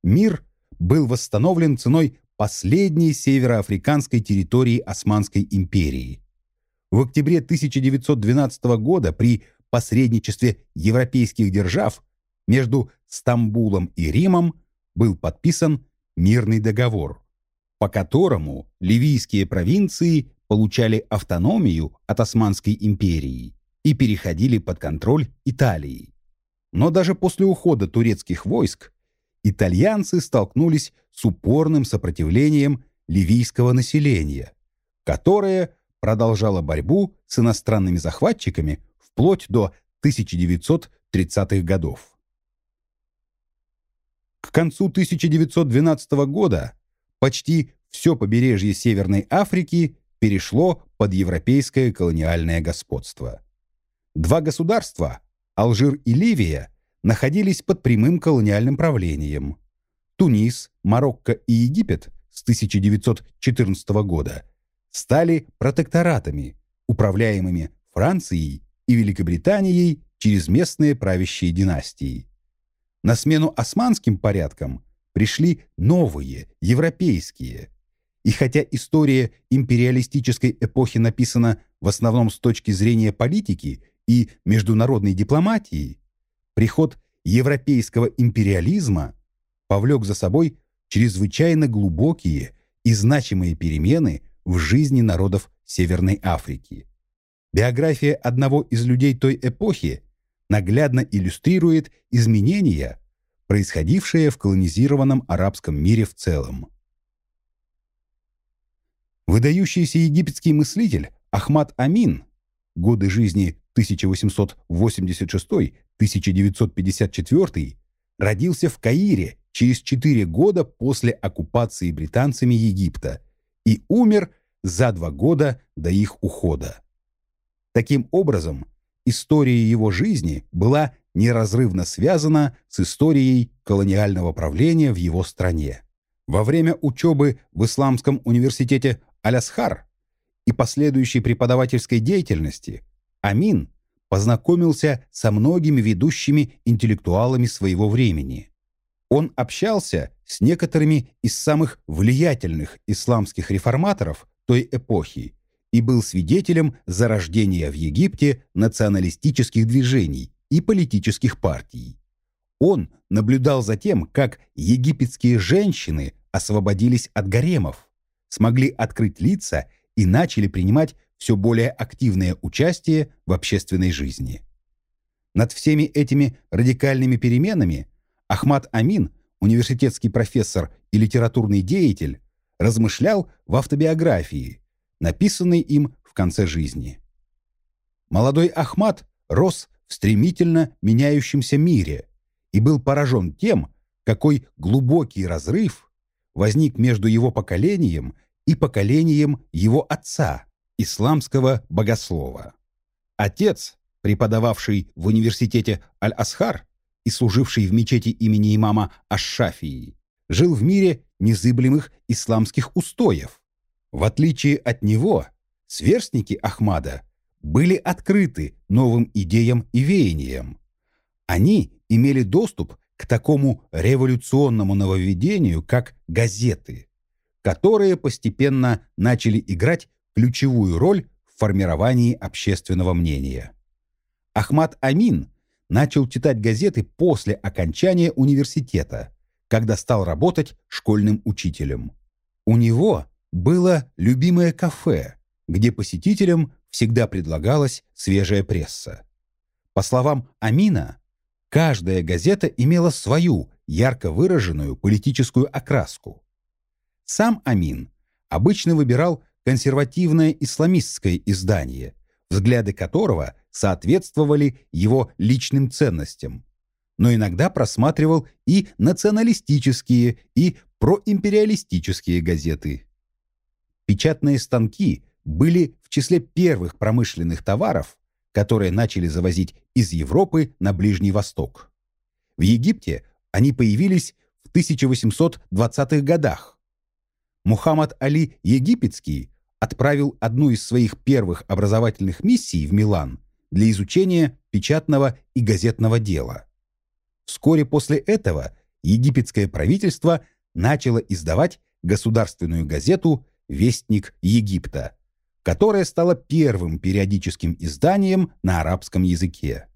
Мир был восстановлен ценой последней североафриканской территории Османской империи. В октябре 1912 года при посредничестве европейских держав между Стамбулом и Римом был подписан мирный договор, по которому ливийские провинции получали автономию от Османской империи и переходили под контроль Италии. Но даже после ухода турецких войск итальянцы столкнулись с упорным сопротивлением ливийского населения, которое продолжало борьбу с иностранными захватчиками вплоть до 1930-х годов. К концу 1912 года почти все побережье Северной Африки перешло под европейское колониальное господство. Два государства, Алжир и Ливия, находились под прямым колониальным правлением. Тунис, Марокко и Египет с 1914 года стали протекторатами, управляемыми Францией и Великобританией через местные правящие династии. На смену османским порядкам пришли новые, европейские. И хотя история империалистической эпохи написана в основном с точки зрения политики и международной дипломатии, Приход европейского империализма повлек за собой чрезвычайно глубокие и значимые перемены в жизни народов Северной Африки. Биография одного из людей той эпохи наглядно иллюстрирует изменения, происходившие в колонизированном арабском мире в целом. Выдающийся египетский мыслитель Ахмад Амин, годы жизни 1886-1954 родился в Каире через 4 года после оккупации британцами Египта и умер за два года до их ухода. Таким образом, история его жизни была неразрывно связана с историей колониального правления в его стране. Во время учебы в Исламском университете Алясхар и последующей преподавательской деятельности Амин познакомился со многими ведущими интеллектуалами своего времени. Он общался с некоторыми из самых влиятельных исламских реформаторов той эпохи и был свидетелем зарождения в Египте националистических движений и политических партий. Он наблюдал за тем, как египетские женщины освободились от гаремов, смогли открыть лица и начали принимать все более активное участие в общественной жизни. Над всеми этими радикальными переменами Ахмад Амин, университетский профессор и литературный деятель, размышлял в автобиографии, написанной им в конце жизни. Молодой Ахмад рос в стремительно меняющемся мире и был поражен тем, какой глубокий разрыв возник между его поколением и поколением его отца, исламского богослова. Отец, преподававший в университете Аль-Асхар и служивший в мечети имени имама Аш-Шафии, жил в мире незыблемых исламских устоев. В отличие от него, сверстники Ахмада были открыты новым идеям и веяниям. Они имели доступ к такому революционному нововведению, как газеты, которые постепенно начали играть ключевую роль в формировании общественного мнения. Ахмад Амин начал читать газеты после окончания университета, когда стал работать школьным учителем. У него было любимое кафе, где посетителям всегда предлагалась свежая пресса. По словам Амина, каждая газета имела свою ярко выраженную политическую окраску. Сам Амин обычно выбирал консервативное исламистское издание, взгляды которого соответствовали его личным ценностям, но иногда просматривал и националистические, и проимпериалистические газеты. Печатные станки были в числе первых промышленных товаров, которые начали завозить из Европы на Ближний Восток. В Египте они появились в 1820-х годах. Мухаммад Али Египетский отправил одну из своих первых образовательных миссий в Милан для изучения печатного и газетного дела. Вскоре после этого египетское правительство начало издавать государственную газету «Вестник Египта», которая стала первым периодическим изданием на арабском языке.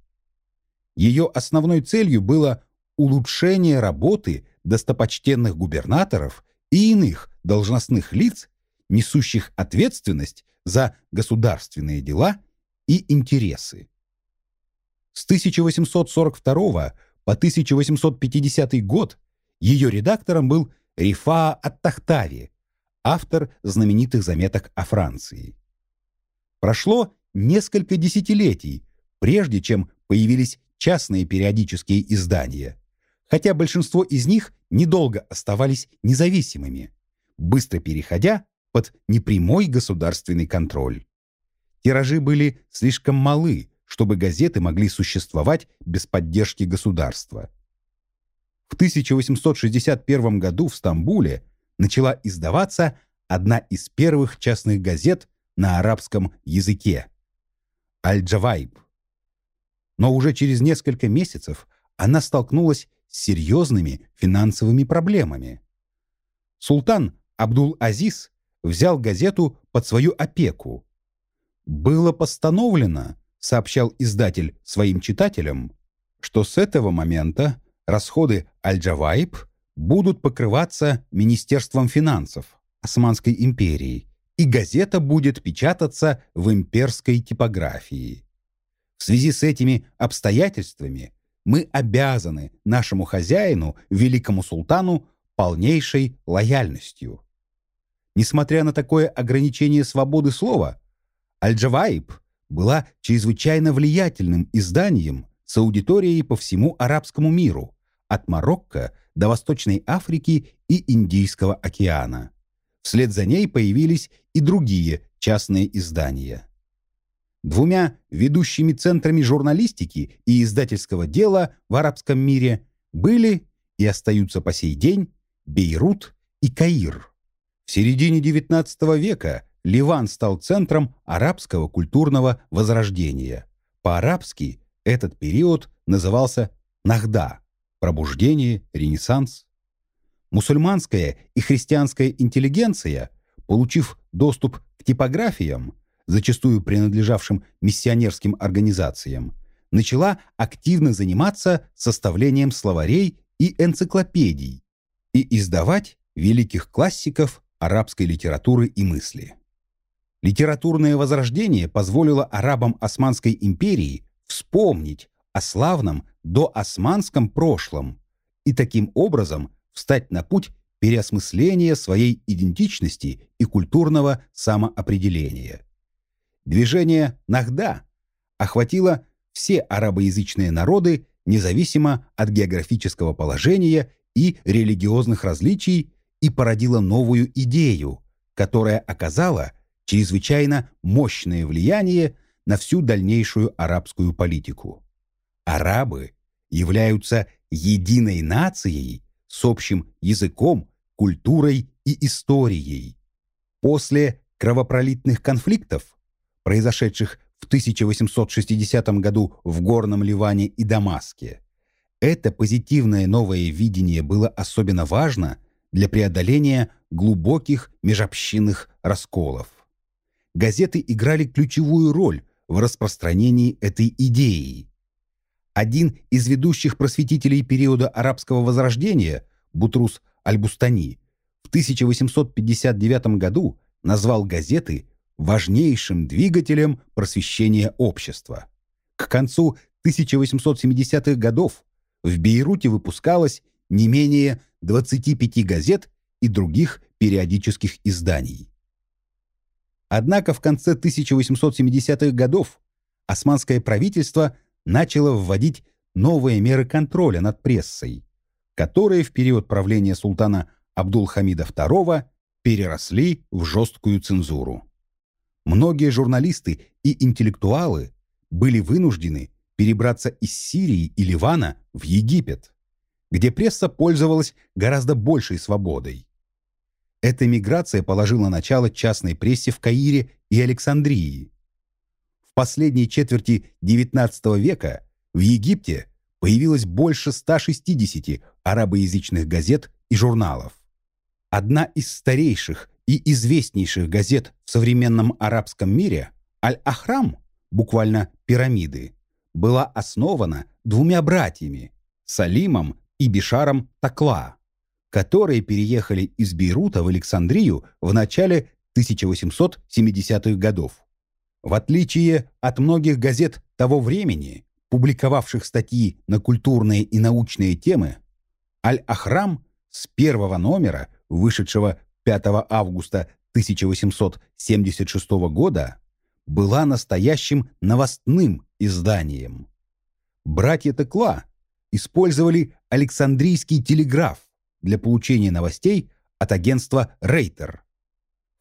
Ее основной целью было улучшение работы достопочтенных губернаторов и иных должностных лиц, несущих ответственность за государственные дела и интересы. С 1842 по 1850 год ее редактором был Рифа Ат-Тахтари, автор знаменитых заметок о Франции. Прошло несколько десятилетий, прежде чем появились частные периодические издания, хотя большинство из них недолго оставались независимыми, быстро переходя под непрямой государственный контроль. Тиражи были слишком малы, чтобы газеты могли существовать без поддержки государства. В 1861 году в Стамбуле начала издаваться одна из первых частных газет на арабском языке – «Аль-Джавайб». Но уже через несколько месяцев она столкнулась с серьезными финансовыми проблемами. Султан Абдул-Азиз взял газету под свою опеку. «Было постановлено», — сообщал издатель своим читателям, что с этого момента расходы Аль-Джавайб будут покрываться Министерством финансов Османской империи, и газета будет печататься в имперской типографии. В связи с этими обстоятельствами мы обязаны нашему хозяину, великому султану, полнейшей лояльностью. Несмотря на такое ограничение свободы слова, Аль-Джаваиб была чрезвычайно влиятельным изданием с аудиторией по всему арабскому миру, от Марокко до Восточной Африки и Индийского океана. Вслед за ней появились и другие частные издания. Двумя ведущими центрами журналистики и издательского дела в арабском мире были и остаются по сей день Бейрут и Каир. В середине XIX века Ливан стал центром арабского культурного возрождения. По-арабски этот период назывался Нахда. пробуждение, ренессанс. Мусульманская и христианская интеллигенция, получив доступ к типографиям, зачастую принадлежавшим миссионерским организациям, начала активно заниматься составлением словарей и энциклопедий и издавать великих классиков арабской литературы и мысли. Литературное возрождение позволило арабам Османской империи вспомнить о славном доосманском прошлом и таким образом встать на путь переосмысления своей идентичности и культурного самоопределения. Движение «Нахда» охватило все арабоязычные народы независимо от географического положения и религиозных различий и породило новую идею, которая оказала чрезвычайно мощное влияние на всю дальнейшую арабскую политику. Арабы являются единой нацией с общим языком, культурой и историей. После кровопролитных конфликтов, произошедших в 1860 году в Горном Ливане и Дамаске, это позитивное новое видение было особенно важно для преодоления глубоких межобщинных расколов. Газеты играли ключевую роль в распространении этой идеи. Один из ведущих просветителей периода арабского возрождения, Бутрус Аль-Бустани, в 1859 году назвал газеты важнейшим двигателем просвещения общества. К концу 1870-х годов в Бейруте выпускалось не менее 25 газет и других периодических изданий. Однако в конце 1870-х годов османское правительство начало вводить новые меры контроля над прессой, которые в период правления султана Абдул-Хамида II переросли в жесткую цензуру. Многие журналисты и интеллектуалы были вынуждены перебраться из Сирии и Ливана в Египет, где пресса пользовалась гораздо большей свободой. Эта миграция положила начало частной прессе в Каире и Александрии. В последней четверти XIX века в Египте появилось больше 160 арабоязычных газет и журналов. Одна из старейших и известнейших газет в современном арабском мире «Аль-Ахрам», буквально «пирамиды», была основана двумя братьями – Салимом и Бишаром Такла, которые переехали из Бейрута в Александрию в начале 1870-х годов. В отличие от многих газет того времени, публиковавших статьи на культурные и научные темы, Аль-Ахрам с первого номера, вышедшего 5 августа 1876 года, была настоящим новостным изданием. Братья Текла использовали Александрийский телеграф для получения новостей от агентства Рейтер.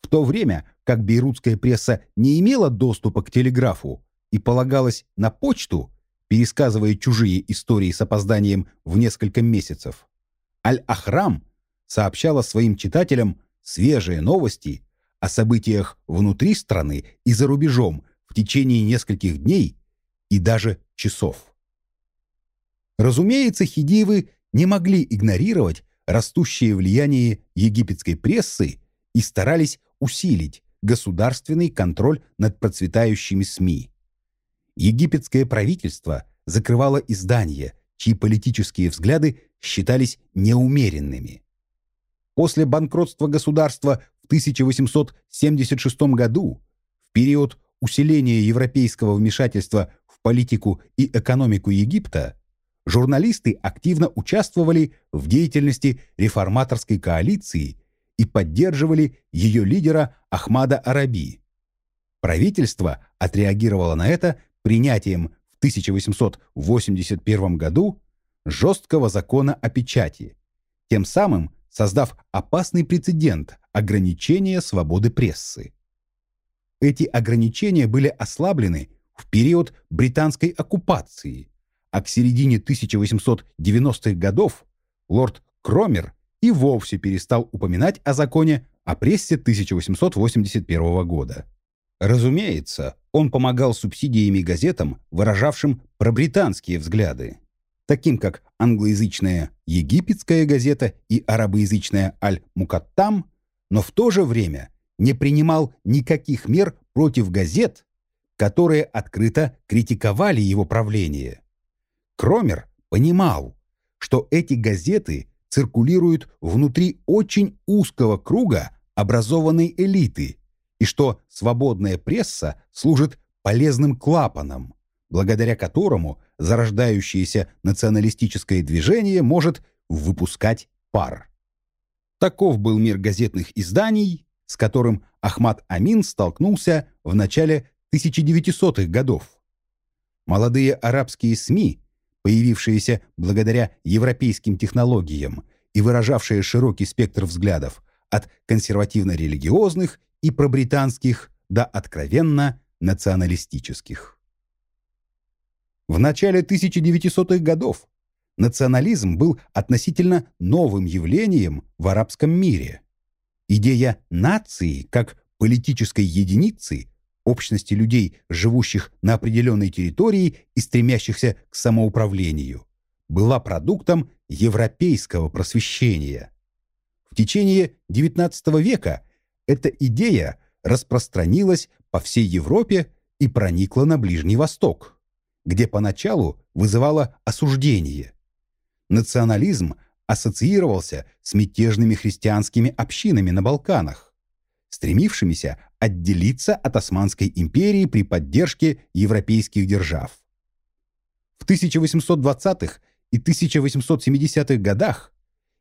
В то время, как бейрутская пресса не имела доступа к телеграфу и полагалась на почту, пересказывая чужие истории с опозданием в несколько месяцев, Аль-Ахрам сообщала своим читателям свежие новости о событиях внутри страны и за рубежом в течение нескольких дней и даже часов. Разумеется, хидивы не могли игнорировать растущее влияние египетской прессы и старались усилить государственный контроль над процветающими СМИ. Египетское правительство закрывало издания, чьи политические взгляды считались неумеренными. После банкротства государства в 1876 году, в период усиления европейского вмешательства в политику и экономику Египта, журналисты активно участвовали в деятельности реформаторской коалиции и поддерживали ее лидера Ахмада Араби. Правительство отреагировало на это принятием в 1881 году жесткого закона о печати, тем самым создав опасный прецедент ограничения свободы прессы. Эти ограничения были ослаблены в период британской оккупации, а к середине 1890-х годов лорд Кромер и вовсе перестал упоминать о законе о прессе 1881 года. Разумеется, он помогал субсидиями газетам, выражавшим пробританские взгляды. таким как англоязычная «Египетская газета» и арабоязычная «Аль-Мукаттам», но в то же время не принимал никаких мер против газет, которые открыто критиковали его правление. Кромер понимал, что эти газеты циркулируют внутри очень узкого круга образованной элиты и что свободная пресса служит полезным клапаном, благодаря которому зарождающееся националистическое движение может выпускать пар. Таков был мир газетных изданий, с которым Ахмад Амин столкнулся в начале 1900-х годов. Молодые арабские СМИ, появившиеся благодаря европейским технологиям и выражавшие широкий спектр взглядов от консервативно-религиозных и пробританских до откровенно националистических. В начале 1900-х годов национализм был относительно новым явлением в арабском мире. Идея нации как политической единицы, общности людей, живущих на определенной территории и стремящихся к самоуправлению, была продуктом европейского просвещения. В течение XIX века эта идея распространилась по всей Европе и проникла на Ближний Восток, где поначалу вызывала осуждение. Национализм ассоциировался с мятежными христианскими общинами на Балканах, стремившимися отделиться от Османской империи при поддержке европейских держав. В 1820-х и 1870-х годах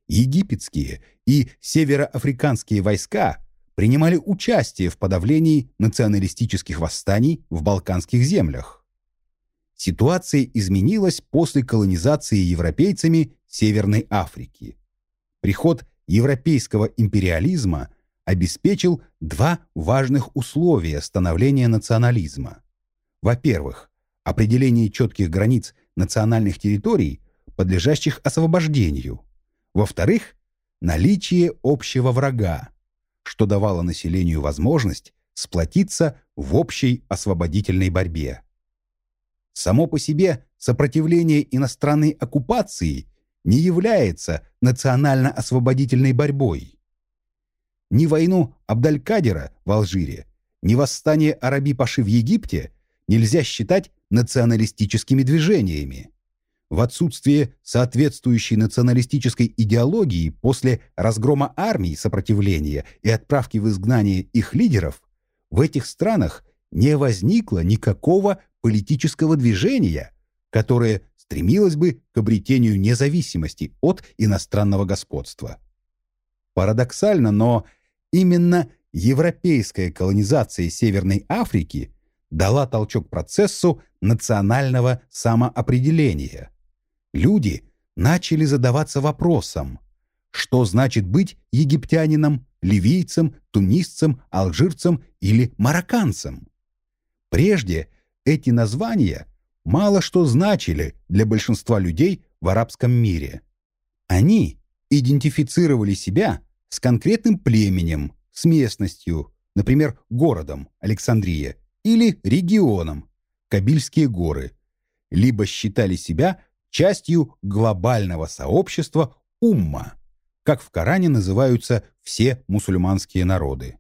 египетские и североафриканские войска принимали участие в подавлении националистических восстаний в Балканских землях. Ситуация изменилась после колонизации европейцами Северной Африки. Приход европейского империализма обеспечил два важных условия становления национализма. Во-первых, определение четких границ национальных территорий, подлежащих освобождению. Во-вторых, наличие общего врага, что давало населению возможность сплотиться в общей освободительной борьбе. Само по себе сопротивление иностранной оккупации не является национально-освободительной борьбой. Ни войну Абдалькадера в Алжире, ни восстание Араби-Паши в Египте нельзя считать националистическими движениями в отсутствие соответствующей националистической идеологии после разгрома армий сопротивления и отправки в изгнание их лидеров, в этих странах не возникло никакого политического движения, которое стремилось бы к обретению независимости от иностранного господства. Парадоксально, но именно европейская колонизация Северной Африки дала толчок процессу национального самоопределения – люди начали задаваться вопросом, что значит быть египтянином, ливийцем, тунисцем, алжирцем или марокканцем. Прежде эти названия мало что значили для большинства людей в арабском мире. Они идентифицировали себя с конкретным племенем, с местностью, например, городом Александрия или регионом Кабильские горы, либо считали себя частью глобального сообщества умма, как в Коране называются все мусульманские народы.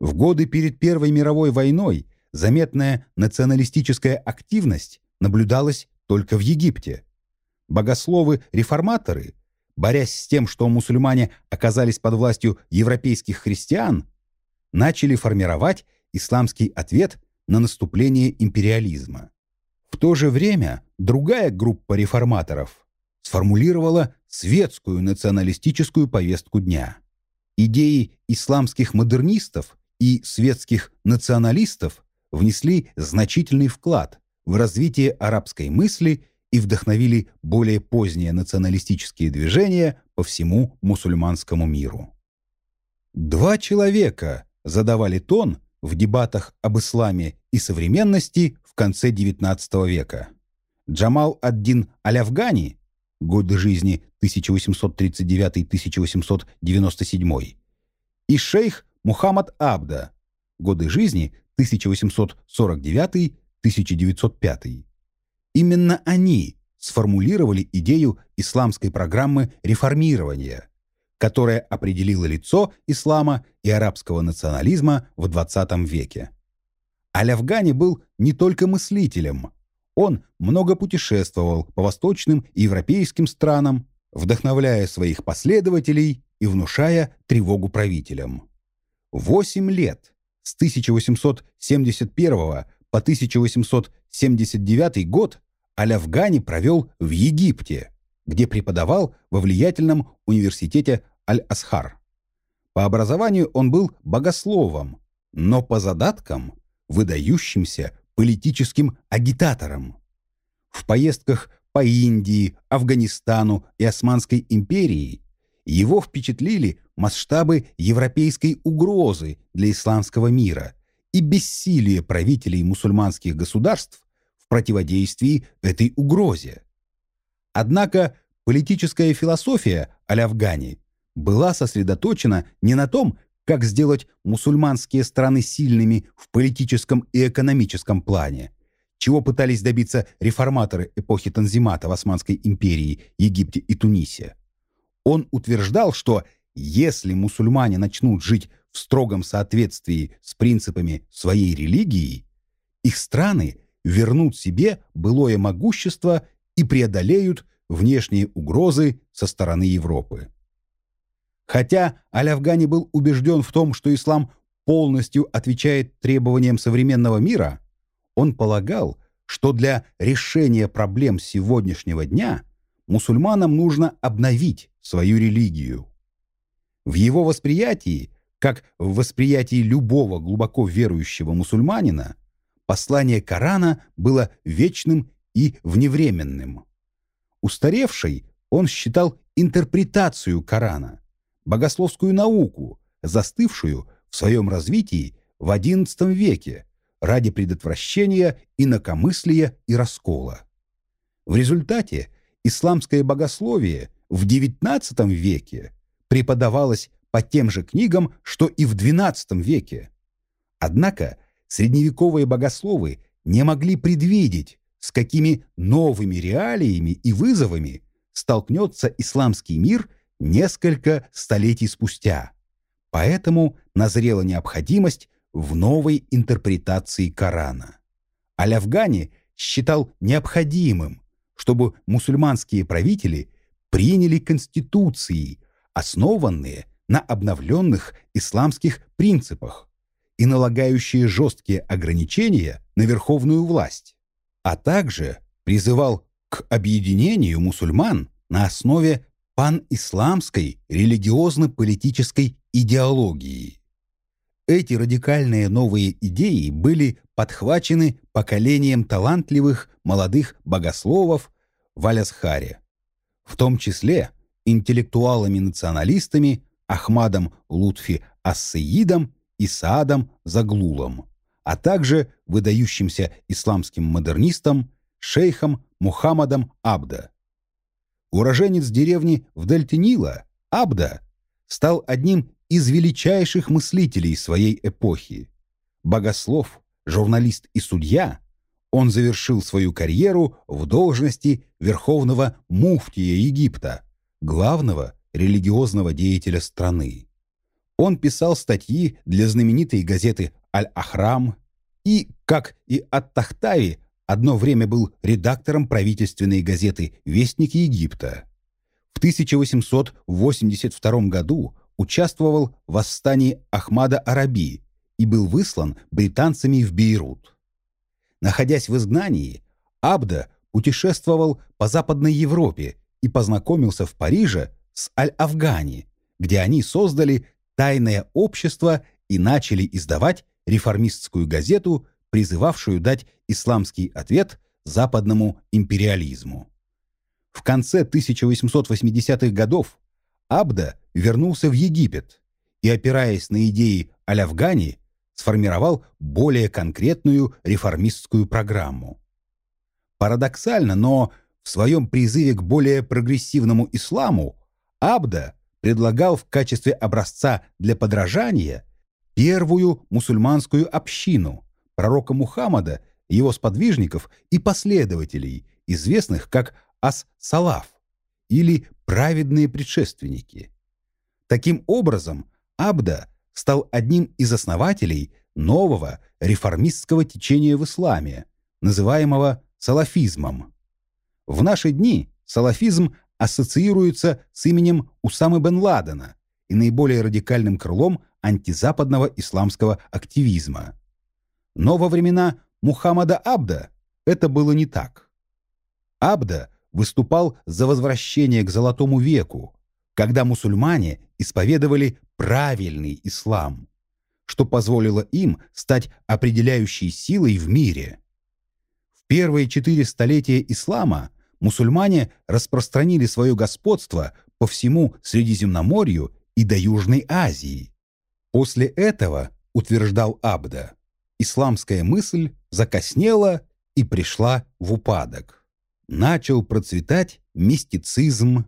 В годы перед Первой мировой войной заметная националистическая активность наблюдалась только в Египте. Богословы-реформаторы, борясь с тем, что мусульмане оказались под властью европейских христиан, начали формировать исламский ответ на наступление империализма. В то же время другая группа реформаторов сформулировала светскую националистическую повестку дня. Идеи исламских модернистов и светских националистов внесли значительный вклад в развитие арабской мысли и вдохновили более поздние националистические движения по всему мусульманскому миру. Два человека задавали тон в дебатах об исламе и современности в конце XIX века. Джамал ад-Дин Аль-Афгани, годы жизни 1839-1897, и шейх Мухаммад Абда, годы жизни 1849-1905. Именно они сформулировали идею исламской программы реформирования, которая определила лицо ислама и арабского национализма в XX веке. Аль-Афгани был не только мыслителем. Он много путешествовал по восточным и европейским странам, вдохновляя своих последователей и внушая тревогу правителям. Восемь лет, с 1871 по 1879 год, Аль-Афгани провел в Египте, где преподавал во влиятельном университете Аль-Асхар. По образованию он был богословом, но по задаткам – выдающимся политическим агитатором. В поездках по Индии, Афганистану и Османской империи его впечатлили масштабы европейской угрозы для исламского мира и бессилие правителей мусульманских государств в противодействии этой угрозе. Однако политическая философия Аль-Афгани была сосредоточена не на том, как сделать мусульманские страны сильными в политическом и экономическом плане, чего пытались добиться реформаторы эпохи Танзимата в Османской империи, Египте и Тунисе. Он утверждал, что если мусульмане начнут жить в строгом соответствии с принципами своей религии, их страны вернут себе былое могущество и преодолеют внешние угрозы со стороны Европы. Хотя Аль-Афгани был убежден в том, что ислам полностью отвечает требованиям современного мира, он полагал, что для решения проблем сегодняшнего дня мусульманам нужно обновить свою религию. В его восприятии, как в восприятии любого глубоко верующего мусульманина, послание Корана было вечным и вневременным. Устаревшей он считал интерпретацию Корана, богословскую науку, застывшую в своем развитии в XI веке ради предотвращения инакомыслия и раскола. В результате исламское богословие в XIX веке преподавалось по тем же книгам, что и в XII веке. Однако средневековые богословы не могли предвидеть, с какими новыми реалиями и вызовами столкнется исламский мир – несколько столетий спустя. Поэтому назрела необходимость в новой интерпретации Корана. Аль-Афгани считал необходимым, чтобы мусульманские правители приняли конституции, основанные на обновленных исламских принципах и налагающие жесткие ограничения на верховную власть, а также призывал к объединению мусульман на основе пан-исламской религиозно-политической идеологии. Эти радикальные новые идеи были подхвачены поколением талантливых молодых богословов в Алясхаре, в том числе интеллектуалами-националистами Ахмадом Лутфи Ассеидом и Саадом Заглулом, а также выдающимся исламским модернистом шейхом Мухаммадом Абда. Уроженец деревни в дельте Нила, Абда, стал одним из величайших мыслителей своей эпохи. Богослов, журналист и судья, он завершил свою карьеру в должности верховного муфтия Египта, главного религиозного деятеля страны. Он писал статьи для знаменитой газеты «Аль-Ахрам» и, как и Ат-Тахтави, одно время был редактором правительственной газеты «Вестник Египта». В 1882 году участвовал в восстании Ахмада Араби и был выслан британцами в Бейрут. Находясь в изгнании, Абда путешествовал по Западной Европе и познакомился в Париже с Аль-Афгани, где они создали тайное общество и начали издавать реформистскую газету призывавшую дать исламский ответ западному империализму. В конце 1880-х годов Абда вернулся в Египет и, опираясь на идеи Аль-Афгани, сформировал более конкретную реформистскую программу. Парадоксально, но в своем призыве к более прогрессивному исламу Абда предлагал в качестве образца для подражания первую мусульманскую общину, пророка Мухаммада, его сподвижников и последователей, известных как ас-салаф или праведные предшественники. Таким образом, Абда стал одним из основателей нового реформистского течения в исламе, называемого салафизмом. В наши дни салафизм ассоциируется с именем Усамы бен Ладена и наиболее радикальным крылом антизападного исламского активизма. Но во времена Мухаммада Абда это было не так. Абда выступал за возвращение к Золотому веку, когда мусульмане исповедовали правильный ислам, что позволило им стать определяющей силой в мире. В первые четыре столетия ислама мусульмане распространили свое господство по всему Средиземноморью и до Южной Азии. После этого, утверждал Абда, исламская мысль закоснела и пришла в упадок. Начал процветать мистицизм,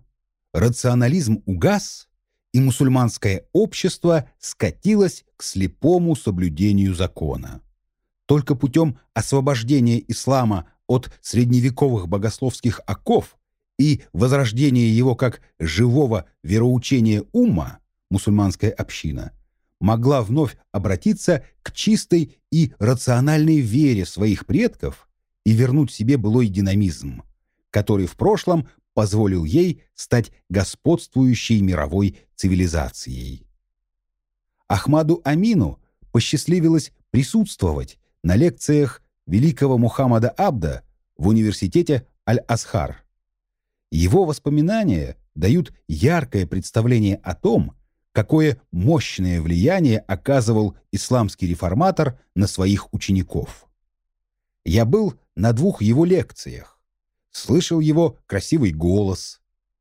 рационализм угас, и мусульманское общество скатилось к слепому соблюдению закона. Только путем освобождения ислама от средневековых богословских оков и возрождения его как живого вероучения умма, мусульманская община, могла вновь обратиться к чистой и рациональной вере своих предков и вернуть себе былой динамизм, который в прошлом позволил ей стать господствующей мировой цивилизацией. Ахмаду Амину посчастливилось присутствовать на лекциях великого Мухаммада Абда в университете Аль-Асхар. Его воспоминания дают яркое представление о том, какое мощное влияние оказывал исламский реформатор на своих учеников. Я был на двух его лекциях, слышал его красивый голос,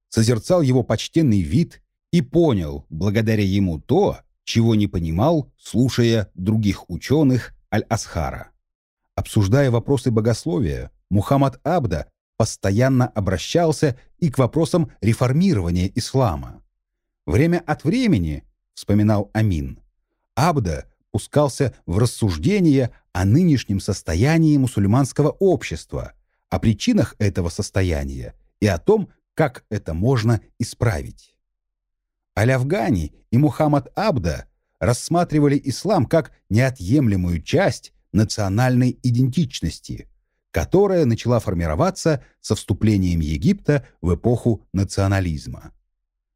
созерцал его почтенный вид и понял благодаря ему то, чего не понимал, слушая других ученых Аль-Асхара. Обсуждая вопросы богословия, Мухаммад Абда постоянно обращался и к вопросам реформирования ислама. Время от времени, вспоминал Амин, Абда пускался в рассуждения о нынешнем состоянии мусульманского общества, о причинах этого состояния и о том, как это можно исправить. Аль-Афгани и Мухаммад Абда рассматривали ислам как неотъемлемую часть национальной идентичности, которая начала формироваться со вступлением Египта в эпоху национализма.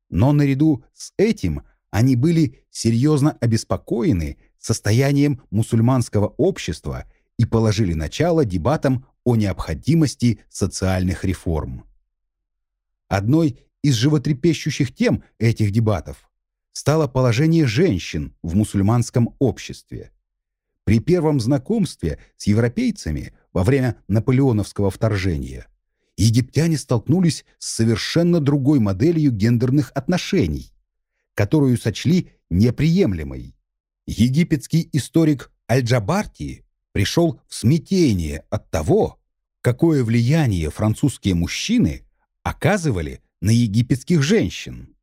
Но наряду с этим они были серьезно обеспокоены состоянием мусульманского общества и положили начало дебатам о необходимости социальных реформ. Одной из животрепещущих тем этих дебатов стало положение женщин в мусульманском обществе. При первом знакомстве с европейцами во время наполеоновского вторжения египтяне столкнулись с совершенно другой моделью гендерных отношений, которую сочли неприемлемой. Египетский историк Аль-Джабарти пришел в смятение от того, какое влияние французские мужчины оказывали на египетских женщин.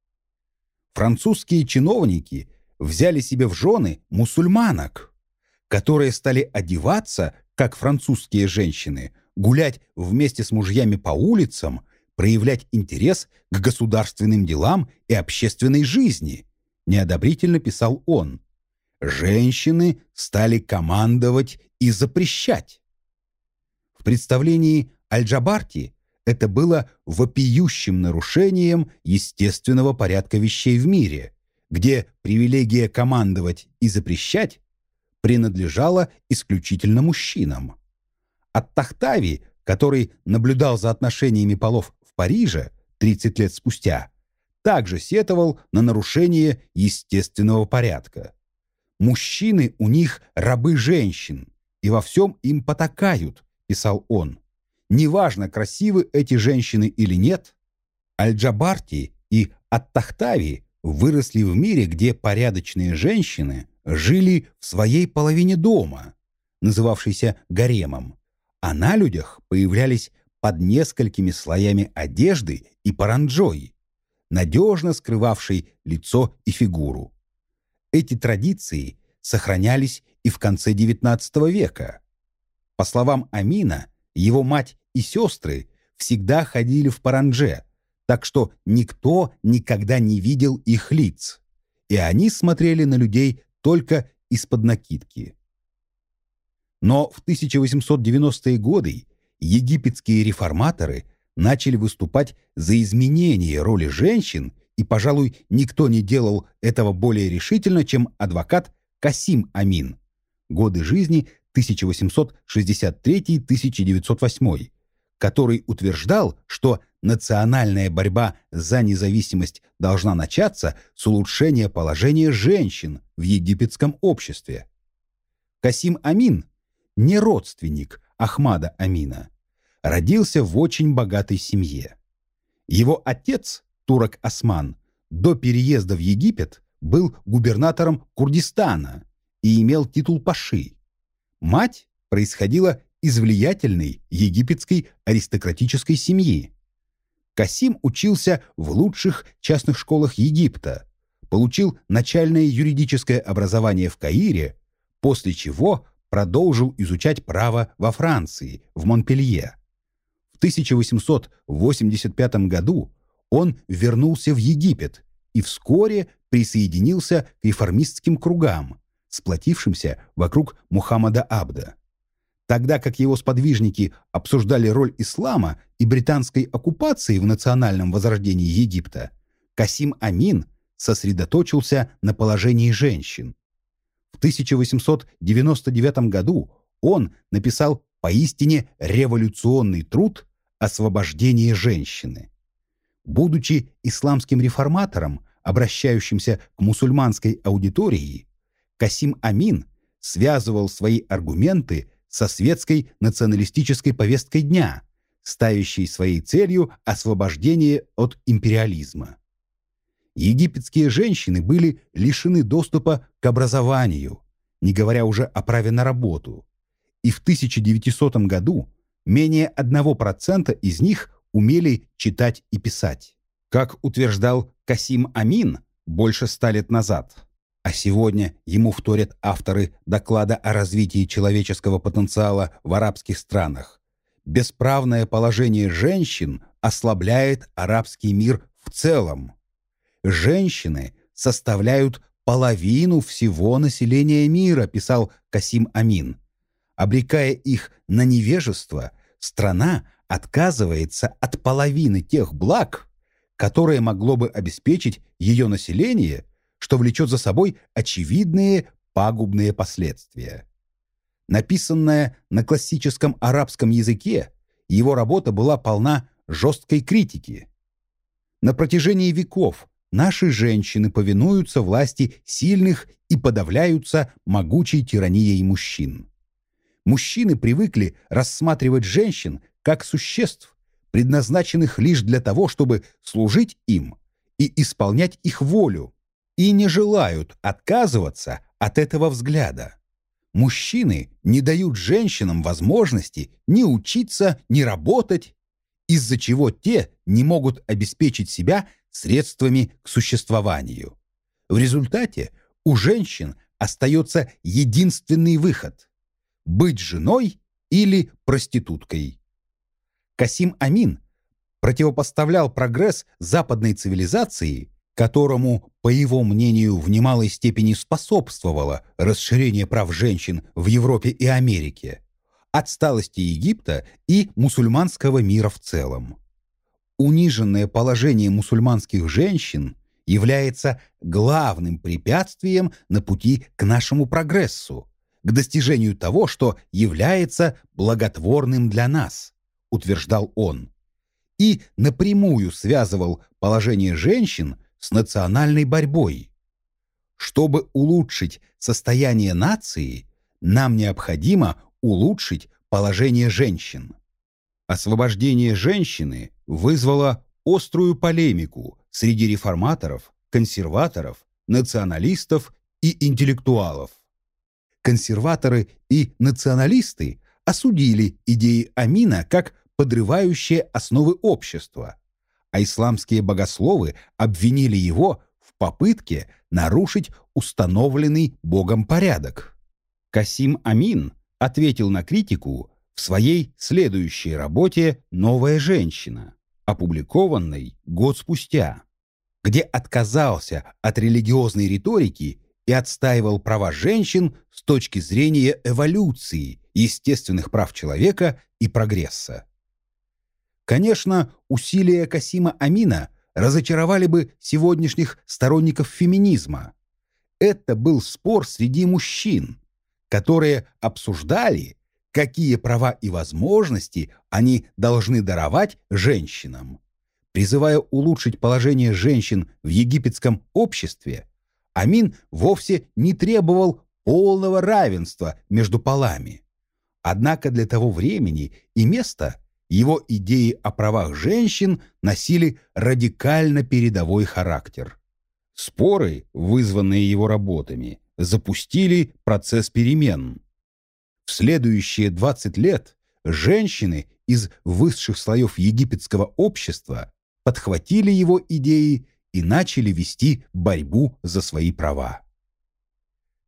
Французские чиновники взяли себе в жены мусульманок, которые стали одеваться, как французские женщины, гулять вместе с мужьями по улицам, проявлять интерес к государственным делам и общественной жизни, неодобрительно писал он. Женщины стали командовать и запрещать. В представлении Аль-Джабарти это было вопиющим нарушением естественного порядка вещей в мире, где привилегия командовать и запрещать принадлежала исключительно мужчинам. От Тахтави, который наблюдал за отношениями полов в Париже 30 лет спустя, также сетовал на нарушение естественного порядка. «Мужчины у них рабы женщин, и во всем им потакают», — писал он. «Неважно, красивы эти женщины или нет, Аль-Джабарти и Ат-Тахтави выросли в мире, где порядочные женщины жили в своей половине дома, называвшейся гаремом, а на людях появлялись под несколькими слоями одежды и паранджой, надежно скрывавшей лицо и фигуру. Эти традиции сохранялись и в конце XIX века. По словам Амина, его мать и сестры всегда ходили в паранже, так что никто никогда не видел их лиц, и они смотрели на людей только из-под накидки. Но в 1890-е годы египетские реформаторы начали выступать за изменение роли женщин, и, пожалуй, никто не делал этого более решительно, чем адвокат Касим Амин. Годы жизни 1863-1908, который утверждал, что национальная борьба за независимость должна начаться с улучшения положения женщин в египетском обществе. Касим Амин не родственник Ахмада Амина, родился в очень богатой семье. Его отец, турок Осман, до переезда в Египет был губернатором Курдистана и имел титул паши. Мать происходила из влиятельной египетской аристократической семьи. Касим учился в лучших частных школах Египта, получил начальное юридическое образование в Каире, после чего продолжил изучать право во Франции, в Монпелье. В 1885 году он вернулся в Египет и вскоре присоединился к реформистским кругам, сплотившимся вокруг Мухаммада Абда. Тогда как его сподвижники обсуждали роль ислама и британской оккупации в национальном возрождении Египта, Касим Амин сосредоточился на положении женщин. В 1899 году он написал поистине революционный труд «Освобождение женщины». Будучи исламским реформатором, обращающимся к мусульманской аудитории, Касим Амин связывал свои аргументы со светской националистической повесткой дня, ставящей своей целью освобождение от империализма египетские женщины были лишены доступа к образованию, не говоря уже о праве на работу. И в 1900 году менее 1% из них умели читать и писать. Как утверждал Касим Амин больше ста лет назад, а сегодня ему вторят авторы доклада о развитии человеческого потенциала в арабских странах, бесправное положение женщин ослабляет арабский мир в целом женщины составляют половину всего населения мира, писал Касим Амин. Обрекая их на невежество, страна отказывается от половины тех благ, которые могло бы обеспечить ее население, что влечет за собой очевидные пагубные последствия. Написанная на классическом арабском языке, его работа была полна жесткой критики. На протяжении веков наши женщины повинуются власти сильных и подавляются могучей тиранией мужчин. Мужчины привыкли рассматривать женщин как существ, предназначенных лишь для того, чтобы служить им и исполнять их волю, и не желают отказываться от этого взгляда. Мужчины не дают женщинам возможности ни учиться, ни работать, из-за чего те не могут обеспечить себя средствами к существованию. В результате у женщин остается единственный выход – быть женой или проституткой. Касим Амин противопоставлял прогресс западной цивилизации, которому, по его мнению, в немалой степени способствовало расширение прав женщин в Европе и Америке, отсталости Египта и мусульманского мира в целом. Униженное положение мусульманских женщин является главным препятствием на пути к нашему прогрессу, к достижению того, что является благотворным для нас, утверждал он, и напрямую связывал положение женщин с национальной борьбой. Чтобы улучшить состояние нации, нам необходимо улучшить положение женщин. Освобождение женщины вызвало острую полемику среди реформаторов, консерваторов, националистов и интеллектуалов. Консерваторы и националисты осудили идеи Амина как подрывающие основы общества, а исламские богословы обвинили его в попытке нарушить установленный Богом порядок. Касим Амин ответил на критику в своей следующей работе «Новая женщина», опубликованной год спустя, где отказался от религиозной риторики и отстаивал права женщин с точки зрения эволюции, естественных прав человека и прогресса. Конечно, усилия Касима Амина разочаровали бы сегодняшних сторонников феминизма. Это был спор среди мужчин, которые обсуждали, какие права и возможности они должны даровать женщинам. Призывая улучшить положение женщин в египетском обществе, Амин вовсе не требовал полного равенства между полами. Однако для того времени и места его идеи о правах женщин носили радикально передовой характер. Споры, вызванные его работами, запустили процесс перемен. В следующие 20 лет женщины из высших слоев египетского общества подхватили его идеи и начали вести борьбу за свои права.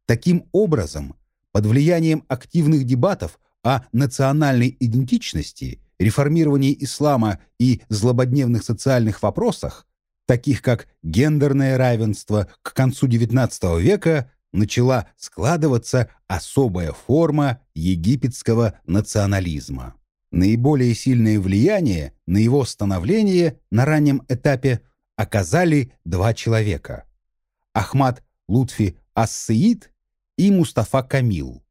Таким образом, под влиянием активных дебатов о национальной идентичности, реформировании ислама и злободневных социальных вопросах, таких как гендерное равенство, к концу XIX века начала складываться особая форма египетского национализма. Наиболее сильное влияние на его становление на раннем этапе оказали два человека – Ахмад Лутфи Ас-Саид и Мустафа Камил.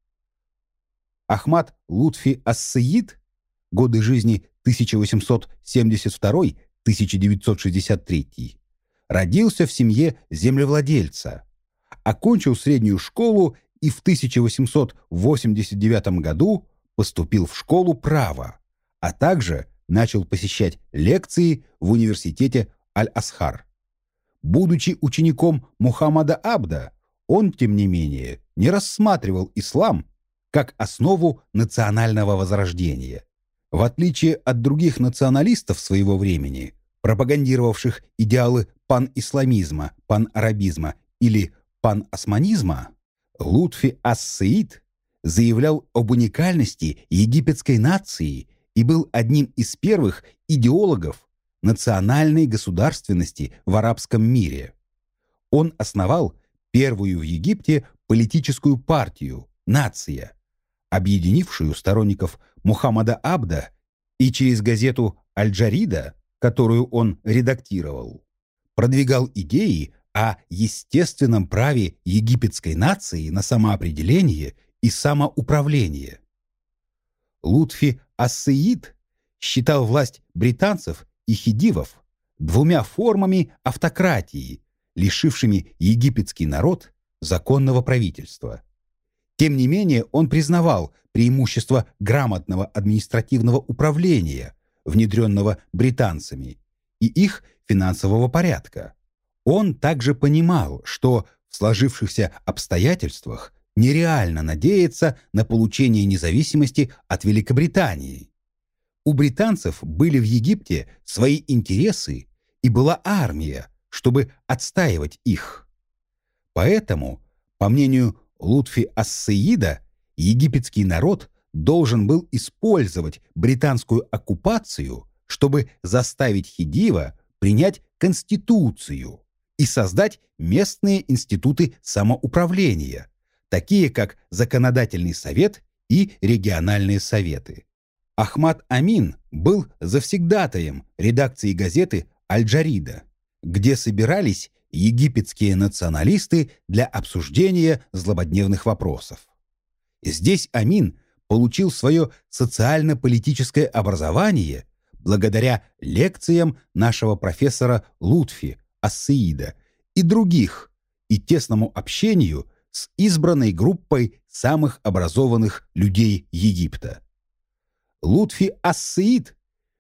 Ахмад Лутфи Ас-Саид, годы жизни 1872-1963, родился в семье землевладельца, окончил среднюю школу и в 1889 году поступил в школу права, а также начал посещать лекции в университете Аль-Асхар. Будучи учеником Мухаммада Абда, он, тем не менее, не рассматривал ислам как основу национального возрождения. В отличие от других националистов своего времени, пропагандировавших идеалы пан-исламизма, пан-арабизма или пан-османизма, Лутфи Ас-Саид заявлял об уникальности египетской нации и был одним из первых идеологов национальной государственности в арабском мире. Он основал первую в Египте политическую партию «Нация», объединившую сторонников Мухаммада Абда и через газету «Аль-Джарида», которую он редактировал, продвигал идеи о естественном праве египетской нации на самоопределение и самоуправление. Лутфи Ассеид считал власть британцев и хидивов двумя формами автократии, лишившими египетский народ законного правительства. Тем не менее, он признавал преимущество грамотного административного управления, внедренного британцами, и их финансового порядка. Он также понимал, что в сложившихся обстоятельствах нереально надеяться на получение независимости от Великобритании. У британцев были в Египте свои интересы и была армия, чтобы отстаивать их. Поэтому, по мнению Лутфи Ассеида, египетский народ должен был использовать британскую оккупацию, чтобы заставить Хидива принять конституцию и создать местные институты самоуправления, такие как Законодательный совет и региональные советы. Ахмад Амин был завсегдатаем редакции газеты «Аль-Джарида», где собирались египетские националисты для обсуждения злободневных вопросов. Здесь Амин получил свое социально-политическое образование благодаря лекциям нашего профессора Лутфи Ассеида и других, и тесному общению с избранной группой самых образованных людей Египта. Лутфи Ассеид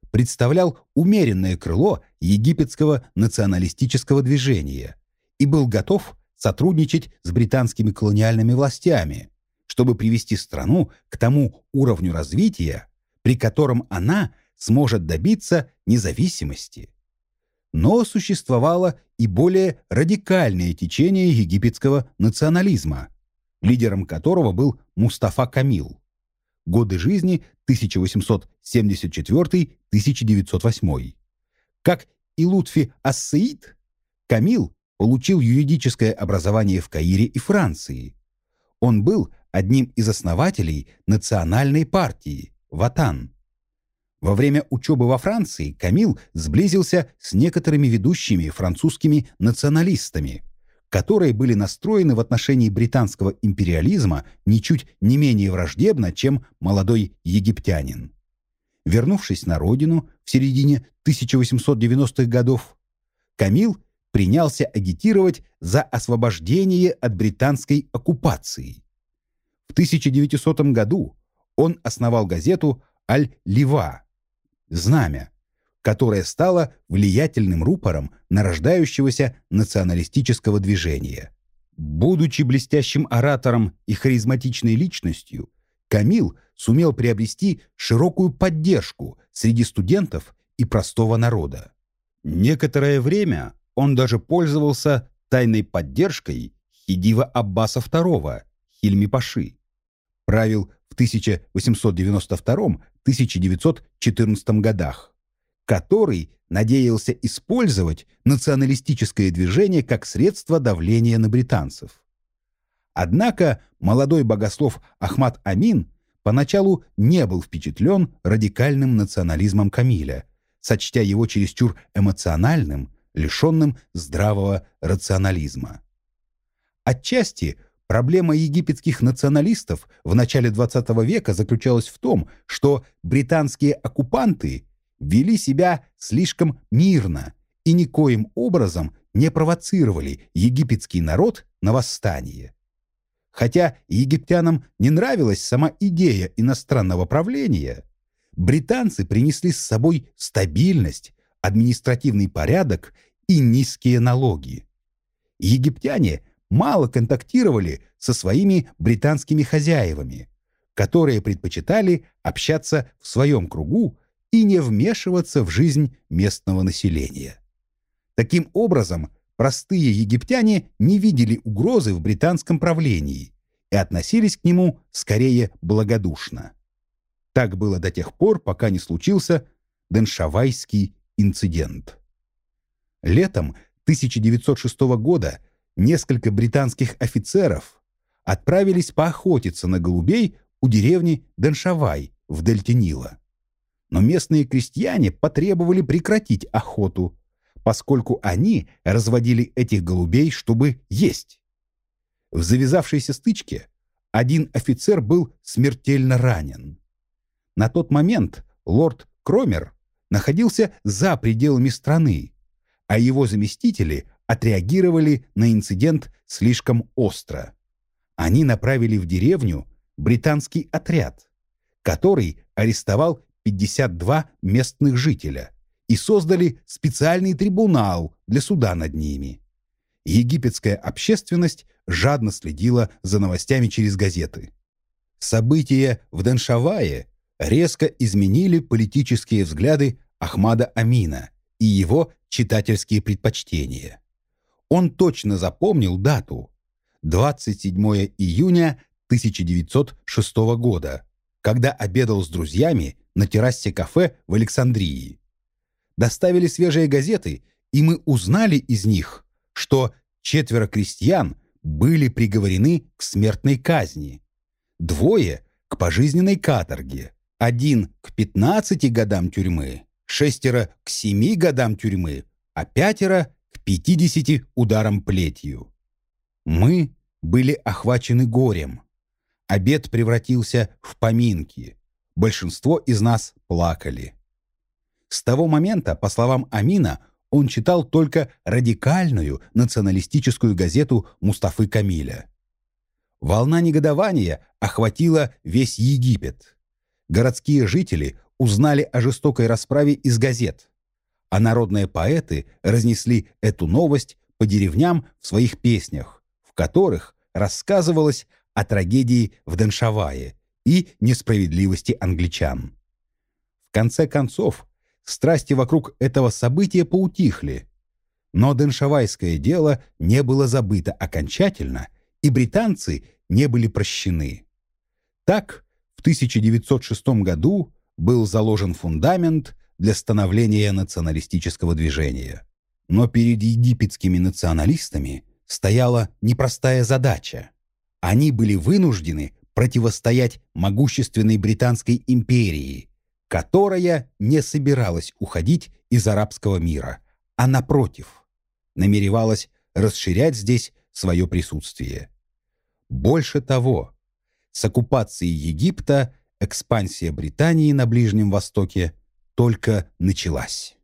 представлял умеренное крыло египетского националистического движения и был готов сотрудничать с британскими колониальными властями, чтобы привести страну к тому уровню развития, при котором она сможет добиться независимости но существовало и более радикальное течение египетского национализма, лидером которого был Мустафа Камил. годы жизни 1874-1908. Как и Лутфи Ассеид, Камил получил юридическое образование в Каире и Франции. Он был одним из основателей национальной партии «Ватан». Во время учебы во Франции Камил сблизился с некоторыми ведущими французскими националистами, которые были настроены в отношении британского империализма ничуть не менее враждебно, чем молодой египтянин. Вернувшись на родину в середине 1890-х годов, Камил принялся агитировать за освобождение от британской оккупации. В 1900 году он основал газету «Аль-Лива» – «Знамя», которая стала влиятельным рупором нарождающегося националистического движения. Будучи блестящим оратором и харизматичной личностью, Камил сумел приобрести широкую поддержку среди студентов и простого народа. Некоторое время он даже пользовался тайной поддержкой Хидива Аббаса II, Хильми-Паши. Правил в 1892-1914 годах, который надеялся использовать националистическое движение как средство давления на британцев. Однако молодой богослов Ахмад Амин поначалу не был впечатлен радикальным национализмом Камиля, сочтя его чересчур эмоциональным лишенным здравого рационализма. Отчасти проблема египетских националистов в начале XX века заключалась в том, что британские оккупанты вели себя слишком мирно и никоим образом не провоцировали египетский народ на восстание. Хотя египтянам не нравилась сама идея иностранного правления, британцы принесли с собой стабильность, административный порядок и низкие налоги. Египтяне мало контактировали со своими британскими хозяевами, которые предпочитали общаться в своем кругу и не вмешиваться в жизнь местного населения. Таким образом, простые египтяне не видели угрозы в британском правлении и относились к нему скорее благодушно. Так было до тех пор, пока не случился Деншавайский инцидент. Летом 1906 года несколько британских офицеров отправились поохотиться на голубей у деревни Деншавай в дельте Нила. Но местные крестьяне потребовали прекратить охоту, поскольку они разводили этих голубей, чтобы есть. В завязавшейся стычке один офицер был смертельно ранен. На тот момент лорд Кромер находился за пределами страны, а его заместители отреагировали на инцидент слишком остро. Они направили в деревню британский отряд, который арестовал 52 местных жителя и создали специальный трибунал для суда над ними. Египетская общественность жадно следила за новостями через газеты. События в Деншавае резко изменили политические взгляды Ахмада Амина и его читательские предпочтения. Он точно запомнил дату – 27 июня 1906 года, когда обедал с друзьями на террасе кафе в Александрии. Доставили свежие газеты, и мы узнали из них, что четверо крестьян были приговорены к смертной казни, двое – к пожизненной каторге, один – к 15 годам тюрьмы, шестеро к семи годам тюрьмы, а пятеро к пятидесяти ударам плетью. Мы были охвачены горем. Обед превратился в поминки. Большинство из нас плакали. С того момента, по словам Амина, он читал только радикальную националистическую газету Мустафы Камиля. Волна негодования охватила весь Египет. Городские жители узнали о жестокой расправе из газет, а народные поэты разнесли эту новость по деревням в своих песнях, в которых рассказывалось о трагедии в Деншавае и несправедливости англичан. В конце концов, страсти вокруг этого события поутихли, но Деншавайское дело не было забыто окончательно, и британцы не были прощены. Так, 1906 году был заложен фундамент для становления националистического движения. Но перед египетскими националистами стояла непростая задача. Они были вынуждены противостоять могущественной Британской империи, которая не собиралась уходить из арабского мира, а напротив, намеревалась расширять здесь свое присутствие. Больше того, с оккупацией Египта экспансия Британии на Ближнем Востоке только началась.